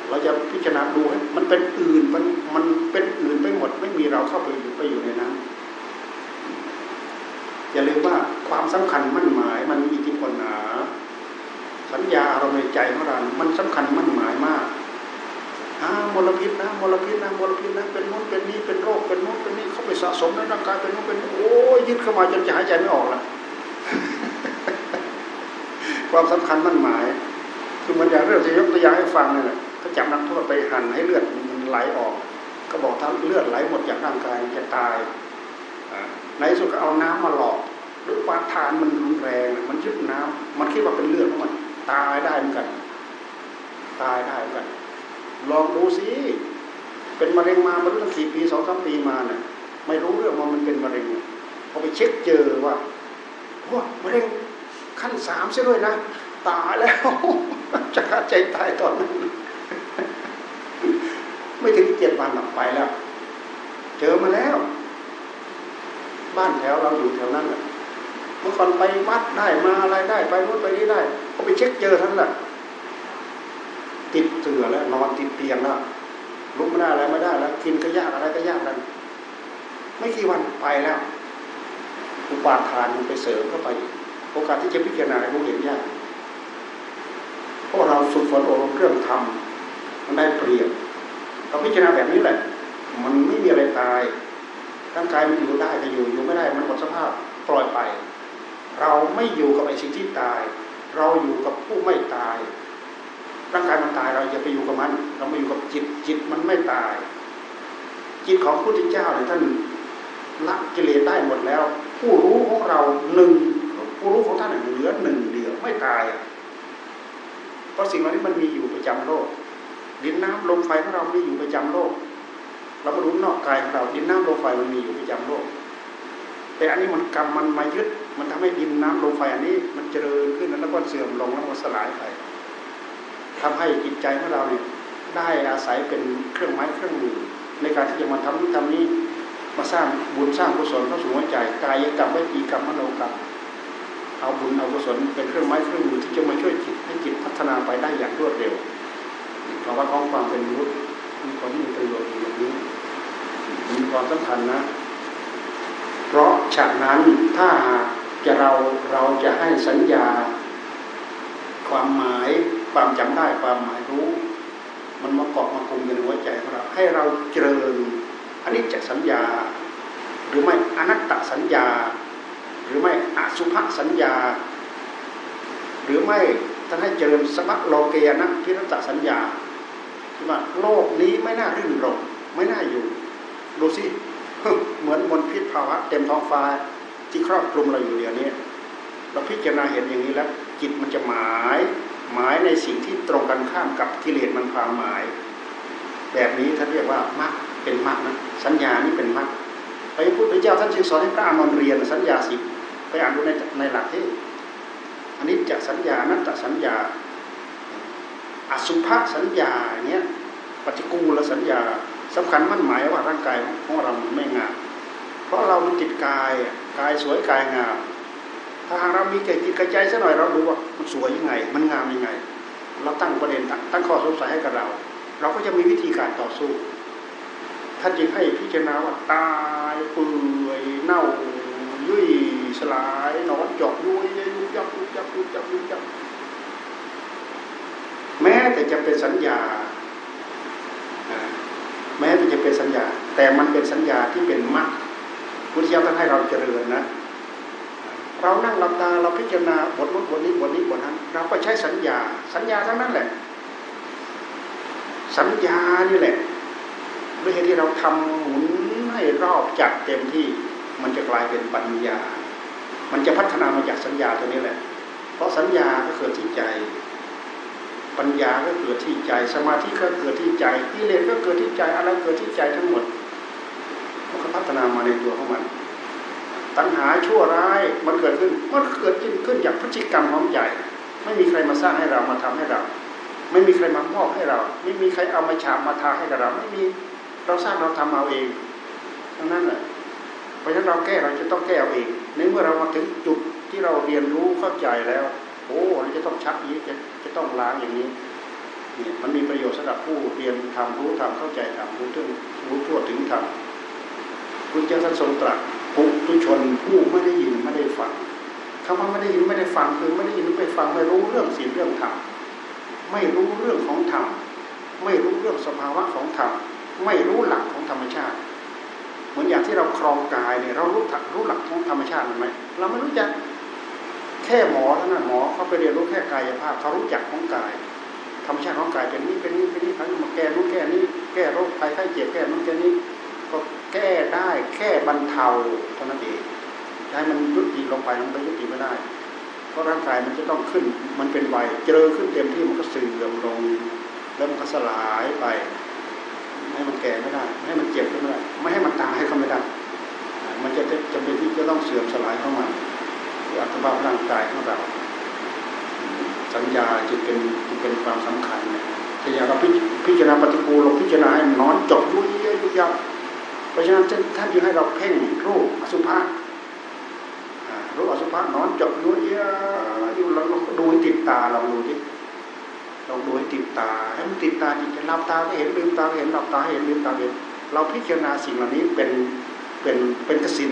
เราจะพิจารณาดูให้มันเป็นอื่นมันมันเป็นอื่นไปหมด ไม่มีเราเข้าไปอยู่ไปอยู่ในนั้นอย่าลืมว่าความสำคัญมั่นหมาย มันมีอิทธิพลหนาสัญญาอารมณ์ในใจของเรา มันสำคัญมั่นหมายมากอามลพิษนะมลพิษนะมลพิษนะเป็นนู้นเป็นนี้เป็นโรคเป็นนู้นเป็นนี้เขาไปสะสมในร่างกายเป็นนู้นเป็นนี้โอ้ยยึดเข้ามาจนจะหายใจไม่ออกละความสำคัญมั่นหมาย คือมือนอย่างเรื่องจะยกตัวอย่างให้ฟังนี่ย ถ้าจับนักโทษไปหั่นให้เลือดมันไหลออก ก็บอกถ้าเลือดไหลหมดจากร่างกายจะตายในสุดก็เอาน้ำมาหลอกด้วยปาทานมันรุนแรงมันยึดน้ำมันคิดว่าเป็นเลือดของมันตายได้เหมือนกัน ตายได้เหมือนกัน ลองดูสิเป็นมะเร็งมามันตั้งสี่ปีสองสามปีมาเนี่ยไม่รู้เรื่องว่ามันเป็นมะเร็งพอไปเช็คเจอว่าโอ้มะเร็งขั้นสามเสียด้วยนะตายแล้วจะฆ่าใจตายตอนนั้น ไม่ถึงเจ็ดวันหลับไปแล้ว เจอมาแล้ว บ้านแถวเราอยู่แถวนั้นแหละเมื่อก่อนไปวัดได้มาอะไรได้ไปนู้นไปนี้ได้ก็ไปเช็คเจอทั้งนั้นติดเสือแล้วนอนติดเตียงแล้วลุกไม่ได้อะไรไม่ได้แล้วกินก็ยากอะไรก็ยากแล้วไม่กี่วันไปแล้วอุปาทานมันไปเสริมเข้าไป โอกาสที่จะพิจารณาให้รู้เห็นยากเพราะเราฝึกฝนอบรมเครื่องทำมั นได้เปรียบเราพิจารณาแบบนี้แหละ มันไม่มีอะไรตายร่างกายมันอยู่ได้ก็อยู่อยู่ไม่ได้มันหมดสภาพปล่อยไป เราไม่อยู่กับไอ้สิ่งที่ตาย เราอยู่กับผู้ไม่ตาย ร่างกายมันตายเราอย่าไปอยู่กับมัน เราไม่อยู่กับจิตจิตมันไม่ตาย จิตของพระพุทธเจ้าเนี่ยท่านละกิเลสได้หมดแล้ว ผู้รู้ของเราหนึ่งผู้รู้ของท่านเหลือหนึ่งเดียวไม่ตายเพราะสิ่งเหล่านี้มันมีอยู่ประจำโลก ดินน้ำลมไฟของเรามีอยู่ประจำโลก เรามาดูนอกกายของเรา ดินน้ำลมไฟมันมีอยู่ประจำโลก แต่อันนี้มันกรรมมันมายึด มันทำให้ดินน้ำลมไฟอันนี้ มันเจริญขึ้นแล้วก็เสื่อมลงแล้วก็สลายไปทำให้จิตใจของเราเนี่ยได้อาศัยเป็นเครื่องไม้เครื่องมือในการที่จะมาทำนี้ทำนี้มาสร้างบุญสร้างกุศลเข้าสู่หัวใจกายกรรมวิจีกรรมมโนกรรมเอาบุญเอากุศลเป็นเครื่องไม้เครื่องมือที่จะมาช่วยจิตให้จิตพัฒนาไปได้อย่างรวดเร็ว เราว่าของความเป็นมนุษย์มีความมีประโยชน์อย่างนี้มีความสำคัญนะ เพราะฉะนั้นถ้าหากจะเราเราจะให้สัญญา ความหมายความจำได้ความหมายรู้ มันมาเกาะมาคุมอยู่ในหัวใจของเราให้เราเจริญอันนี้จะสัญญา หรือไม่อนัตตสัญญา หรือไม่อสุภสัญญา หรือไม่ ท่านให้เจริญสมะโลเกียนะพิรัตสัญญาที่ว่าโลกนี้ไม่น่ารื่นรมไม่น่าอยู่ ดูสิเหมือนมลพิษภาวะเต็มท้องฟ้าที่ครอบคลุมเราอยู่เดี๋ยวนี้เราพิจารณาเห็นอย่างนี้แล้ว จิตมันจะหมาย หมายในสิ่งที่ตรงกันข้ามกับกิเลสมันพาหมาย แบบนี้ท่านเรียกว่ามรรคเป็นมรรคนะสัญญานี่เป็นมรรคพระพุทธเจ้าท่านจึงสอนให้พระอานนท์เรียนสัญญาสิบไปอ่านดูในในหลักที่ อันนี้จะสัญญานัตตสัญญา อสุภะสัญญาเนี้ยปัจจกูลสัญญาสำคัญมั่นหมายว่าร่างกายของเราไม่งามเพราะเรามันติดกายกายสวยกายงามถ้าหากเรามีใจจิตกระใจสักหน่อยเราดูว่ามันสวยยังไง มันงามยังไง เราตั้งประเด็นตั้งข้อสงสัยให้กับเรา เราก็จะมีวิธีการต่อสู้ท่านจึงให้พิจารณาว่าตายเปื่อยเน่า ยุ่ยสลายนอนจอกยุยยุบยับยุบยับยุบยับยุบยับแม้แต่จะเป็นสัญญา แม้แต่จะเป็นสัญญา แต่มันเป็นสัญญาที่เป็นมรรคพุทธเจ้าท่านให้เราเจริญนะ เรานั่งหลับตาเราพิจารณาบทนู้นบทนี้บทนี้บทนั้น เราก็ใช้สัญญา สัญญาทั้งนั้นแหละ สัญญานี่แหละด้วยเหตุที่เราทำหมุนให้รอบจัดเต็มที่ มันจะกลายเป็นปัญญา มันจะพัฒนามาจากสัญญาตัวนี้แหละ เพราะสัญญาก็เกิดที่ใจ ปัญญาก็เกิดที่ใจ สมาธิก็เกิดที่ใจกิเลสก็เกิดที่ใจ อะไรเกิดที่ใจทั้งหมด มันก็พัฒนามาในตัวของมัน ตัณหาชั่วร้าย มันเกิดขึ้น มันเกิดขึ้นขึ้นจากพฤติกรรมของใจ ไม่มีใครมาสร้างให้เรา มาทำให้เรา ไม่มีใครมามอบให้เรา ไม่มีใครเอามาฉาบมาทาให้กับเรา ไม่มี เราสร้างเราทำเอาเอง ทั้งนั้นแหละ เพราะฉะนั้นเราแก้เราจะต้องแก้เอาเองในเมื่อเรามาถึงจุดที่เราเรียนรู้เข้าใจแล้ว โอ้เราจะต้องชักนี้จะจะต้องล้างอย่างนี้เนี่ยมันมีประโยชน์สำหรับผู้เรียนทำรู้ทำเข้าใจทำรู้ถึงรู้ทั่วถึงทำคุณเจ้าท่านทรงตรัสปุถุชนผู้ไม่ได้ยินไม่ได้ฟังคำว่าไม่ได้ยินไม่ได้ฟังคือไม่ได้ยินไม่ฟังไม่รู้เรื่องศีลเรื่องธรรมไม่รู้เรื่องของธรรมไม่รู้เรื่องสภาวะของธรรมไม่รู้หลักของธรรมชาติ เหมือนอย่างที่เราครองกายเนี่ยเรารู้รู้หลักของธรรมชาติไหมเราไม่รู้จักแค่หมอเท่านั้นหมอเขาไปเรียนรู้แค่กายภาพเขารู้จักของกายถรรมชาติของกายเป็นนี้เป็นนี้เป็นนี้เขามาแก้นู้นแก้นี้ แก้โรคภัยไข้เจ็บแก้นู้นแก้นี้ ก็แก้ได้แค่บรรเทาเท่านั้นเองให้มันยุติลงไปมันก็ยุติไม่ได้เพราะร่างกายมันจะต้องขึ้น มันเป็นวัยเจริญขึ้นเต็มที่มันก็เสื่อมลง แล้วมันก็สลายไป ให้มันแก่ไม่ได้ไม่ให้มันเจ็บก็ไม่ได้ ไม่ให้มันตายก็ไม่ได้ มันจะจำเป็นที่จะต้องเสื่อมสลายเข้ามาอัตภาพร่างกายของเรา สัญญาจึงเป็นจึงเป็นความสำคัญนะแต่อย่างเราพิจารณาปฏิกูลเราพิจารณาให้นอนจบยุ่ยเยอะยุ่ยยับเพราะฉะนั้นท่านจึงให้เราเพ่งรูปอสุภะรูปอสุภะนอนจบยุ่ยเยอะอยู่เราดูให้ติดตาเราดูดิ เราดูให้ติดตา ให้มันติดตาจิตจะหลับตาก็เห็นลืมตาเห็นหลับตาเห็นลืมตาเห็น เราพิจารณาสิ่งเหล่านี้เป็นเป็นเป็นกสิน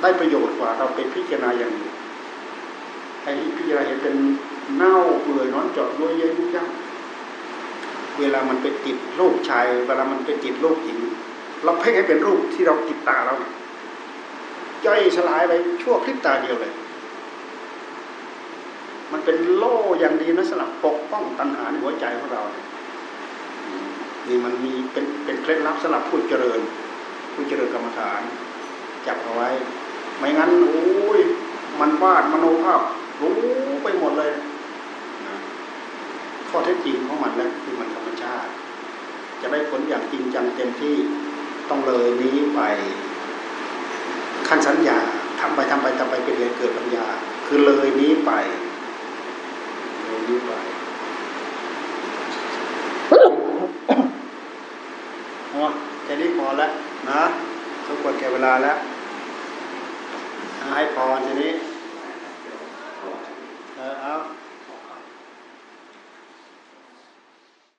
ได้ประโยชน์กว่าเราไปพิจารณาอย่างอื่นให้พิจารณาเห็นเป็นเน่าเปื่อยนอนเจาะด้วยเยอะยุ่งยากเวลามันไปติดรูปชาย เวลามันไปติดรูปหญิง เราเพ่งให้เป็นรูปที่เราติดตาเราเนี่ยย่อยสลายไปชั่วพริบตาเดียวเลย มันเป็นโล่อย่างดีนะสำหรับปกป้องตัณหาในหัวใจของเราเนี่ยอืมนี่มันมีเป็นเป็นเคล็ดลับสำหรับผู้เจริญ ผู้เจริญกรรมฐาน จับเอาไว้ ไม่งั้นโอ้ยมันวาดมโนภาพรู้ไปหมดเลยนะข้อเท็จจริงของมันแล้วคือมันธรรมชาติ จะได้ผลอย่างจริงจังเต็มที่ต้องเลยนี้ไปขั้นสัญญาทำไปทำไปทำไปเป็นเหตุเกิดปัญญา คือเลยนี้ไป เลยนี้ไปอ๋อแค่นี้พอแล้วนะสมควรแก่เวลาแล้วให้พอทีนี้ เออเอา